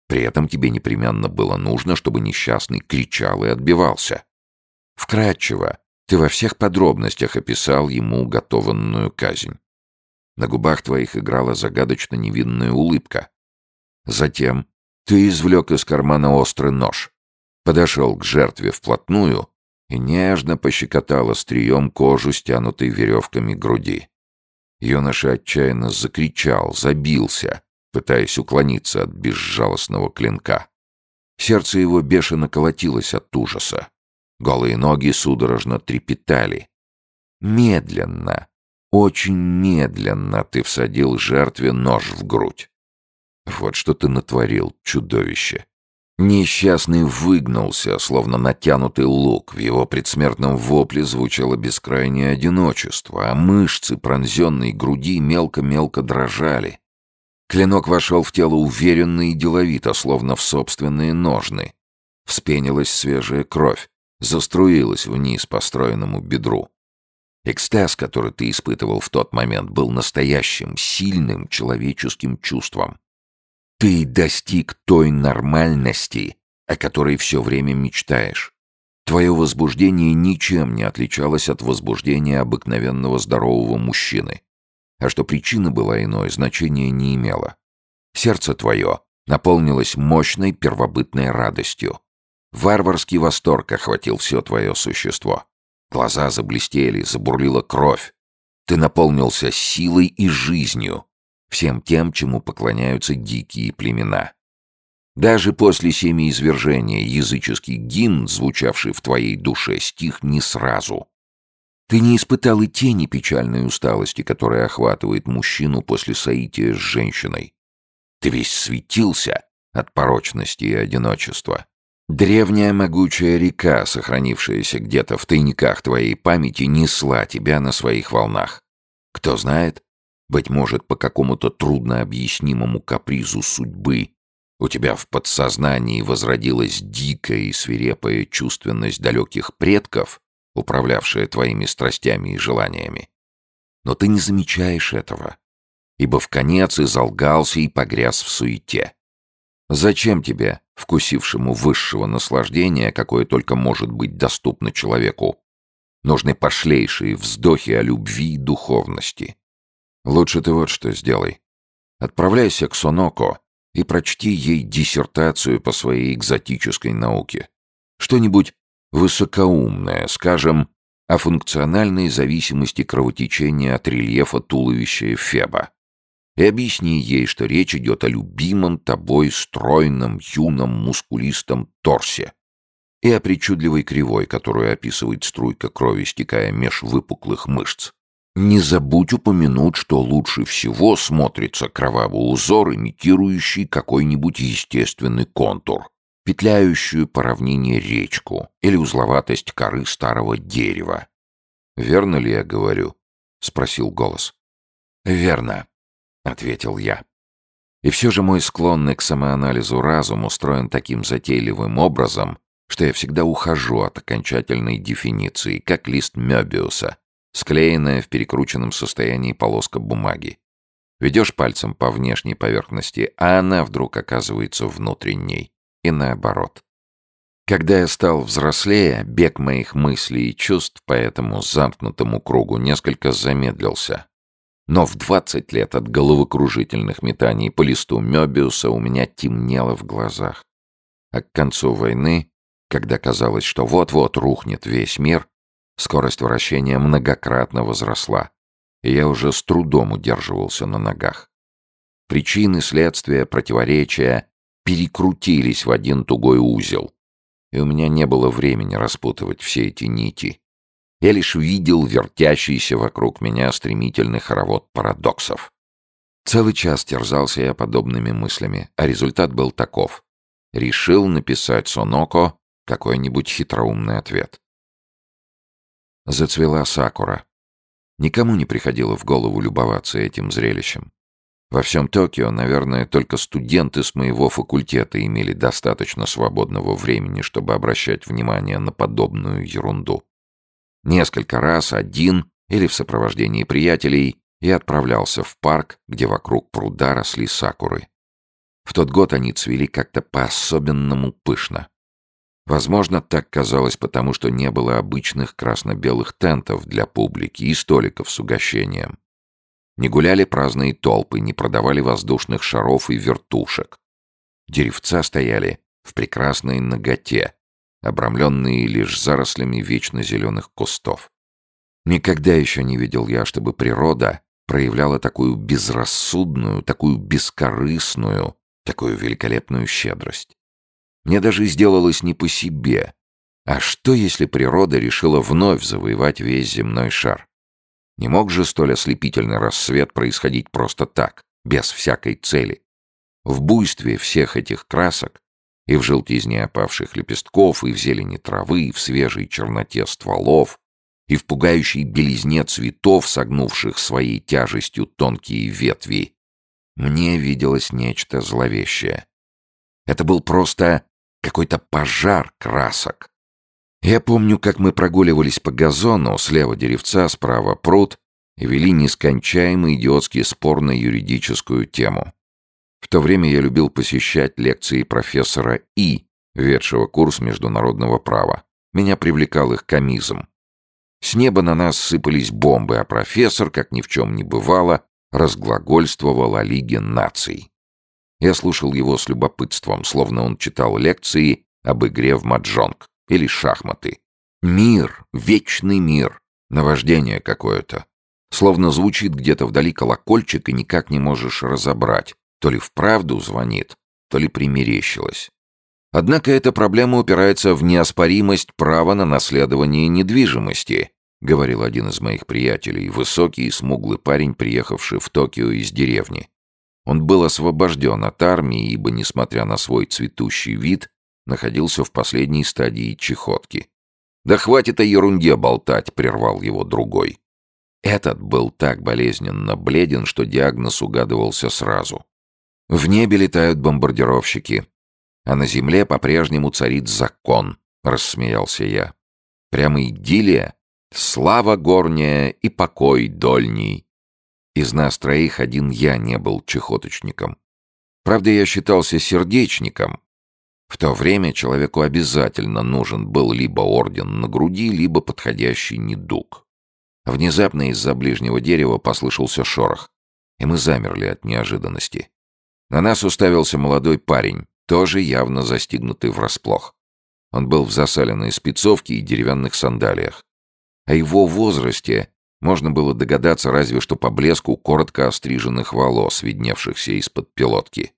При этом тебе непременно было нужно, чтобы несчастный кричал и отбивался. Вкратчиво, ты во всех подробностях описал ему уготованную казнь. На губах твоих играла загадочно невинная улыбка. Затем ты извлек из кармана острый нож, подошел к жертве вплотную и нежно пощекотал острием кожу, стянутой веревками груди. Юноша отчаянно закричал, забился, пытаясь уклониться от безжалостного клинка. Сердце его бешено колотилось от ужаса. Голые ноги судорожно трепетали. Медленно, очень медленно ты всадил жертве нож в грудь. Вот что ты натворил, чудовище. Несчастный выгнулся, словно натянутый лук. В его предсмертном вопле звучало бескрайнее одиночество, а мышцы пронзенной груди мелко-мелко дрожали. Клинок вошел в тело уверенно и деловито, словно в собственные ножны. Вспенилась свежая кровь, заструилась вниз по стройному бедру. Экстаз, который ты испытывал в тот момент, был настоящим, сильным человеческим чувством. Ты достиг той нормальности, о которой все время мечтаешь. Твое возбуждение ничем не отличалось от возбуждения обыкновенного здорового мужчины. А что причина была иной, значения не имела. Сердце твое наполнилось мощной первобытной радостью. Варварский восторг охватил все твое существо. Глаза заблестели, забурлила кровь. Ты наполнился силой и жизнью, всем тем, чему поклоняются дикие племена. Даже после семиизвержения языческий гимн, звучавший в твоей душе, стих не сразу. Ты не испытал и тени печальной усталости, которая охватывает мужчину после соития с женщиной. Ты весь светился от порочности и одиночества. Древняя могучая река, сохранившаяся где-то в тайниках твоей памяти, несла тебя на своих волнах. Кто знает, быть может, по какому-то труднообъяснимому капризу судьбы у тебя в подсознании возродилась дикая и свирепая чувственность далеких предков, управлявшая твоими страстями и желаниями. Но ты не замечаешь этого, ибо в конец изолгался и погряз в суете. Зачем тебе, вкусившему высшего наслаждения, какое только может быть доступно человеку, нужны пошлейшие вздохи о любви и духовности? Лучше ты вот что сделай. Отправляйся к Соноко и прочти ей диссертацию по своей экзотической науке. Что-нибудь высокоумное, скажем, о функциональной зависимости кровотечения от рельефа туловища Эфеба. И объясни ей, что речь идет о любимом тобой стройном, юном, мускулистом торсе и о причудливой кривой, которую описывает струйка крови, стекая меж выпуклых мышц. Не забудь упомянуть, что лучше всего смотрится кровавый узор, имитирующий какой-нибудь естественный контур, петляющую по равнине речку или узловатость коры старого дерева. «Верно ли я говорю?» — спросил голос. «Верно», — ответил я. И все же мой склонный к самоанализу разум устроен таким затейливым образом, что я всегда ухожу от окончательной дефиниции, как лист Мёбиуса, склеенная в перекрученном состоянии полоска бумаги. Ведешь пальцем по внешней поверхности, а она вдруг оказывается внутренней. И наоборот. Когда я стал взрослее, бег моих мыслей и чувств по этому замкнутому кругу несколько замедлился. Но в 20 лет от головокружительных метаний по листу Мёбиуса у меня темнело в глазах. А к концу войны, когда казалось, что вот-вот рухнет весь мир, Скорость вращения многократно возросла, и я уже с трудом удерживался на ногах. Причины, следствия, противоречия перекрутились в один тугой узел, и у меня не было времени распутывать все эти нити. Я лишь видел вертящийся вокруг меня стремительный хоровод парадоксов. Целый час терзался я подобными мыслями, а результат был таков. Решил написать Соноко какой-нибудь хитроумный ответ. Зацвела сакура. Никому не приходило в голову любоваться этим зрелищем. Во всем Токио, наверное, только студенты с моего факультета имели достаточно свободного времени, чтобы обращать внимание на подобную ерунду. Несколько раз один или в сопровождении приятелей я отправлялся в парк, где вокруг пруда росли сакуры. В тот год они цвели как-то по-особенному пышно. Возможно, так казалось потому, что не было обычных красно-белых тентов для публики и столиков с угощением. Не гуляли праздные толпы, не продавали воздушных шаров и вертушек. Деревца стояли в прекрасной ноготе, обрамленные лишь зарослями вечно зеленых кустов. Никогда еще не видел я, чтобы природа проявляла такую безрассудную, такую бескорыстную, такую великолепную щедрость. Мне даже сделалось не по себе. А что, если природа решила вновь завоевать весь земной шар? Не мог же столь ослепительный рассвет происходить просто так, без всякой цели. В буйстве всех этих красок и в желтизне опавших лепестков, и в зелени травы, и в свежей черноте стволов, и в пугающей белизне цветов, согнувших своей тяжестью тонкие ветви, мне виделось нечто зловещее. Это был просто какой-то пожар красок. Я помню, как мы прогуливались по газону, слева деревца, справа пруд, и вели нескончаемый идиотский спор на юридическую тему. В то время я любил посещать лекции профессора И, ведшего курс международного права. Меня привлекал их комизм. С неба на нас сыпались бомбы, а профессор, как ни в чем не бывало, разглагольствовал о Лиге наций. Я слушал его с любопытством, словно он читал лекции об игре в маджонг или шахматы. Мир, вечный мир, наваждение какое-то. Словно звучит где-то вдали колокольчик, и никак не можешь разобрать, то ли вправду звонит, то ли примерещилось. Однако эта проблема упирается в неоспоримость права на наследование недвижимости, говорил один из моих приятелей, высокий и смуглый парень, приехавший в Токио из деревни. Он был освобожден от армии, ибо, несмотря на свой цветущий вид, находился в последней стадии чехотки. «Да хватит о ерунде болтать», — прервал его другой. Этот был так болезненно бледен, что диагноз угадывался сразу. В небе летают бомбардировщики, а на земле по-прежнему царит закон, — рассмеялся я. Прямо идиллия, слава горняя и покой дольний. Из нас троих один я не был чехоточником. Правда, я считался сердечником. В то время человеку обязательно нужен был либо орден на груди, либо подходящий недуг. Внезапно из-за ближнего дерева послышался шорох, и мы замерли от неожиданности. На нас уставился молодой парень, тоже явно застигнутый врасплох. Он был в засаленной спецовке и деревянных сандалиях. О его возрасте можно было догадаться разве что по блеску коротко остриженных волос, видневшихся из-под пилотки.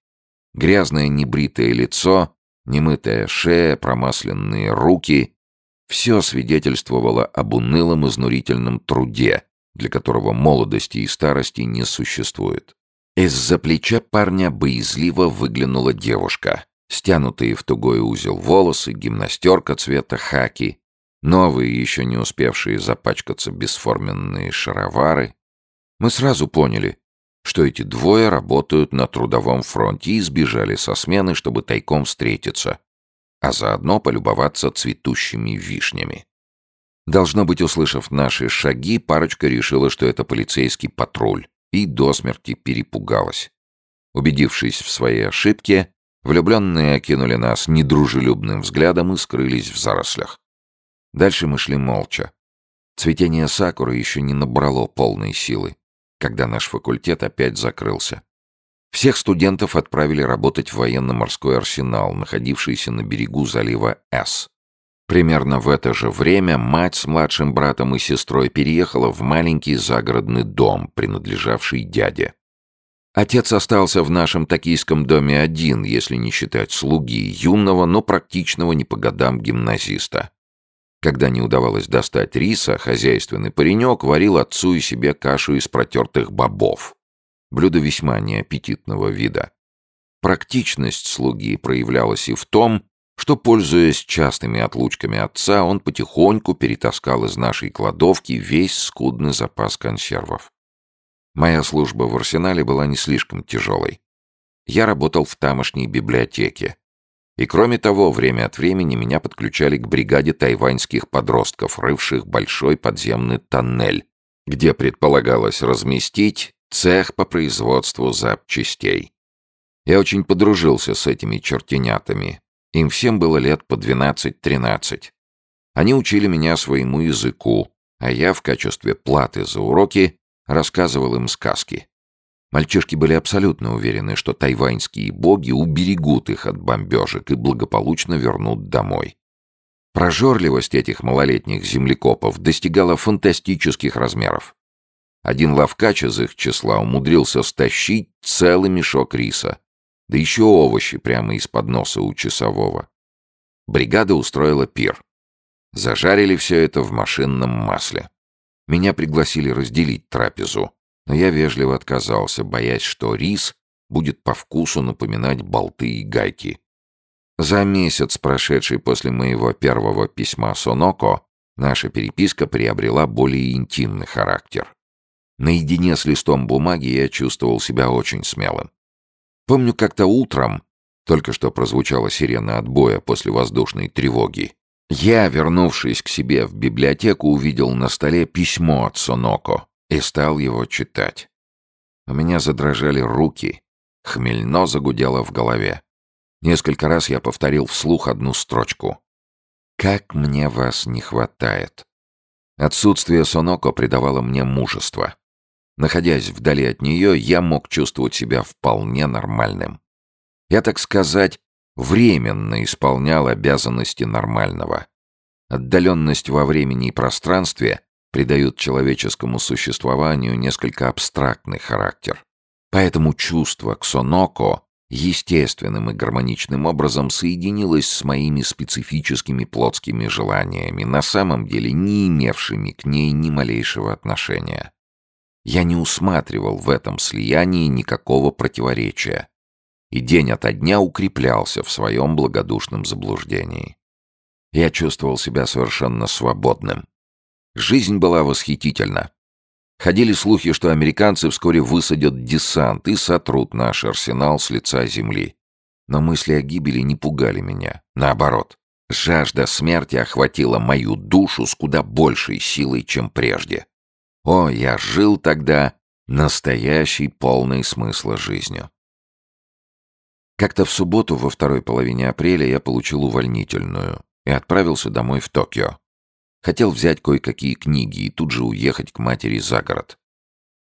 Грязное небритое лицо, немытая шея, промасленные руки — все свидетельствовало об унылом изнурительном труде, для которого молодости и старости не существует. Из-за плеча парня боязливо выглянула девушка. Стянутые в тугой узел волосы, гимнастерка цвета хаки, новые, еще не успевшие запачкаться бесформенные шаровары. Мы сразу поняли, что эти двое работают на трудовом фронте и сбежали со смены, чтобы тайком встретиться, а заодно полюбоваться цветущими вишнями. Должно быть, услышав наши шаги, парочка решила, что это полицейский патруль, и до смерти перепугалась. Убедившись в своей ошибке, влюбленные окинули нас недружелюбным взглядом и скрылись в зарослях. Дальше мы шли молча. Цветение сакуры еще не набрало полной силы, когда наш факультет опять закрылся. Всех студентов отправили работать в военно-морской арсенал, находившийся на берегу залива С. Примерно в это же время мать с младшим братом и сестрой переехала в маленький загородный дом, принадлежавший дяде. Отец остался в нашем токийском доме один, если не считать слуги, юного, но практичного не по годам гимназиста. Когда не удавалось достать риса, хозяйственный паренек варил отцу и себе кашу из протертых бобов. Блюдо весьма неаппетитного вида. Практичность слуги проявлялась и в том, что, пользуясь частыми отлучками отца, он потихоньку перетаскал из нашей кладовки весь скудный запас консервов. Моя служба в арсенале была не слишком тяжелой. Я работал в тамошней библиотеке, и кроме того, время от времени меня подключали к бригаде тайваньских подростков, рывших большой подземный тоннель, где предполагалось разместить цех по производству запчастей. Я очень подружился с этими чертенятами. Им всем было лет по 12-13. Они учили меня своему языку, а я в качестве платы за уроки рассказывал им сказки. Мальчишки были абсолютно уверены, что тайваньские боги уберегут их от бомбежек и благополучно вернут домой. Прожорливость этих малолетних землекопов достигала фантастических размеров. Один ловкач из их числа умудрился стащить целый мешок риса, да еще овощи прямо из-под носа у часового. Бригада устроила пир. Зажарили все это в машинном масле. Меня пригласили разделить трапезу, но я вежливо отказался, боясь, что рис будет по вкусу напоминать болты и гайки. За месяц, прошедший после моего первого письма Соноко, наша переписка приобрела более интимный характер. Наедине с листом бумаги я чувствовал себя очень смелым. Помню, как-то утром, только что прозвучала сирена отбоя после воздушной тревоги, я, вернувшись к себе в библиотеку, увидел на столе письмо от Соноко и стал его читать. У меня задрожали руки, хмельно загудело в голове. Несколько раз я повторил вслух одну строчку. «Как мне вас не хватает!» Отсутствие Соноко придавало мне мужество. Находясь вдали от нее, я мог чувствовать себя вполне нормальным. Я, так сказать, временно исполнял обязанности нормального. Отдаленность во времени и пространстве придают человеческому существованию несколько абстрактный характер. Поэтому чувство к Соноко естественным и гармоничным образом соединилось с моими специфическими плотскими желаниями, на самом деле не имевшими к ней ни малейшего отношения. Я не усматривал в этом слиянии никакого противоречия, и день ото дня укреплялся в своем благодушном заблуждении. Я чувствовал себя совершенно свободным. Жизнь была восхитительна. Ходили слухи, что американцы вскоре высадят десант и сотрут наш арсенал с лица земли. Но мысли о гибели не пугали меня. Наоборот, жажда смерти охватила мою душу с куда большей силой, чем прежде. О, я жил тогда настоящей, полной смысла жизнью. Как-то в субботу во второй половине апреля я получил увольнительную и отправился домой в Токио. Хотел взять кое-какие книги и тут же уехать к матери за город.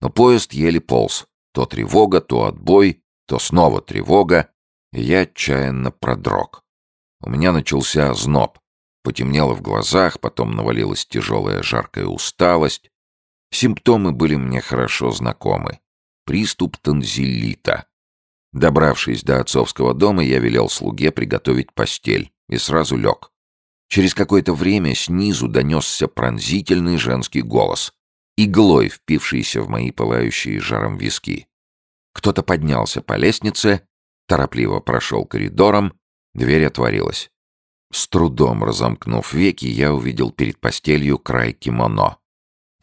Но поезд еле полз. То тревога, то отбой, то снова тревога, и я отчаянно продрог. У меня начался озноб. Потемнело в глазах, потом навалилась тяжелая жаркая усталость. Симптомы были мне хорошо знакомы. Приступ танзелита. Добравшись до отцовского дома, я велел слуге приготовить постель и сразу лег. Через какое-то время снизу донесся пронзительный женский голос, иглой впившийся в мои пылающие жаром виски. Кто-то поднялся по лестнице, торопливо прошел коридором, дверь отворилась. С трудом разомкнув веки, я увидел перед постелью край кимоно.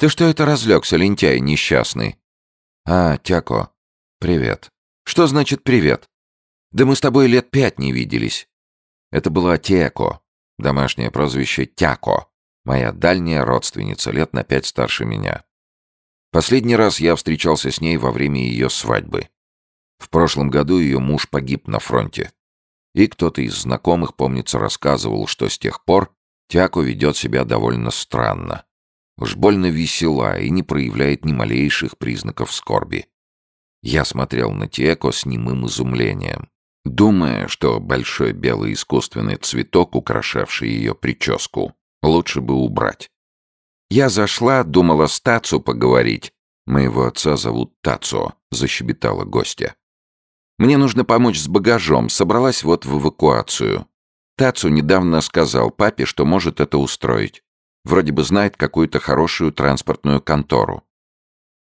«Ты что это разлегся, лентяй несчастный?» «А, Тяко, привет». «Что значит привет?» «Да мы с тобой лет пять не виделись». Это была Теко, домашнее прозвище Тяко, моя дальняя родственница, лет на пять старше меня. Последний раз я встречался с ней во время ее свадьбы. В прошлом году ее муж погиб на фронте. И кто-то из знакомых, помнится, рассказывал, что с тех пор Тяко ведет себя довольно странно. Уж больно весела и не проявляет ни малейших признаков скорби. Я смотрел на Тиэко с немым изумлением, думая, что большой белый искусственный цветок, украшавший ее прическу, лучше бы убрать. Я зашла, думала с Тацу поговорить. Моего отца зовут Тацо, защебетала гостья. Мне нужно помочь с багажом, собралась вот в эвакуацию. Тацу недавно сказал папе, что может это устроить. Вроде бы знает какую-то хорошую транспортную контору.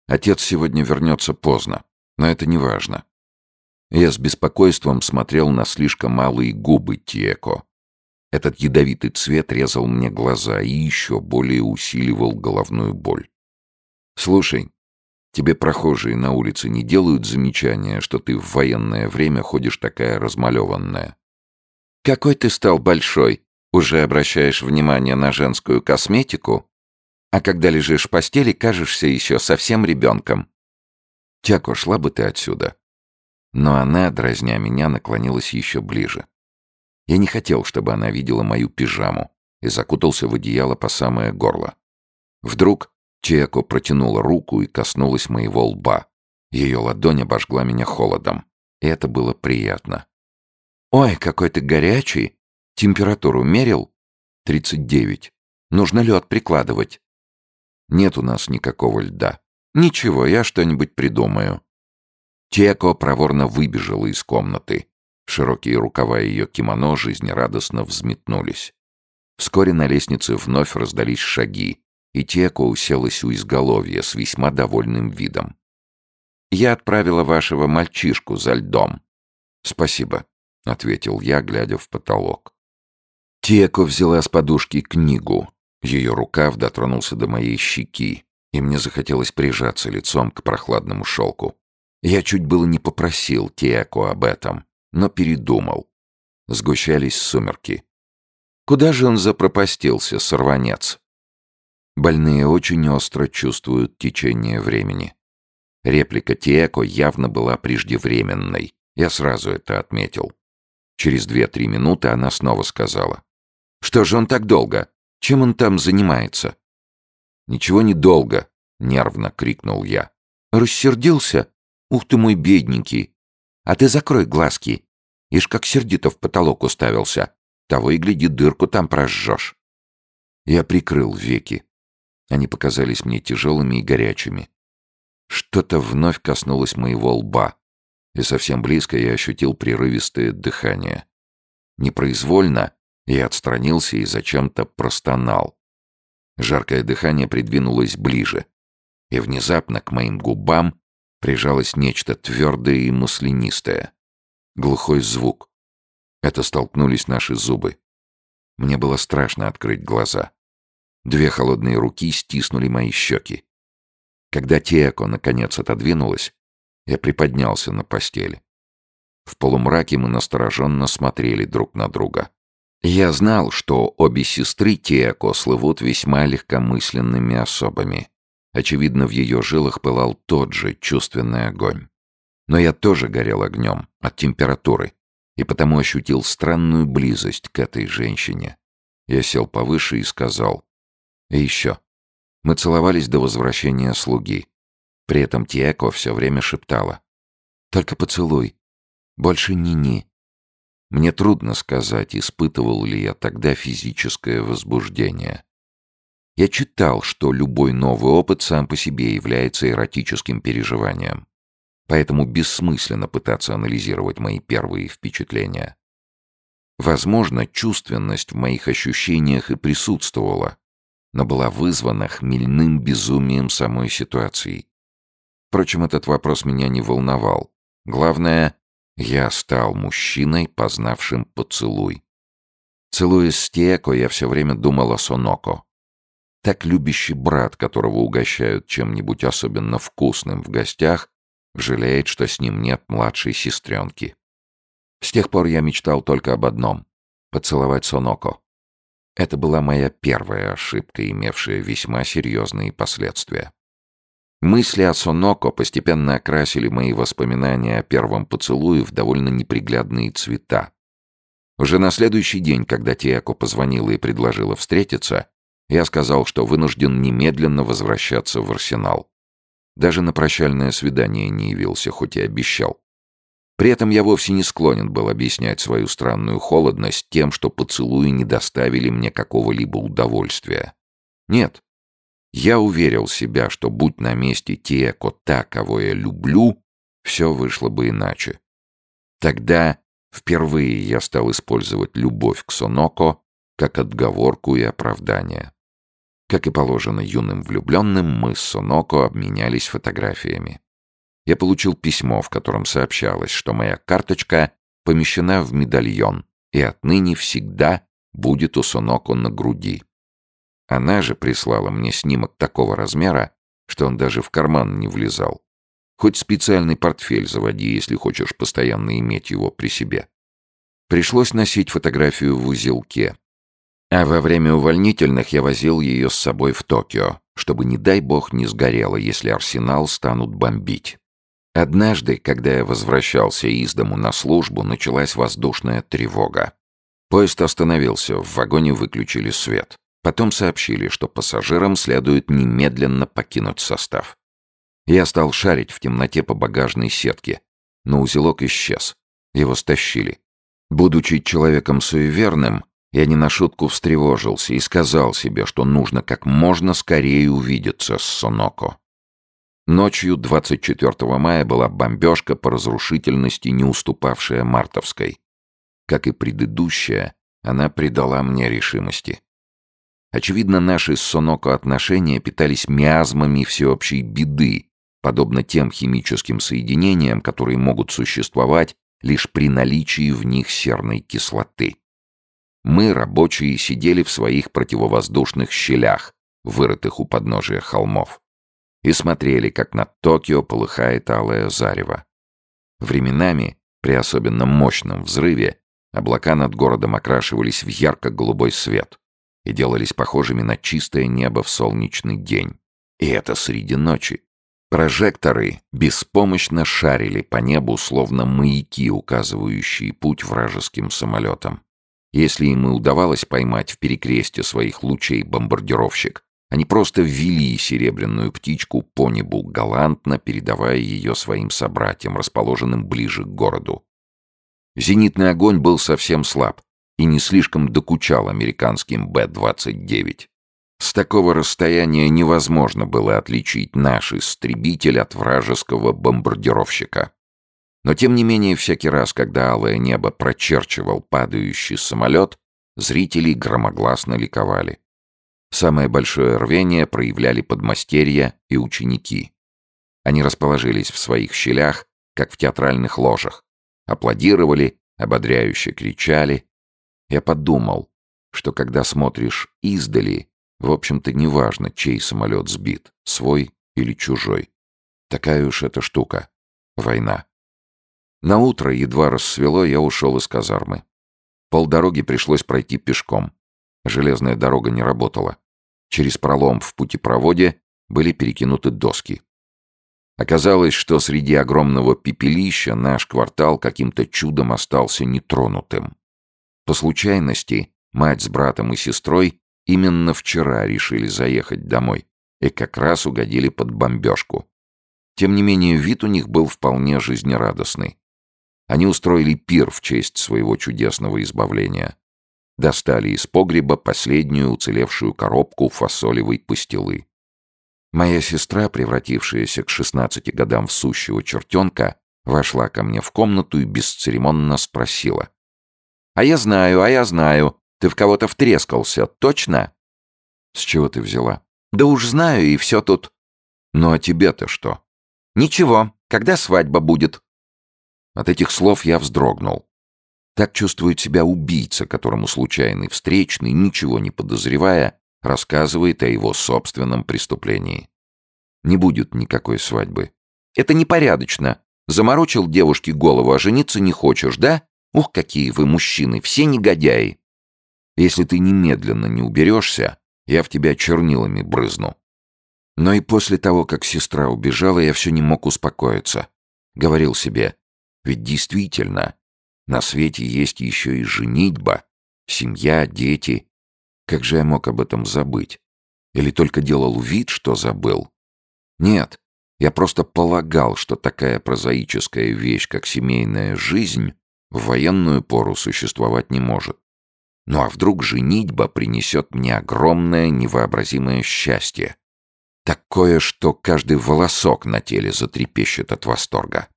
Отец сегодня вернется поздно, но это не важно. Я с беспокойством смотрел на слишком малые губы Тиеко. Этот ядовитый цвет резал мне глаза и еще более усиливал головную боль. «Слушай, тебе прохожие на улице не делают замечания, что ты в военное время ходишь такая размалеванная?» «Какой ты стал большой!» Уже обращаешь внимание на женскую косметику, а когда лежишь в постели, кажешься еще совсем ребенком. Тяко, шла бы ты отсюда. Но она, дразня меня, наклонилась еще ближе. Я не хотел, чтобы она видела мою пижаму, и закутался в одеяло по самое горло. Вдруг Чеко протянула руку и коснулась моего лба. Ее ладонь обожгла меня холодом. И это было приятно. «Ой, какой ты горячий! Температуру мерил?» «Тридцать девять. Нужно лед прикладывать». «Нет у нас никакого льда». «Ничего, я что-нибудь придумаю». Чеко проворно выбежала из комнаты. Широкие рукава ее кимоно жизнерадостно взметнулись. Вскоре на лестнице вновь раздались шаги, и Теко уселась у изголовья с весьма довольным видом. «Я отправила вашего мальчишку за льдом». «Спасибо», — ответил я, глядя в потолок. Теко взяла с подушки книгу. Ее рукав дотронулся до моей щеки, и мне захотелось прижаться лицом к прохладному шелку. Я чуть было не попросил Теко об этом, но передумал. Сгущались сумерки. Куда же он запропастился, сорванец? Больные очень остро чувствуют течение времени. Реплика Тиэко явно была преждевременной. Я сразу это отметил. Через две-три минуты она снова сказала. «Что же он так долго? Чем он там занимается?» «Ничего не долго», — нервно крикнул я. «Рассердился? Ух ты мой бедненький! А ты закрой глазки. Ишь, как сердито в потолок уставился. Того и гляди, дырку там прожжешь». Я прикрыл веки. Они показались мне тяжелыми и горячими. Что-то вновь коснулось моего лба, и совсем близко я ощутил прерывистое дыхание. Непроизвольно я отстранился и зачем-то простонал. Жаркое дыхание придвинулось ближе, и внезапно к моим губам прижалось нечто твердое и маслянистое. Глухой звук. Это столкнулись наши зубы. Мне было страшно открыть глаза. Две холодные руки стиснули мои щеки. Когда Теко наконец отодвинулась, я приподнялся на постели. В полумраке мы настороженно смотрели друг на друга. Я знал, что обе сестры Теко слывут весьма легкомысленными особами. Очевидно, в ее жилах пылал тот же чувственный огонь. Но я тоже горел огнем от температуры и потому ощутил странную близость к этой женщине. Я сел повыше и сказал, и еще. Мы целовались до возвращения слуги. При этом Тиэко все время шептала. «Только поцелуй. Больше ни-ни». Мне трудно сказать, испытывал ли я тогда физическое возбуждение. Я читал, что любой новый опыт сам по себе является эротическим переживанием. Поэтому бессмысленно пытаться анализировать мои первые впечатления. Возможно, чувственность в моих ощущениях и присутствовала, но была вызвана хмельным безумием самой ситуации. Впрочем, этот вопрос меня не волновал. Главное, я стал мужчиной, познавшим поцелуй. Целуясь с Теко, я все время думал о Соноко. Так любящий брат, которого угощают чем-нибудь особенно вкусным в гостях, жалеет, что с ним нет младшей сестренки. С тех пор я мечтал только об одном — поцеловать Соноко. Это была моя первая ошибка, имевшая весьма серьезные последствия. Мысли о Соноко постепенно окрасили мои воспоминания о первом поцелуе в довольно неприглядные цвета. Уже на следующий день, когда Тиако позвонила и предложила встретиться, я сказал, что вынужден немедленно возвращаться в арсенал. Даже на прощальное свидание не явился, хоть и обещал. При этом я вовсе не склонен был объяснять свою странную холодность тем, что поцелуи не доставили мне какого-либо удовольствия. Нет. Я уверил себя, что будь на месте Тиэко та, кого я люблю, все вышло бы иначе. Тогда впервые я стал использовать любовь к Соноко как отговорку и оправдание. Как и положено юным влюбленным, мы с Соноко обменялись фотографиями я получил письмо, в котором сообщалось, что моя карточка помещена в медальон и отныне всегда будет у Соноко на груди. Она же прислала мне снимок такого размера, что он даже в карман не влезал. Хоть специальный портфель заводи, если хочешь постоянно иметь его при себе. Пришлось носить фотографию в узелке. А во время увольнительных я возил ее с собой в Токио, чтобы, не дай бог, не сгорело, если арсенал станут бомбить. Однажды, когда я возвращался из дому на службу, началась воздушная тревога. Поезд остановился, в вагоне выключили свет. Потом сообщили, что пассажирам следует немедленно покинуть состав. Я стал шарить в темноте по багажной сетке, но узелок исчез. Его стащили. Будучи человеком суеверным, я не на шутку встревожился и сказал себе, что нужно как можно скорее увидеться с Соноко. Ночью 24 мая была бомбежка по разрушительности, не уступавшая мартовской. Как и предыдущая, она придала мне решимости. Очевидно, наши с Соноко отношения питались миазмами всеобщей беды, подобно тем химическим соединениям, которые могут существовать лишь при наличии в них серной кислоты. Мы, рабочие, сидели в своих противовоздушных щелях, вырытых у подножия холмов, и смотрели, как над Токио полыхает алое зарево. Временами, при особенно мощном взрыве, облака над городом окрашивались в ярко-голубой свет и делались похожими на чистое небо в солнечный день. И это среди ночи. Прожекторы беспомощно шарили по небу, словно маяки, указывающие путь вражеским самолетам. Если им и удавалось поймать в перекресте своих лучей бомбардировщик, они просто ввели серебряную птичку по небу, галантно передавая ее своим собратьям, расположенным ближе к городу. Зенитный огонь был совсем слаб и не слишком докучал американским Б-29. С такого расстояния невозможно было отличить наш истребитель от вражеского бомбардировщика. Но тем не менее, всякий раз, когда алое небо прочерчивал падающий самолет, зрители громогласно ликовали. Самое большое рвение проявляли подмастерья и ученики. Они расположились в своих щелях, как в театральных ложах, аплодировали, ободряюще кричали. Я подумал, что когда смотришь издали, в общем-то, неважно, чей самолет сбит, свой или чужой. Такая уж эта штука — война. На утро едва рассвело, я ушел из казармы. Полдороги пришлось пройти пешком. Железная дорога не работала. Через пролом в путепроводе были перекинуты доски. Оказалось, что среди огромного пепелища наш квартал каким-то чудом остался нетронутым. По случайности, мать с братом и сестрой Именно вчера решили заехать домой и как раз угодили под бомбежку. Тем не менее, вид у них был вполне жизнерадостный. Они устроили пир в честь своего чудесного избавления. Достали из погреба последнюю уцелевшую коробку фасолевой пастилы. Моя сестра, превратившаяся к 16 годам в сущего чертенка, вошла ко мне в комнату и бесцеремонно спросила. «А я знаю, а я знаю. Ты в кого-то втрескался, точно?» «С чего ты взяла?» «Да уж знаю, и все тут». «Ну а тебе-то что?» «Ничего, когда свадьба будет?» От этих слов я вздрогнул. Так чувствует себя убийца, которому случайный встречный, ничего не подозревая, рассказывает о его собственном преступлении. Не будет никакой свадьбы. «Это непорядочно. Заморочил девушке голову, а жениться не хочешь, да? Ух, какие вы мужчины, все негодяи!» Если ты немедленно не уберешься, я в тебя чернилами брызну. Но и после того, как сестра убежала, я все не мог успокоиться. Говорил себе, ведь действительно, на свете есть еще и женитьба, семья, дети. Как же я мог об этом забыть? Или только делал вид, что забыл? Нет, я просто полагал, что такая прозаическая вещь, как семейная жизнь, в военную пору существовать не может. Ну а вдруг женитьба принесет мне огромное невообразимое счастье? Такое, что каждый волосок на теле затрепещет от восторга.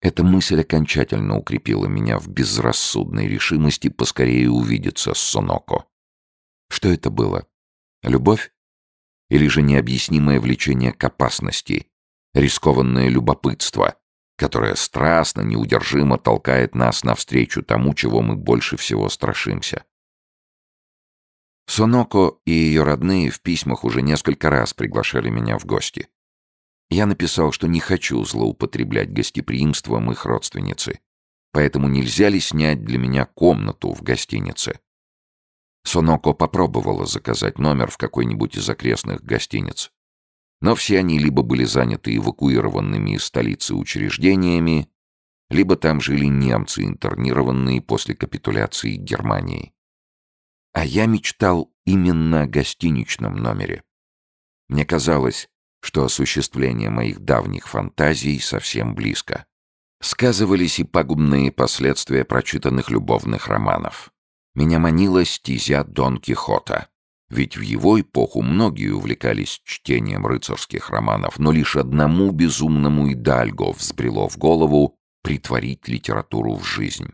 Эта мысль окончательно укрепила меня в безрассудной решимости поскорее увидеться с Соноко. Что это было? Любовь? Или же необъяснимое влечение к опасности, рискованное любопытство, которая страстно, неудержимо толкает нас навстречу тому, чего мы больше всего страшимся. Соноко и ее родные в письмах уже несколько раз приглашали меня в гости. Я написал, что не хочу злоупотреблять гостеприимством их родственницы, поэтому нельзя ли снять для меня комнату в гостинице. Соноко попробовала заказать номер в какой-нибудь из окрестных гостиниц. Но все они либо были заняты эвакуированными из столицы учреждениями, либо там жили немцы, интернированные после капитуляции Германии. А я мечтал именно о гостиничном номере. Мне казалось, что осуществление моих давних фантазий совсем близко. Сказывались и пагубные последствия прочитанных любовных романов. Меня манила стезя Дон Кихота. Ведь в его эпоху многие увлекались чтением рыцарских романов, но лишь одному безумному Идальго взбрело в голову притворить литературу в жизнь.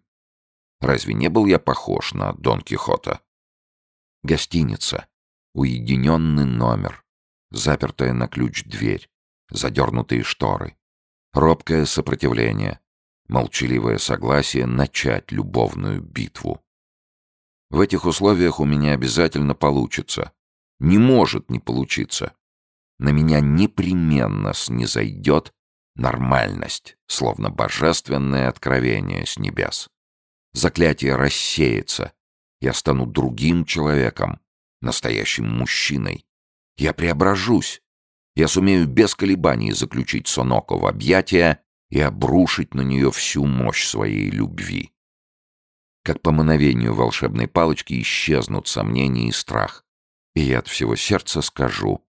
Разве не был я похож на Дон Кихота? Гостиница, уединенный номер, запертая на ключ дверь, задернутые шторы, робкое сопротивление, молчаливое согласие начать любовную битву. В этих условиях у меня обязательно получится. Не может не получиться. На меня непременно снизойдет нормальность, словно божественное откровение с небес. Заклятие рассеется. Я стану другим человеком, настоящим мужчиной. Я преображусь. Я сумею без колебаний заключить Соноко в объятия и обрушить на нее всю мощь своей любви. Как по мановению волшебной палочки исчезнут сомнения и страх. И я от всего сердца скажу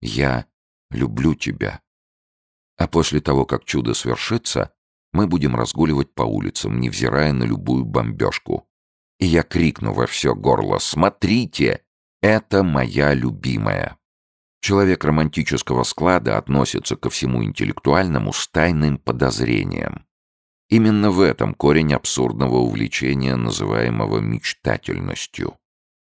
«Я люблю тебя». А после того, как чудо свершится, мы будем разгуливать по улицам, невзирая на любую бомбежку. И я крикну во все горло «Смотрите! Это моя любимая!» Человек романтического склада относится ко всему интеллектуальному с тайным подозрением. Именно в этом корень абсурдного увлечения, называемого мечтательностью.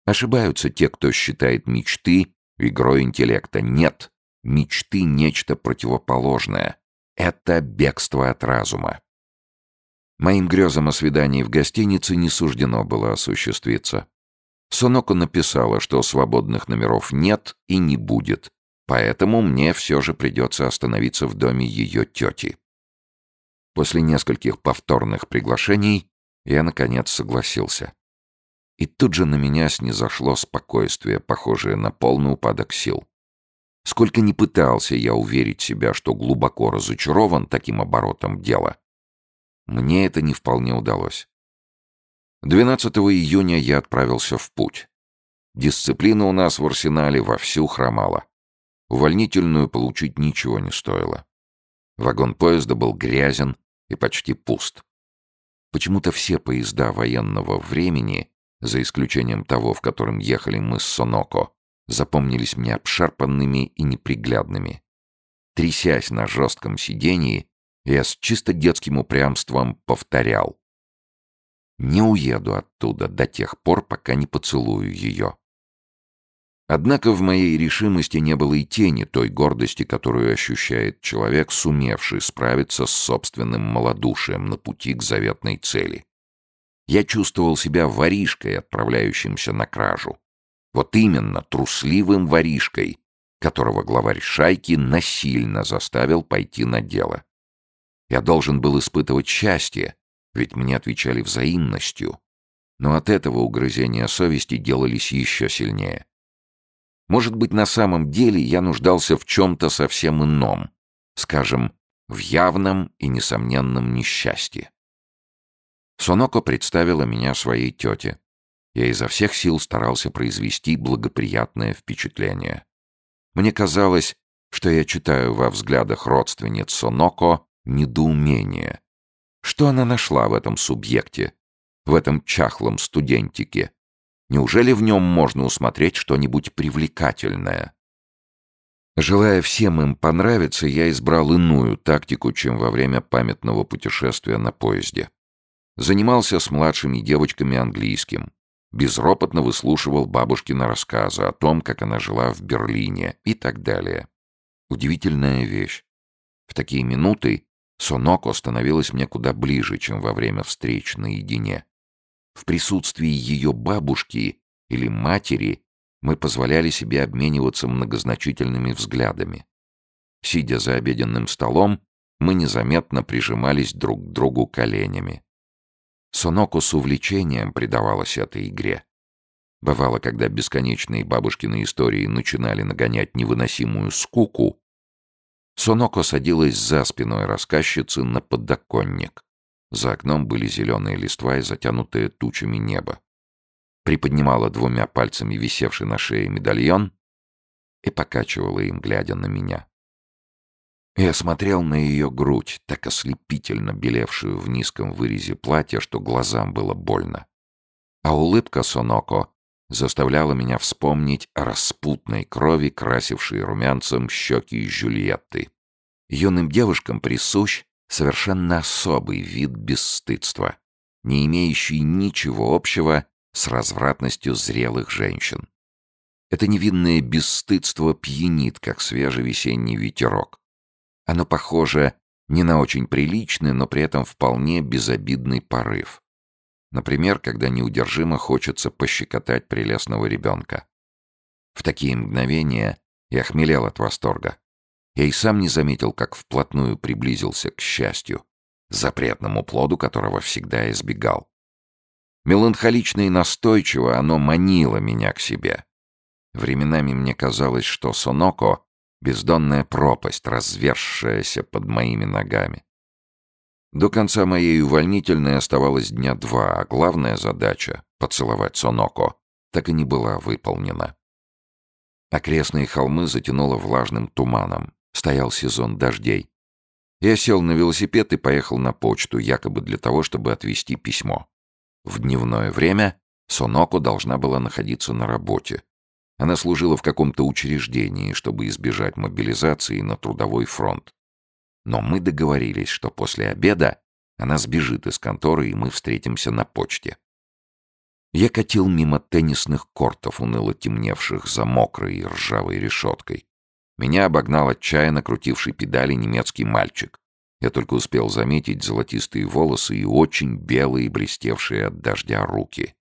Ошибаются те, кто считает мечты игрой интеллекта. Нет, мечты — нечто противоположное. Это бегство от разума. Моим грезам о свидании в гостинице не суждено было осуществиться. Соноко написала, что свободных номеров нет и не будет, поэтому мне все же придется остановиться в доме ее тети. После нескольких повторных приглашений я, наконец, согласился. И тут же на меня снизошло спокойствие, похожее на полный упадок сил. Сколько ни пытался я уверить себя, что глубоко разочарован таким оборотом дела, мне это не вполне удалось. 12 июня я отправился в путь. Дисциплина у нас в арсенале вовсю хромала. Увольнительную получить ничего не стоило. Вагон поезда был грязен и почти пуст. Почему-то все поезда военного времени, за исключением того, в котором ехали мы с Соноко, запомнились мне обшарпанными и неприглядными. Трясясь на жестком сидении, я с чисто детским упрямством повторял. Не уеду оттуда до тех пор, пока не поцелую ее. Однако в моей решимости не было и тени той гордости, которую ощущает человек, сумевший справиться с собственным малодушием на пути к заветной цели. Я чувствовал себя воришкой, отправляющимся на кражу. Вот именно трусливым воришкой, которого главарь шайки насильно заставил пойти на дело. Я должен был испытывать счастье, ведь мне отвечали взаимностью. Но от этого угрызения совести делались еще сильнее. Может быть, на самом деле я нуждался в чем-то совсем ином, скажем, в явном и несомненном несчастье. Соноко представила меня своей тете. Я изо всех сил старался произвести благоприятное впечатление. Мне казалось, что я читаю во взглядах родственниц Соноко недоумение. Что она нашла в этом субъекте, в этом чахлом студентике, Неужели в нем можно усмотреть что-нибудь привлекательное? Желая всем им понравиться, я избрал иную тактику, чем во время памятного путешествия на поезде. Занимался с младшими девочками английским. Безропотно выслушивал бабушкины рассказы о том, как она жила в Берлине и так далее. Удивительная вещь. В такие минуты Соноко становилась мне куда ближе, чем во время встреч наедине. В присутствии ее бабушки или матери мы позволяли себе обмениваться многозначительными взглядами. Сидя за обеденным столом, мы незаметно прижимались друг к другу коленями. Соноку с увлечением предавалась этой игре. Бывало, когда бесконечные бабушкины истории начинали нагонять невыносимую скуку, Соноко садилась за спиной рассказчицы на подоконник За окном были зеленые листва и затянутые тучами небо. Приподнимала двумя пальцами висевший на шее медальон и покачивала им, глядя на меня. Я смотрел на ее грудь, так ослепительно белевшую в низком вырезе платья, что глазам было больно. А улыбка Соноко заставляла меня вспомнить о распутной крови, красившей румянцем щеки Жюльетты. Юным девушкам присущ совершенно особый вид бесстыдства, не имеющий ничего общего с развратностью зрелых женщин. Это невинное бесстыдство пьянит, как свежий весенний ветерок. Оно похоже не на очень приличный, но при этом вполне безобидный порыв. Например, когда неудержимо хочется пощекотать прелестного ребенка. В такие мгновения я хмелел от восторга. Я и сам не заметил, как вплотную приблизился к счастью, запретному плоду которого всегда избегал. Меланхолично и настойчиво оно манило меня к себе. Временами мне казалось, что Соноко — бездонная пропасть, разверзшаяся под моими ногами. До конца моей увольнительной оставалось дня два, а главная задача — поцеловать Соноко — так и не была выполнена. Окрестные холмы затянуло влажным туманом. Стоял сезон дождей. Я сел на велосипед и поехал на почту, якобы для того, чтобы отвезти письмо. В дневное время Соноко должна была находиться на работе. Она служила в каком-то учреждении, чтобы избежать мобилизации на трудовой фронт. Но мы договорились, что после обеда она сбежит из конторы, и мы встретимся на почте. Я катил мимо теннисных кортов, уныло темневших за мокрой и ржавой решеткой. Меня обогнал отчаянно крутивший педали немецкий мальчик. Я только успел заметить золотистые волосы и очень белые, блестевшие от дождя руки.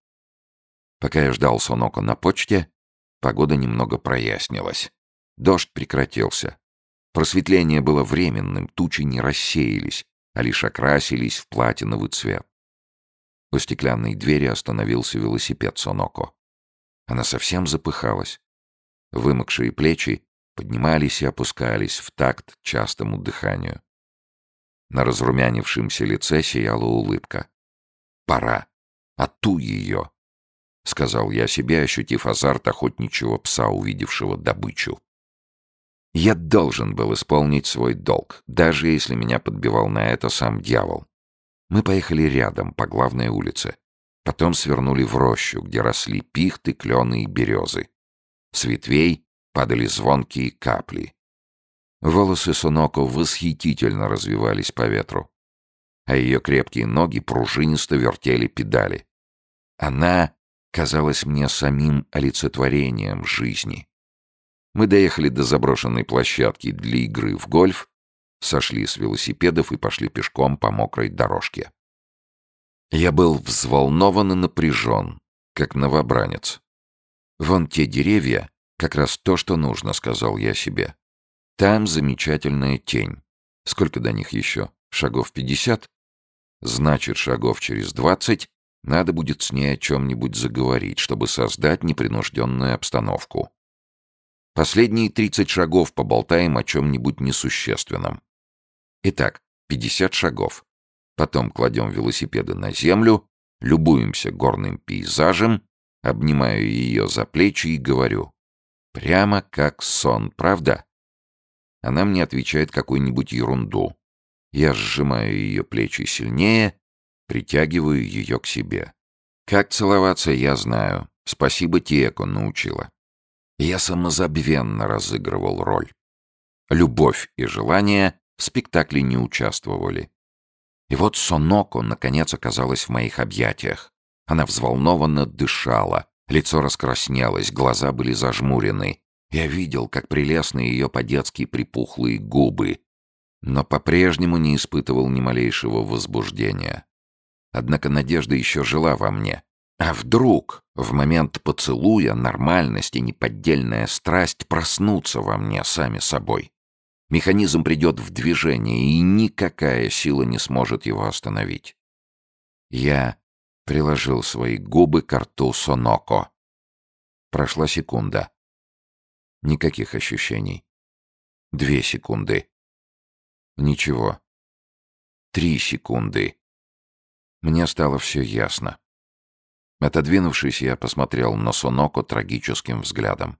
Пока я ждал Сонока на почте, погода немного прояснилась. Дождь прекратился. Просветление было временным, тучи не рассеялись, а лишь окрасились в платиновый цвет. У стеклянной двери остановился велосипед Соноко. Она совсем запыхалась. Вымокшие плечи поднимались и опускались в такт частому дыханию. На разрумянившемся лице сияла улыбка. «Пора! Ату ее!» — сказал я себе, ощутив азарт охотничьего пса, увидевшего добычу. Я должен был исполнить свой долг, даже если меня подбивал на это сам дьявол. Мы поехали рядом, по главной улице. Потом свернули в рощу, где росли пихты, клены и березы. С ветвей падали звонкие капли. Волосы Суноко восхитительно развивались по ветру, а ее крепкие ноги пружинисто вертели педали. Она казалась мне самим олицетворением жизни. Мы доехали до заброшенной площадки для игры в гольф, сошли с велосипедов и пошли пешком по мокрой дорожке. Я был взволнован и напряжен, как новобранец. «Вон те деревья, как раз то, что нужно», — сказал я себе. «Там замечательная тень. Сколько до них еще? Шагов пятьдесят? Значит, шагов через двадцать надо будет с ней о чем-нибудь заговорить, чтобы создать непринужденную обстановку. Последние 30 шагов поболтаем о чем-нибудь несущественном. Итак, 50 шагов. Потом кладем велосипеды на землю, любуемся горным пейзажем, обнимаю ее за плечи и говорю. Прямо как сон, правда? Она мне отвечает какую-нибудь ерунду. Я сжимаю ее плечи сильнее, притягиваю ее к себе. Как целоваться, я знаю. Спасибо, Тиеко научила. Я самозабвенно разыгрывал роль. Любовь и желание в спектакле не участвовали. И вот Соноко наконец оказалась в моих объятиях. Она взволнованно дышала, лицо раскраснелось, глаза были зажмурены. Я видел, как прелестны ее по-детски припухлые губы, но по-прежнему не испытывал ни малейшего возбуждения. Однако надежда еще жила во мне. А вдруг в момент поцелуя нормальность и неподдельная страсть проснутся во мне сами собой? Механизм придет в движение, и никакая сила не сможет его остановить. Я приложил свои губы к рту Соноко. Прошла секунда. Никаких ощущений. Две секунды. Ничего. Три секунды. Мне стало все ясно. Отодвинувшись, я посмотрел на Соноко трагическим взглядом.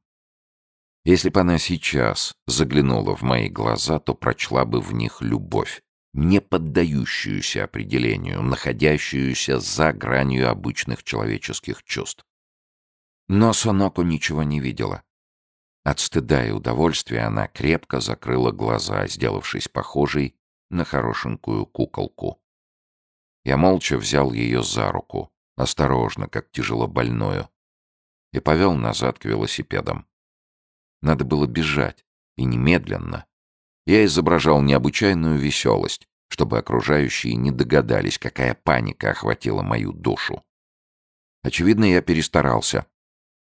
Если бы она сейчас заглянула в мои глаза, то прочла бы в них любовь, не поддающуюся определению, находящуюся за гранью обычных человеческих чувств. Но Соноко ничего не видела. От стыда и удовольствия она крепко закрыла глаза, сделавшись похожей на хорошенькую куколку. Я молча взял ее за руку, осторожно, как тяжело больную, и повел назад к велосипедам. Надо было бежать, и немедленно. Я изображал необычайную веселость, чтобы окружающие не догадались, какая паника охватила мою душу. Очевидно, я перестарался.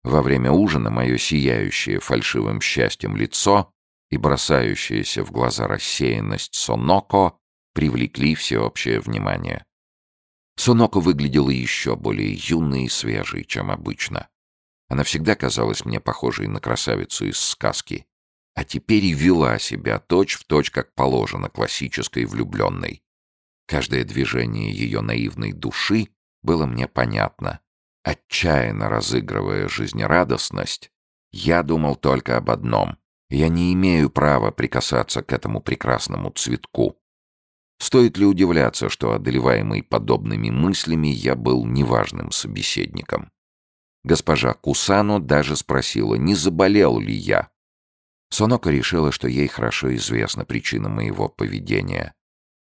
Во время ужина мое сияющее фальшивым счастьем лицо и бросающаяся в глаза рассеянность Соноко привлекли всеобщее внимание. Соноко выглядела еще более юной и свежей, чем обычно. Она всегда казалась мне похожей на красавицу из сказки, а теперь и вела себя точь-в-точь, как положено классической влюбленной. Каждое движение ее наивной души было мне понятно. Отчаянно разыгрывая жизнерадостность, я думал только об одном. Я не имею права прикасаться к этому прекрасному цветку. Стоит ли удивляться, что, одолеваемый подобными мыслями, я был неважным собеседником? Госпожа Кусано даже спросила, не заболел ли я. Сонока решила, что ей хорошо известна причина моего поведения,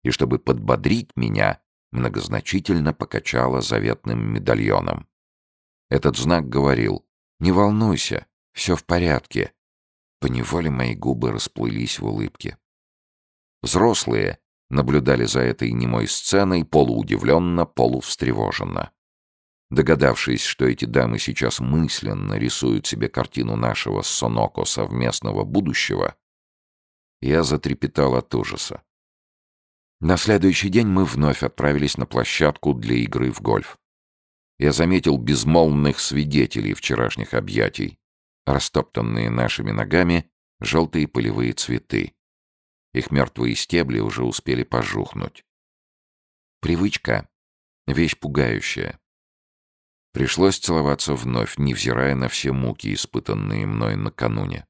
и чтобы подбодрить меня, многозначительно покачала заветным медальоном. Этот знак говорил «Не волнуйся, все в порядке». Поневоле мои губы расплылись в улыбке. Взрослые, наблюдали за этой немой сценой полуудивленно, полувстревоженно. Догадавшись, что эти дамы сейчас мысленно рисуют себе картину нашего с Соноко совместного будущего, я затрепетал от ужаса. На следующий день мы вновь отправились на площадку для игры в гольф. Я заметил безмолвных свидетелей вчерашних объятий, растоптанные нашими ногами желтые полевые цветы. Их мертвые стебли уже успели пожухнуть. Привычка — вещь пугающая. Пришлось целоваться вновь, невзирая на все муки, испытанные мной накануне.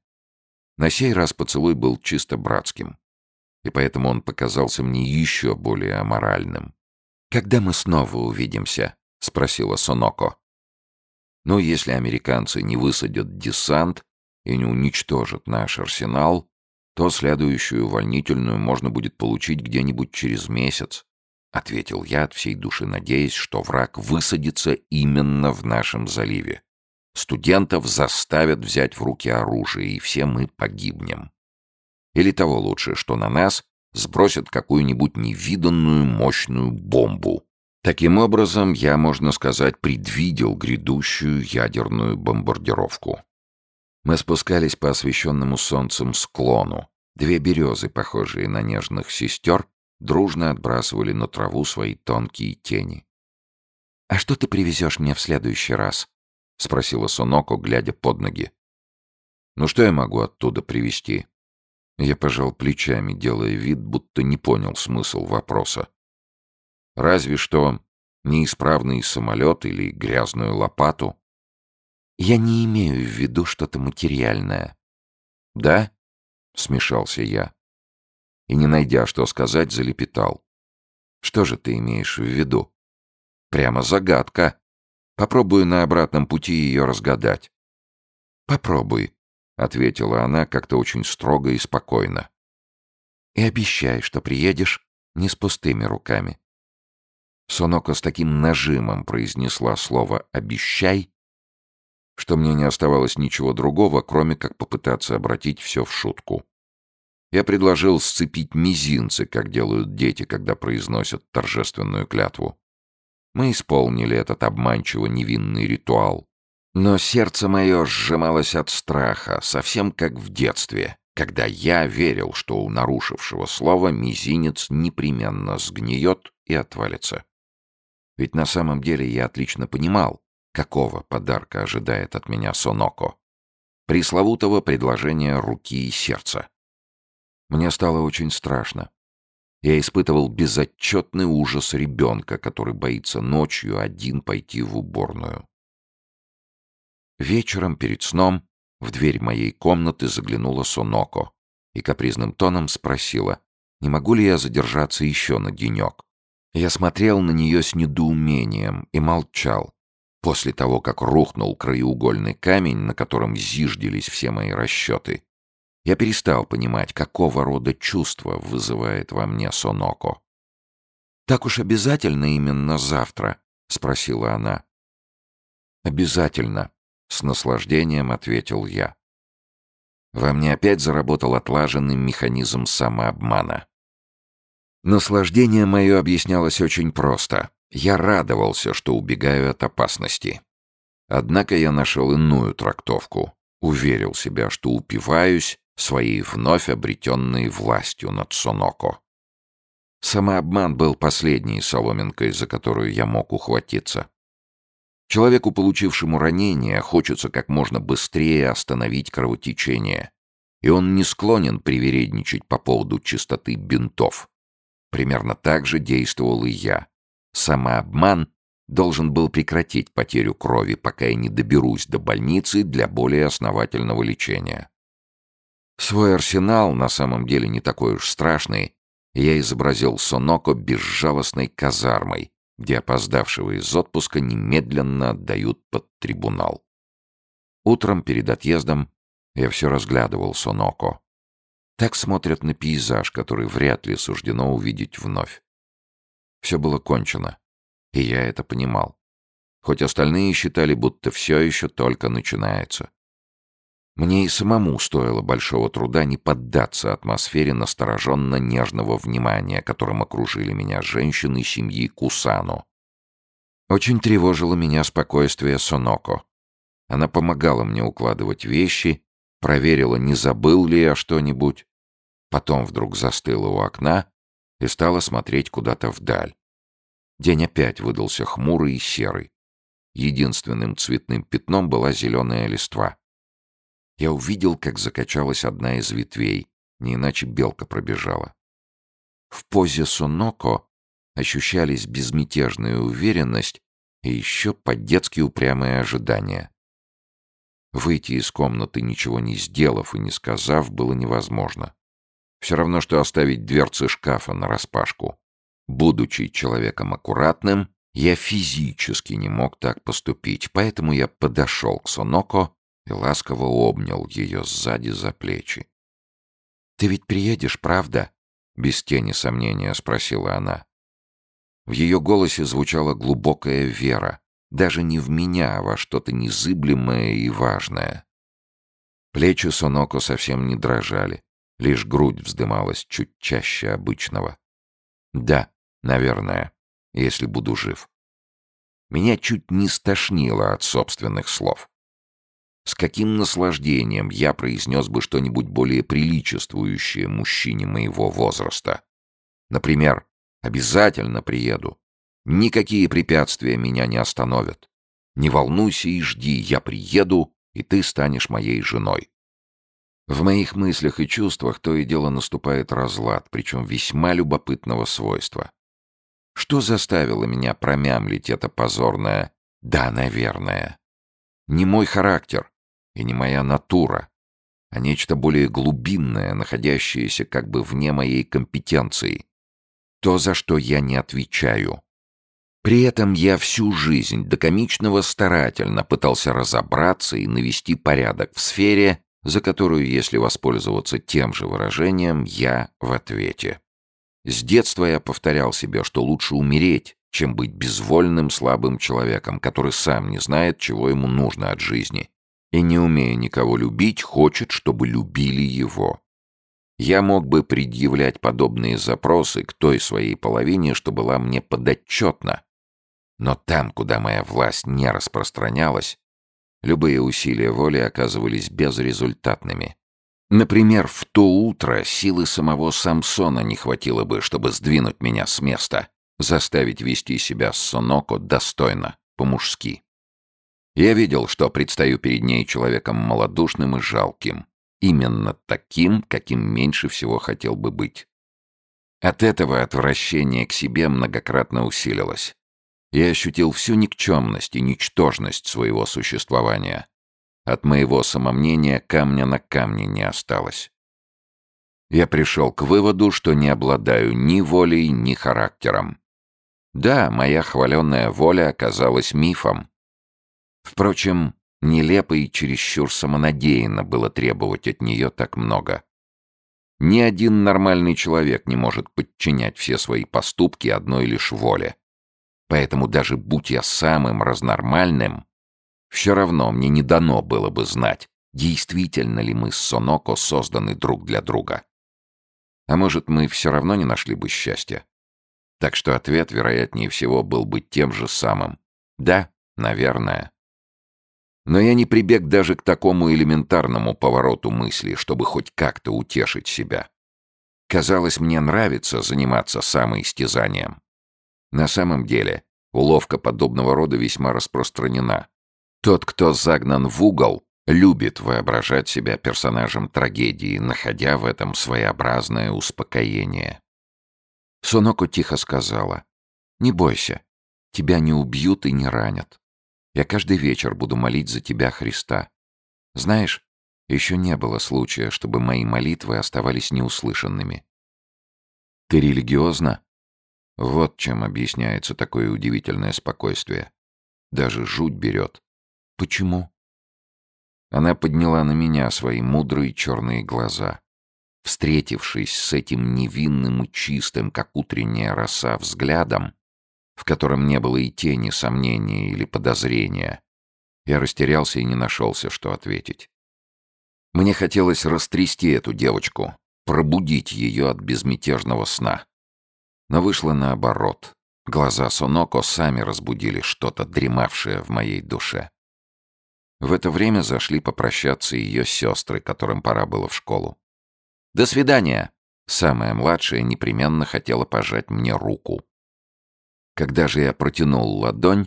На сей раз поцелуй был чисто братским, и поэтому он показался мне еще более аморальным. «Когда мы снова увидимся?» — спросила Соноко. «Ну, если американцы не высадят десант и не уничтожат наш арсенал, то следующую увольнительную можно будет получить где-нибудь через месяц. Ответил я от всей души, надеясь, что враг высадится именно в нашем заливе. Студентов заставят взять в руки оружие, и все мы погибнем. Или того лучше, что на нас сбросят какую-нибудь невиданную мощную бомбу. Таким образом, я, можно сказать, предвидел грядущую ядерную бомбардировку. Мы спускались по освещенному солнцем склону. Две березы, похожие на нежных сестер, дружно отбрасывали на траву свои тонкие тени. «А что ты привезешь мне в следующий раз?» — спросила Соноко, глядя под ноги. «Ну что я могу оттуда привезти?» Я пожал плечами, делая вид, будто не понял смысл вопроса. «Разве что неисправный самолет или грязную лопату?» Я не имею в виду что-то материальное. Да? Смешался я. И, не найдя, что сказать, залепетал. Что же ты имеешь в виду? Прямо загадка. Попробую на обратном пути ее разгадать. Попробуй, ответила она как-то очень строго и спокойно. И обещай, что приедешь не с пустыми руками. Соноко с таким нажимом произнесла слово «обещай», что мне не оставалось ничего другого, кроме как попытаться обратить все в шутку. Я предложил сцепить мизинцы, как делают дети, когда произносят торжественную клятву. Мы исполнили этот обманчиво невинный ритуал. Но сердце мое сжималось от страха, совсем как в детстве, когда я верил, что у нарушившего слова мизинец непременно сгниет и отвалится. Ведь на самом деле я отлично понимал, Какого подарка ожидает от меня Соноко? Пресловутого предложения руки и сердца. Мне стало очень страшно. Я испытывал безотчетный ужас ребенка, который боится ночью один пойти в уборную. Вечером перед сном в дверь моей комнаты заглянула Соноко и капризным тоном спросила, не могу ли я задержаться еще на денек. Я смотрел на нее с недоумением и молчал. После того, как рухнул краеугольный камень, на котором зиждились все мои расчеты, я перестал понимать, какого рода чувство вызывает во мне Соноко. «Так уж обязательно именно завтра?» — спросила она. «Обязательно», — с наслаждением ответил я. Во мне опять заработал отлаженный механизм самообмана. Наслаждение мое объяснялось очень просто. Я радовался, что убегаю от опасности. Однако я нашел иную трактовку. Уверил себя, что упиваюсь своей вновь обретенной властью над Соноко. Самообман был последней соломинкой, за которую я мог ухватиться. Человеку, получившему ранение, хочется как можно быстрее остановить кровотечение, и он не склонен привередничать по поводу чистоты бинтов. Примерно так же действовал и я. Самообман должен был прекратить потерю крови, пока я не доберусь до больницы для более основательного лечения. Свой арсенал на самом деле не такой уж страшный, я изобразил Соноко безжалостной казармой, где опоздавшего из отпуска немедленно отдают под трибунал. Утром перед отъездом я все разглядывал Соноко. Так смотрят на пейзаж, который вряд ли суждено увидеть вновь. Все было кончено, и я это понимал. Хоть остальные считали, будто все еще только начинается. Мне и самому стоило большого труда не поддаться атмосфере настороженно-нежного внимания, которым окружили меня женщины семьи Кусану. Очень тревожило меня спокойствие Соноко. Она помогала мне укладывать вещи, проверила, не забыл ли я что-нибудь. Потом вдруг застыла у окна и стала смотреть куда-то вдаль. День опять выдался хмурый и серый. Единственным цветным пятном была зеленая листва. Я увидел, как закачалась одна из ветвей, не иначе белка пробежала. В позе Суноко ощущались безмятежная уверенность и еще по-детски упрямое ожидание. Выйти из комнаты, ничего не сделав и не сказав, было невозможно. Все равно, что оставить дверцы шкафа нараспашку. Будучи человеком аккуратным, я физически не мог так поступить, поэтому я подошел к Соноко и ласково обнял ее сзади за плечи. «Ты ведь приедешь, правда?» — без тени сомнения спросила она. В ее голосе звучала глубокая вера, даже не в меня, а во что-то незыблемое и важное. Плечи Соноко совсем не дрожали, лишь грудь вздымалась чуть чаще обычного. «Да, наверное, если буду жив». Меня чуть не стошнило от собственных слов. С каким наслаждением я произнес бы что-нибудь более приличествующее мужчине моего возраста. Например, «Обязательно приеду. Никакие препятствия меня не остановят. Не волнуйся и жди, я приеду, и ты станешь моей женой». В моих мыслях и чувствах то и дело наступает разлад, причем весьма любопытного свойства. Что заставило меня промямлить это позорное «да, наверное»? Не мой характер, и не моя натура, а нечто более глубинное, находящееся как бы вне моей компетенции. То, за что я не отвечаю. При этом я всю жизнь до комичного старательно пытался разобраться и навести порядок в сфере, за которую, если воспользоваться тем же выражением, я в ответе. С детства я повторял себе, что лучше умереть, чем быть безвольным слабым человеком, который сам не знает, чего ему нужно от жизни, и, не умея никого любить, хочет, чтобы любили его. Я мог бы предъявлять подобные запросы к той своей половине, что была мне подотчетна. Но там, куда моя власть не распространялась, любые усилия воли оказывались безрезультатными. Например, в то утро силы самого Самсона не хватило бы, чтобы сдвинуть меня с места, заставить вести себя с Соноко достойно, по-мужски. Я видел, что предстаю перед ней человеком малодушным и жалким. Именно таким, каким меньше всего хотел бы быть. От этого отвращение к себе многократно усилилось. Я ощутил всю никчемность и ничтожность своего существования. От моего самомнения камня на камне не осталось. Я пришел к выводу, что не обладаю ни волей, ни характером. Да, моя хваленная воля оказалась мифом. Впрочем, нелепо и чересчур самонадеянно было требовать от нее так много. Ни один нормальный человек не может подчинять все свои поступки одной лишь воле. Поэтому даже будь я самым разнормальным, все равно мне не дано было бы знать, действительно ли мы с Соноко созданы друг для друга. А может, мы все равно не нашли бы счастья? Так что ответ, вероятнее всего, был бы тем же самым. Да, наверное. Но я не прибег даже к такому элементарному повороту мысли, чтобы хоть как-то утешить себя. Казалось, мне нравится заниматься самоистязанием. На самом деле, уловка подобного рода весьма распространена. Тот, кто загнан в угол, любит воображать себя персонажем трагедии, находя в этом своеобразное успокоение. Суноко тихо сказала, «Не бойся, тебя не убьют и не ранят. Я каждый вечер буду молить за тебя, Христа. Знаешь, еще не было случая, чтобы мои молитвы оставались неуслышанными. Ты религиозна? Вот чем объясняется такое удивительное спокойствие. Даже жуть берет. Почему? Она подняла на меня свои мудрые черные глаза. Встретившись с этим невинным и чистым, как утренняя роса, взглядом, в котором не было и тени сомнения или подозрения. Я растерялся и не нашелся, что ответить. Мне хотелось растрясти эту девочку, пробудить ее от безмятежного сна. Но вышло наоборот. Глаза Соноко сами разбудили что-то, дремавшее в моей душе. В это время зашли попрощаться ее сестры, которым пора было в школу. «До свидания!» Самая младшая непременно хотела пожать мне руку. Когда же я протянул ладонь,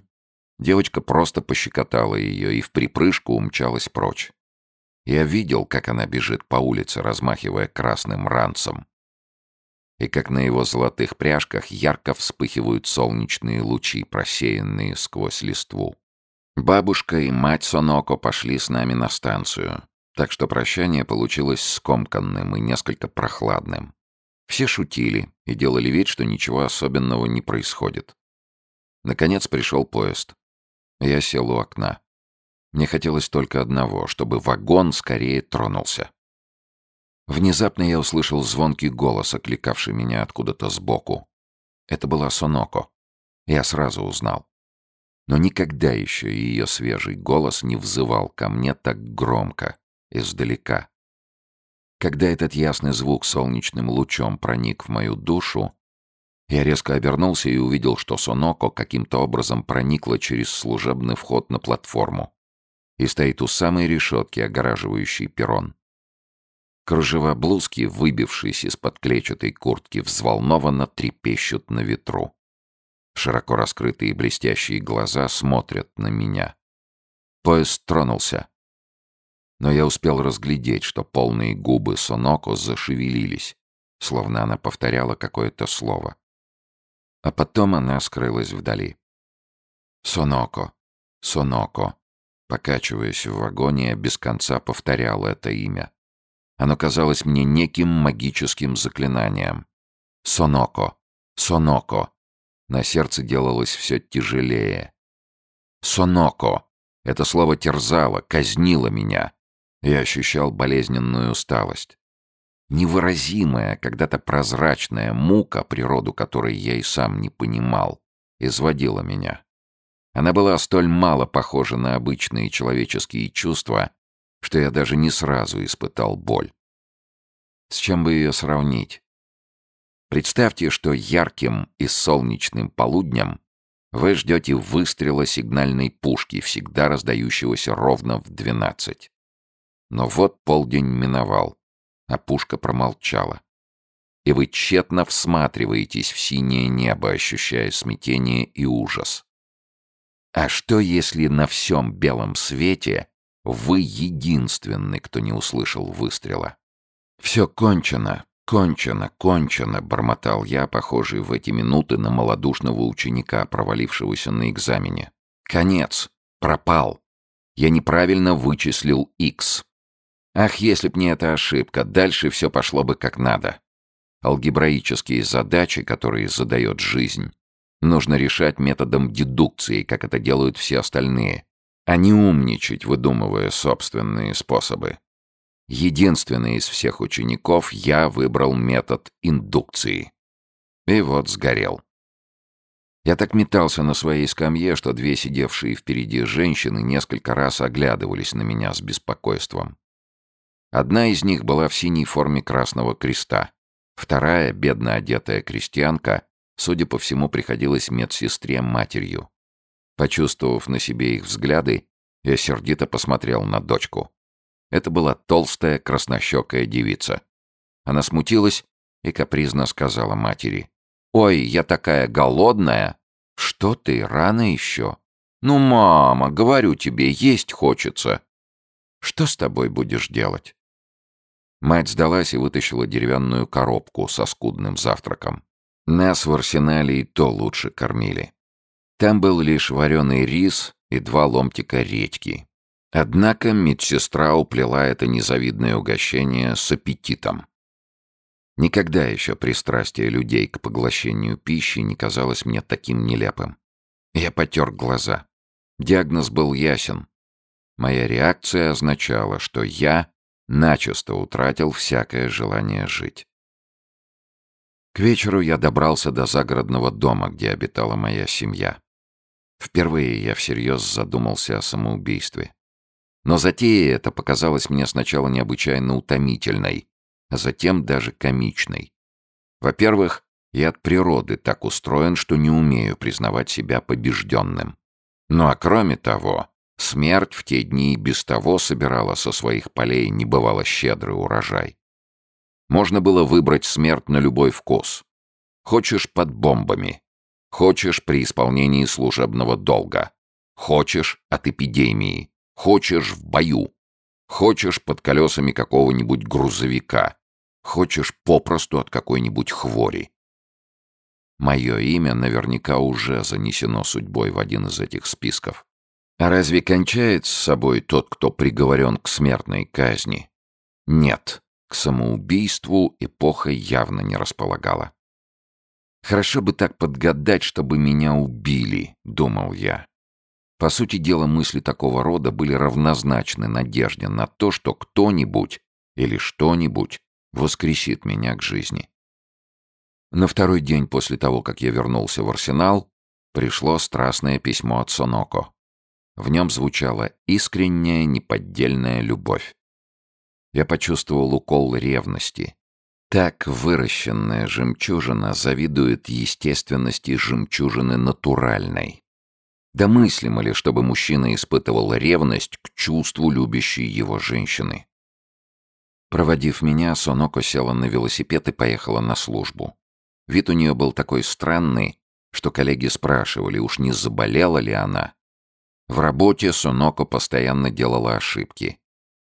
девочка просто пощекотала ее и в припрыжку умчалась прочь. Я видел, как она бежит по улице, размахивая красным ранцем. И как на его золотых пряжках ярко вспыхивают солнечные лучи, просеянные сквозь листву. Бабушка и мать Соноко пошли с нами на станцию, так что прощание получилось скомканным и несколько прохладным. Все шутили и делали вид, что ничего особенного не происходит. Наконец пришел поезд. Я сел у окна. Мне хотелось только одного, чтобы вагон скорее тронулся. Внезапно я услышал звонкий голос, окликавший меня откуда-то сбоку. Это была Соноко. Я сразу узнал. Но никогда еще ее свежий голос не взывал ко мне так громко, издалека. Когда этот ясный звук солнечным лучом проник в мою душу, я резко обернулся и увидел, что Соноко каким-то образом проникла через служебный вход на платформу и стоит у самой решетки, огораживающей перрон. Кружева блузки, выбившись из-под клетчатой куртки, взволнованно трепещут на ветру. Широко раскрытые блестящие глаза смотрят на меня. Поезд тронулся. Но я успел разглядеть, что полные губы Соноко зашевелились, словно она повторяла какое-то слово. А потом она скрылась вдали. Соноко, Соноко. Покачиваясь в вагоне, я без конца повторял это имя. Оно казалось мне неким магическим заклинанием. Соноко, Соноко. На сердце делалось все тяжелее. Соноко. Это слово терзало, казнило меня. Я ощущал болезненную усталость. Невыразимая, когда-то прозрачная мука, природу которой я и сам не понимал, изводила меня. Она была столь мало похожа на обычные человеческие чувства, что я даже не сразу испытал боль. С чем бы ее сравнить? Представьте, что ярким и солнечным полуднем вы ждете выстрела сигнальной пушки, всегда раздающегося ровно в двенадцать. Но вот полдень миновал а пушка промолчала. И вы тщетно всматриваетесь в синее небо, ощущая смятение и ужас. А что, если на всем белом свете вы единственный, кто не услышал выстрела? Все кончено. «Кончено, кончено!» — бормотал я, похожий в эти минуты на малодушного ученика, провалившегося на экзамене. «Конец! Пропал! Я неправильно вычислил X. Ах, если б не эта ошибка, дальше все пошло бы как надо. Алгебраические задачи, которые задает жизнь, нужно решать методом дедукции, как это делают все остальные, а не умничать, выдумывая собственные способы. Единственный из всех учеников я выбрал метод индукции. И вот сгорел. Я так метался на своей скамье, что две сидевшие впереди женщины несколько раз оглядывались на меня с беспокойством. Одна из них была в синей форме Красного Креста. Вторая, бедно одетая крестьянка, судя по всему, приходилась медсестре матерью. Почувствовав на себе их взгляды, я сердито посмотрел на дочку. Это была толстая, краснощекая девица. Она смутилась и капризно сказала матери. «Ой, я такая голодная!» «Что ты, рано еще?» «Ну, мама, говорю тебе, есть хочется!» «Что с тобой будешь делать?» Мать сдалась и вытащила деревянную коробку со скудным завтраком. Нас в арсенале и то лучше кормили. Там был лишь вареный рис и два ломтика редьки. Однако медсестра уплела это незавидное угощение с аппетитом. Никогда еще пристрастие людей к поглощению пищи не казалось мне таким нелепым. Я потер глаза. Диагноз был ясен. Моя реакция означала, что я начисто утратил всякое желание жить. К вечеру я добрался до загородного дома, где обитала моя семья. Впервые я всерьез задумался о самоубийстве. Но затея эта показалась мне сначала необычайно утомительной, а затем даже комичной. Во-первых, я от природы так устроен, что не умею признавать себя побежденным. Ну а кроме того, Смерть в те дни без того собирала со своих полей небывало щедрый урожай. Можно было выбрать смерть на любой вкус. Хочешь под бомбами, хочешь при исполнении служебного долга, хочешь от эпидемии, хочешь в бою, хочешь под колесами какого-нибудь грузовика, хочешь попросту от какой-нибудь хвори. Мое имя наверняка уже занесено судьбой в один из этих списков. А разве кончает с собой тот, кто приговорен к смертной казни? Нет, к самоубийству эпоха явно не располагала. «Хорошо бы так подгадать, чтобы меня убили», — думал я. По сути дела, мысли такого рода были равнозначны надежде на то, что кто-нибудь или что-нибудь воскресит меня к жизни. На второй день после того, как я вернулся в арсенал, пришло страстное письмо от Соноко. В нем звучала искренняя, неподдельная любовь. Я почувствовал укол ревности. Так выращенная жемчужина завидует естественности жемчужины натуральной. Да ли, чтобы мужчина испытывал ревность к чувству любящей его женщины? Проводив меня, Соноко села на велосипед и поехала на службу. Вид у нее был такой странный, что коллеги спрашивали, уж не заболела ли она. В работе Суноко постоянно делала ошибки,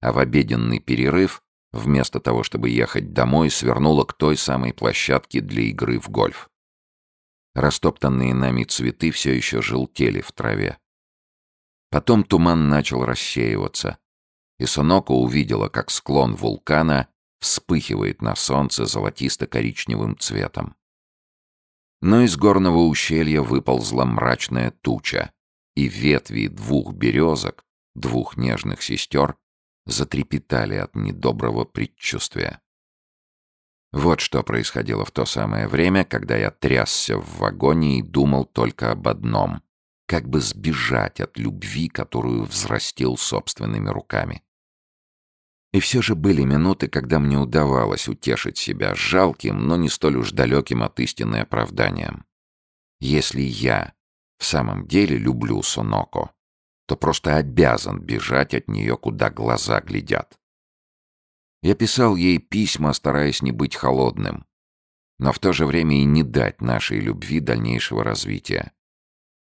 а в обеденный перерыв, вместо того, чтобы ехать домой, свернула к той самой площадке для игры в гольф. Растоптанные нами цветы все еще желтели в траве. Потом туман начал рассеиваться, и Суноко увидела, как склон вулкана вспыхивает на солнце золотисто-коричневым цветом. Но из горного ущелья выползла мрачная туча, и ветви двух березок, двух нежных сестер, затрепетали от недоброго предчувствия. Вот что происходило в то самое время, когда я трясся в вагоне и думал только об одном — как бы сбежать от любви, которую взрастил собственными руками. И все же были минуты, когда мне удавалось утешить себя жалким, но не столь уж далеким от истины оправданием. Если я в самом деле люблю Соноко, то просто обязан бежать от нее, куда глаза глядят. Я писал ей письма, стараясь не быть холодным, но в то же время и не дать нашей любви дальнейшего развития.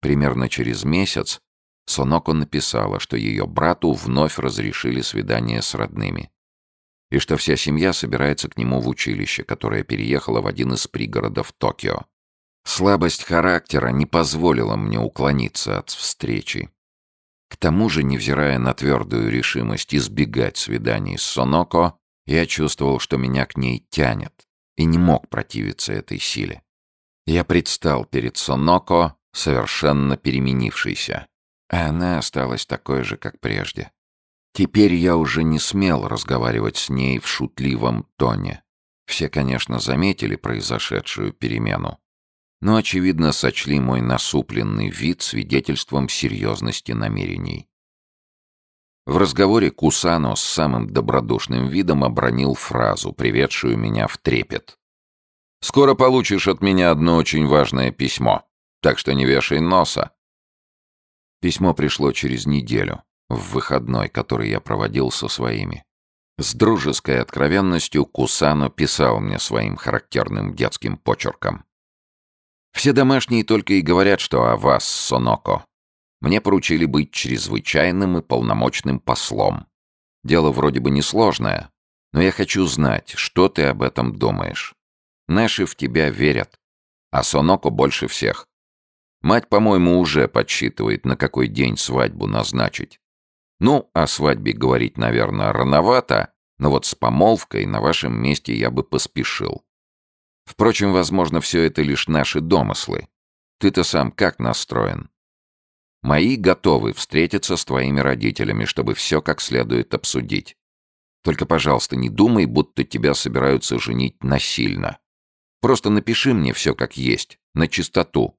Примерно через месяц Соноко написала, что ее брату вновь разрешили свидание с родными. и что вся семья собирается к нему в училище, которое переехало в один из пригородов Токио. Слабость характера не позволила мне уклониться от встречи. К тому же, невзирая на твердую решимость избегать свиданий с Соноко, я чувствовал, что меня к ней тянет, и не мог противиться этой силе. Я предстал перед Соноко, совершенно переменившейся, а она осталась такой же, как прежде. Теперь я уже не смел разговаривать с ней в шутливом тоне. Все, конечно, заметили произошедшую перемену, но, очевидно, сочли мой насупленный вид свидетельством серьезности намерений. В разговоре Кусано с самым добродушным видом обронил фразу, приведшую меня в трепет. «Скоро получишь от меня одно очень важное письмо, так что не вешай носа». Письмо пришло через неделю, в выходной, который я проводил со своими. С дружеской откровенностью Кусано писал мне своим характерным детским почерком. Все домашние только и говорят, что о вас, Соноко. Мне поручили быть чрезвычайным и полномочным послом. Дело вроде бы несложное, но я хочу знать, что ты об этом думаешь. Наши в тебя верят, а Соноко больше всех. Мать, по-моему, уже подсчитывает, на какой день свадьбу назначить. Ну, о свадьбе говорить, наверное, рановато, но вот с помолвкой на вашем месте я бы поспешил. Впрочем, возможно, все это лишь наши домыслы. Ты-то сам как настроен? Мои готовы встретиться с твоими родителями, чтобы все как следует обсудить. Только, пожалуйста, не думай, будто тебя собираются женить насильно. Просто напиши мне все как есть, на чистоту,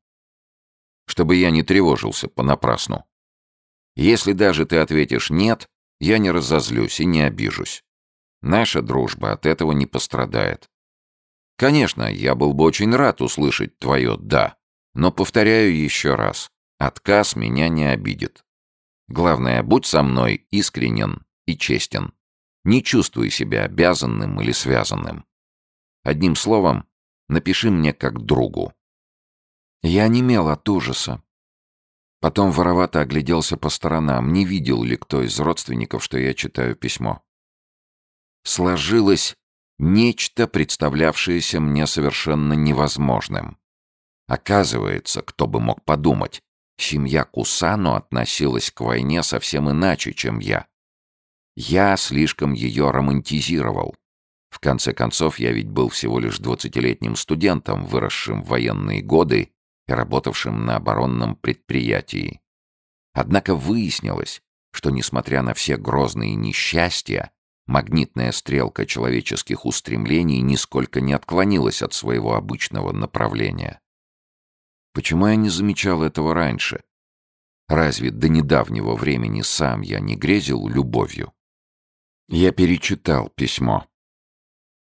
чтобы я не тревожился понапрасну. Если даже ты ответишь «нет», я не разозлюсь и не обижусь. Наша дружба от этого не пострадает. Конечно, я был бы очень рад услышать твое «да», но повторяю еще раз, отказ меня не обидит. Главное, будь со мной искренен и честен. Не чувствуй себя обязанным или связанным. Одним словом, напиши мне как другу. Я немел от ужаса. Потом воровато огляделся по сторонам, не видел ли кто из родственников, что я читаю письмо. Сложилось Нечто, представлявшееся мне совершенно невозможным. Оказывается, кто бы мог подумать, семья Кусану относилась к войне совсем иначе, чем я. Я слишком ее романтизировал. В конце концов, я ведь был всего лишь двадцатилетним студентом, выросшим в военные годы и работавшим на оборонном предприятии. Однако выяснилось, что, несмотря на все грозные несчастья, Магнитная стрелка человеческих устремлений нисколько не отклонилась от своего обычного направления. Почему я не замечал этого раньше? Разве до недавнего времени сам я не грезил любовью? Я перечитал письмо.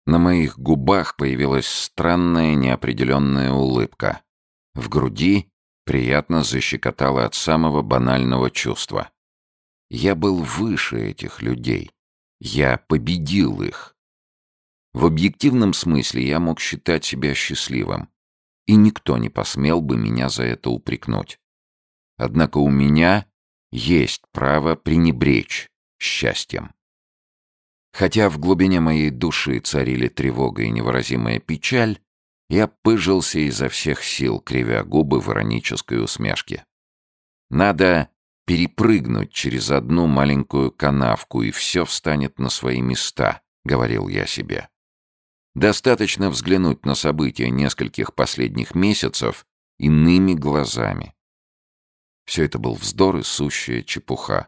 На моих губах появилась странная неопределенная улыбка. В груди приятно защекотало от самого банального чувства. Я был выше этих людей. Я победил их. В объективном смысле я мог считать себя счастливым, и никто не посмел бы меня за это упрекнуть. Однако у меня есть право пренебречь счастьем. Хотя в глубине моей души царили тревога и невыразимая печаль, я пыжился изо всех сил, кривя губы в иронической усмешке. Надо перепрыгнуть через одну маленькую канавку, и все встанет на свои места, — говорил я себе. Достаточно взглянуть на события нескольких последних месяцев иными глазами. Все это был вздор и сущая чепуха.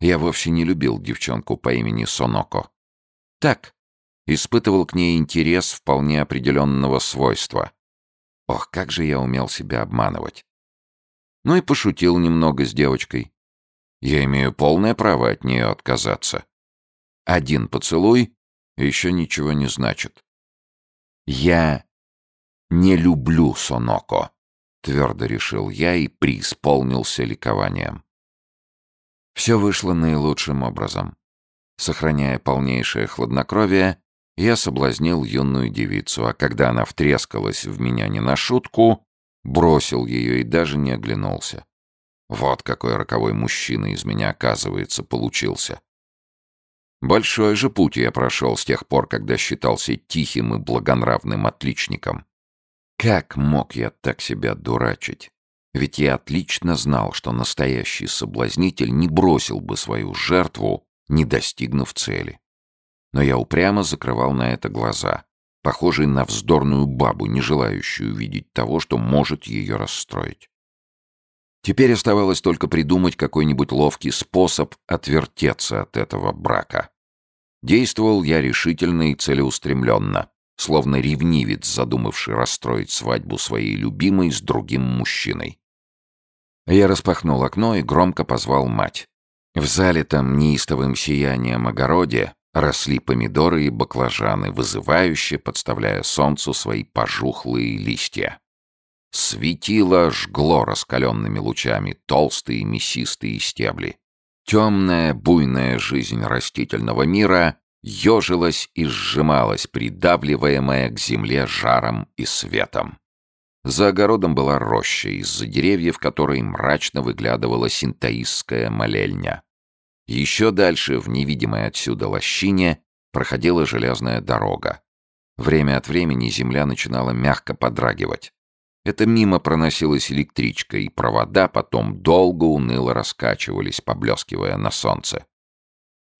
Я вовсе не любил девчонку по имени Соноко. Так, испытывал к ней интерес вполне определенного свойства. Ох, как же я умел себя обманывать. Ну и пошутил немного с девочкой. Я имею полное право от нее отказаться. Один поцелуй еще ничего не значит. Я не люблю Соноко, твердо решил я и преисполнился ликованием. Все вышло наилучшим образом. Сохраняя полнейшее хладнокровие, я соблазнил юную девицу, а когда она втрескалась в меня не на шутку, Бросил ее и даже не оглянулся. Вот какой роковой мужчина из меня, оказывается, получился. Большой же путь я прошел с тех пор, когда считался тихим и благонравным отличником. Как мог я так себя дурачить? Ведь я отлично знал, что настоящий соблазнитель не бросил бы свою жертву, не достигнув цели. Но я упрямо закрывал на это глаза, похожий на вздорную бабу, не желающую видеть того, что может ее расстроить. Теперь оставалось только придумать какой-нибудь ловкий способ отвертеться от этого брака. Действовал я решительно и целеустремленно, словно ревнивец, задумавший расстроить свадьбу своей любимой с другим мужчиной. Я распахнул окно и громко позвал мать. В залитом неистовым сиянием огороде росли помидоры и баклажаны, вызывающе подставляя солнцу свои пожухлые листья. Светило жгло раскаленными лучами толстые мясистые стебли. Темная, буйная жизнь растительного мира ежилась и сжималась, придавливаемая к земле жаром и светом. За огородом была роща, из-за деревьев которой мрачно выглядывала синтаистская молельня. Еще дальше, в невидимой отсюда лощине, проходила железная дорога. Время от времени земля начинала мягко подрагивать. Это мимо проносилась электричка, и провода потом долго уныло раскачивались, поблескивая на солнце.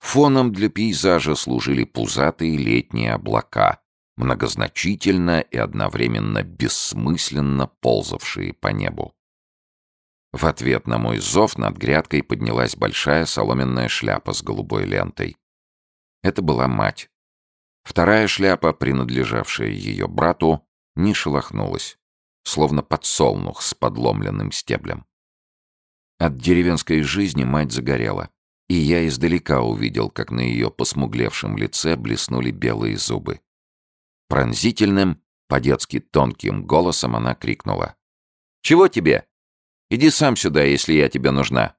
Фоном для пейзажа служили пузатые летние облака, многозначительно и одновременно бессмысленно ползавшие по небу. В ответ на мой зов над грядкой поднялась большая соломенная шляпа с голубой лентой. Это была мать. Вторая шляпа, принадлежавшая ее брату, не шелохнулась словно подсолнух с подломленным стеблем. От деревенской жизни мать загорела, и я издалека увидел, как на ее посмуглевшем лице блеснули белые зубы. Пронзительным, по-детски тонким голосом она крикнула. «Чего тебе? Иди сам сюда, если я тебе нужна.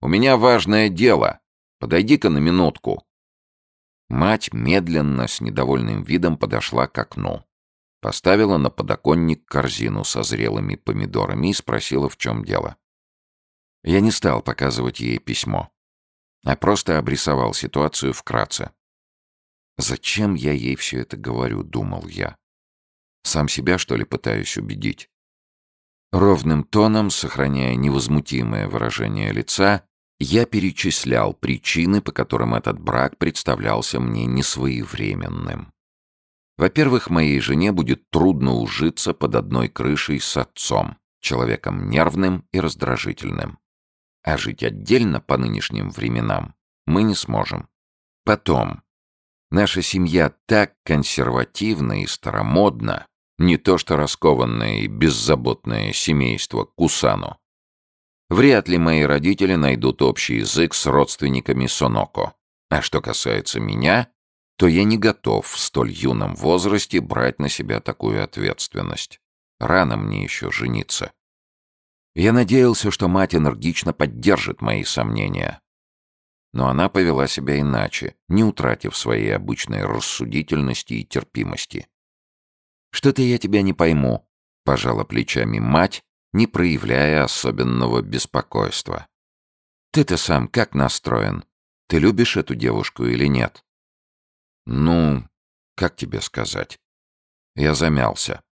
У меня важное дело. Подойди-ка на минутку». Мать медленно, с недовольным видом подошла к окну. Поставила на подоконник корзину со зрелыми помидорами и спросила, в чем дело. Я не стал показывать ей письмо, а просто обрисовал ситуацию вкратце. «Зачем я ей все это говорю?» — думал я. «Сам себя, что ли, пытаюсь убедить?» Ровным тоном, сохраняя невозмутимое выражение лица, я перечислял причины, по которым этот брак представлялся мне несвоевременным. Во-первых, моей жене будет трудно ужиться под одной крышей с отцом, человеком нервным и раздражительным. А жить отдельно по нынешним временам мы не сможем. Потом, наша семья так консервативна и старомодна, не то что раскованное и беззаботное семейство Кусану. Вряд ли мои родители найдут общий язык с родственниками Соноко. А что касается меня, то я не готов в столь юном возрасте брать на себя такую ответственность. Рано мне еще жениться. Я надеялся, что мать энергично поддержит мои сомнения. Но она повела себя иначе, не утратив своей обычной рассудительности и терпимости. «Что-то я тебя не пойму», — пожала плечами мать, не проявляя особенного беспокойства. «Ты-то сам как настроен? Ты любишь эту девушку или нет?» Ну, как тебе сказать? Я замялся.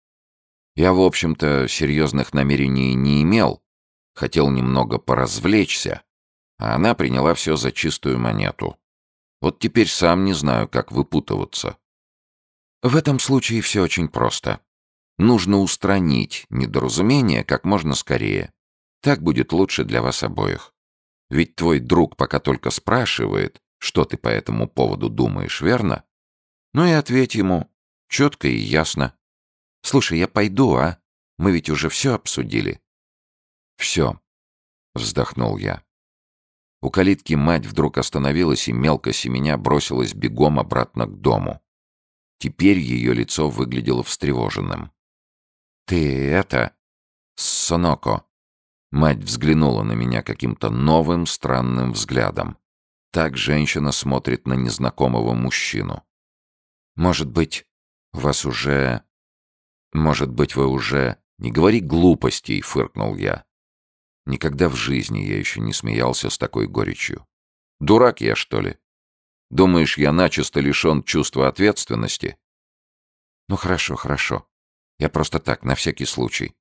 Я, в общем-то, серьезных намерений не имел. Хотел немного поразвлечься, а она приняла все за чистую монету. Вот теперь сам не знаю, как выпутываться. В этом случае все очень просто. Нужно устранить недоразумение как можно скорее. Так будет лучше для вас обоих. Ведь твой друг пока только спрашивает, что ты по этому поводу думаешь, верно? Ну и ответь ему. Четко и ясно. Слушай, я пойду, а? Мы ведь уже все обсудили. Все. Вздохнул я. У калитки мать вдруг остановилась и мелко семеня бросилась бегом обратно к дому. Теперь ее лицо выглядело встревоженным. «Ты это... Соноко...» Мать взглянула на меня каким-то новым странным взглядом. Так женщина смотрит на незнакомого мужчину. Может быть, вас уже... Может быть, вы уже... Не говори глупостей, фыркнул я. Никогда в жизни я еще не смеялся с такой горечью. Дурак я, что ли? Думаешь, я начисто лишен чувства ответственности?» «Ну хорошо, хорошо. Я просто так, на всякий случай».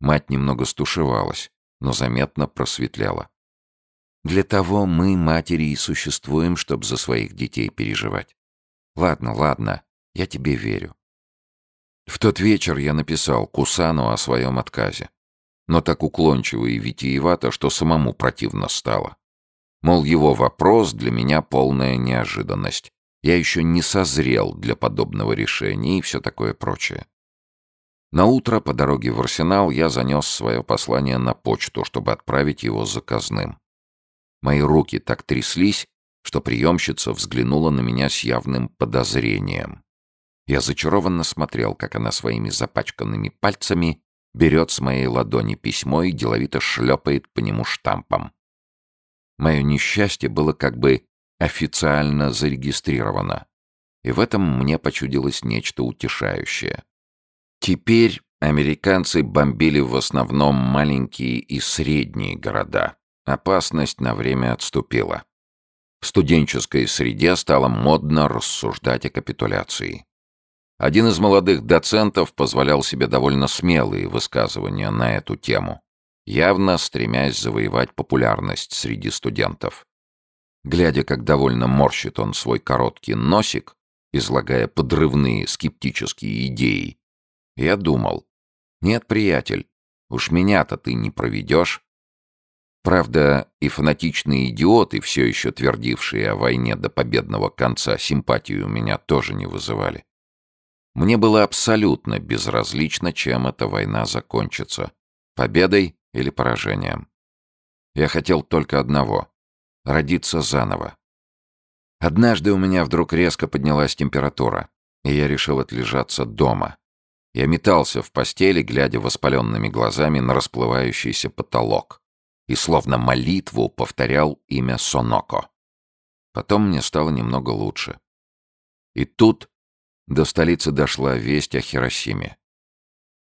Мать немного стушевалась, но заметно просветляла. «Для того мы, матери, и существуем, чтобы за своих детей переживать. Ладно, ладно, я тебе верю». В тот вечер я написал Кусану о своем отказе. Но так уклончиво и витиевато, что самому противно стало. Мол, его вопрос для меня полная неожиданность. Я еще не созрел для подобного решения и все такое прочее. На утро по дороге в арсенал я занес свое послание на почту, чтобы отправить его заказным. Мои руки так тряслись, что приемщица взглянула на меня с явным подозрением. Я зачарованно смотрел, как она своими запачканными пальцами берет с моей ладони письмо и деловито шлепает по нему штампом. Мое несчастье было как бы официально зарегистрировано, и в этом мне почудилось нечто утешающее. Теперь американцы бомбили в основном маленькие и средние города. Опасность на время отступила. В студенческой среде стало модно рассуждать о капитуляции. Один из молодых доцентов позволял себе довольно смелые высказывания на эту тему явно стремясь завоевать популярность среди студентов. Глядя, как довольно морщит он свой короткий носик, излагая подрывные скептические идеи, я думал, нет, приятель, уж меня-то ты не проведешь. Правда, и фанатичные идиоты, все еще твердившие о войне до победного конца, симпатию у меня тоже не вызывали. Мне было абсолютно безразлично, чем эта война закончится. Победой или поражением. Я хотел только одного — родиться заново. Однажды у меня вдруг резко поднялась температура, и я решил отлежаться дома. Я метался в постели, глядя воспаленными глазами на расплывающийся потолок, и словно молитву повторял имя Соноко. Потом мне стало немного лучше. И тут до столицы дошла весть о Хиросиме.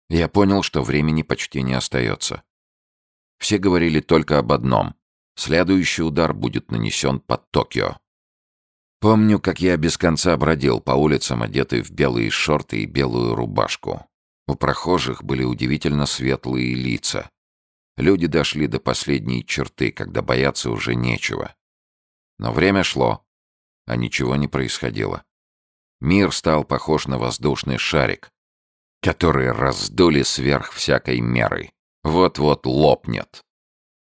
Я понял, что времени почти не остается. Все говорили только об одном. Следующий удар будет нанесен под Токио. Помню, как я без конца бродил по улицам, одетый в белые шорты и белую рубашку. У прохожих были удивительно светлые лица. Люди дошли до последней черты, когда бояться уже нечего. Но время шло, а ничего не происходило. Мир стал похож на воздушный шарик, который раздули сверх всякой меры вот-вот лопнет.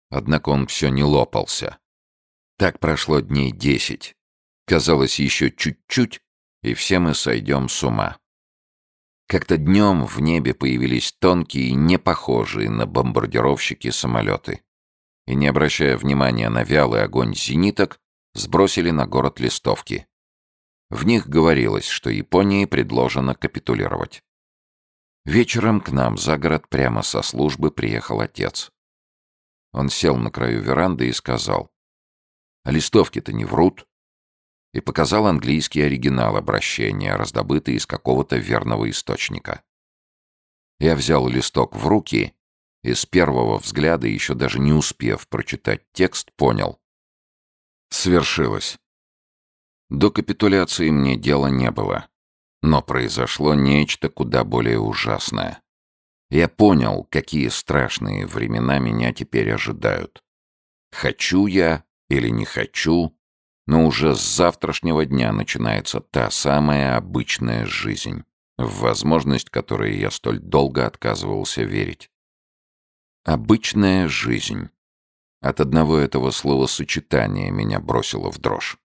Однако он все не лопался. Так прошло дней десять. Казалось, еще чуть-чуть, и все мы сойдем с ума. Как-то днем в небе появились тонкие, не похожие на бомбардировщики самолеты. И, не обращая внимания на вялый огонь зениток, сбросили на город листовки. В них говорилось, что Японии предложено капитулировать. Вечером к нам за город прямо со службы приехал отец. Он сел на краю веранды и сказал, «А листовки-то не врут?» И показал английский оригинал обращения, раздобытый из какого-то верного источника. Я взял листок в руки и с первого взгляда, еще даже не успев прочитать текст, понял. Свершилось. До капитуляции мне дела не было. Но произошло нечто куда более ужасное. Я понял, какие страшные времена меня теперь ожидают. Хочу я или не хочу, но уже с завтрашнего дня начинается та самая обычная жизнь, в возможность которой я столь долго отказывался верить. Обычная жизнь. От одного этого словосочетания меня бросило в дрожь.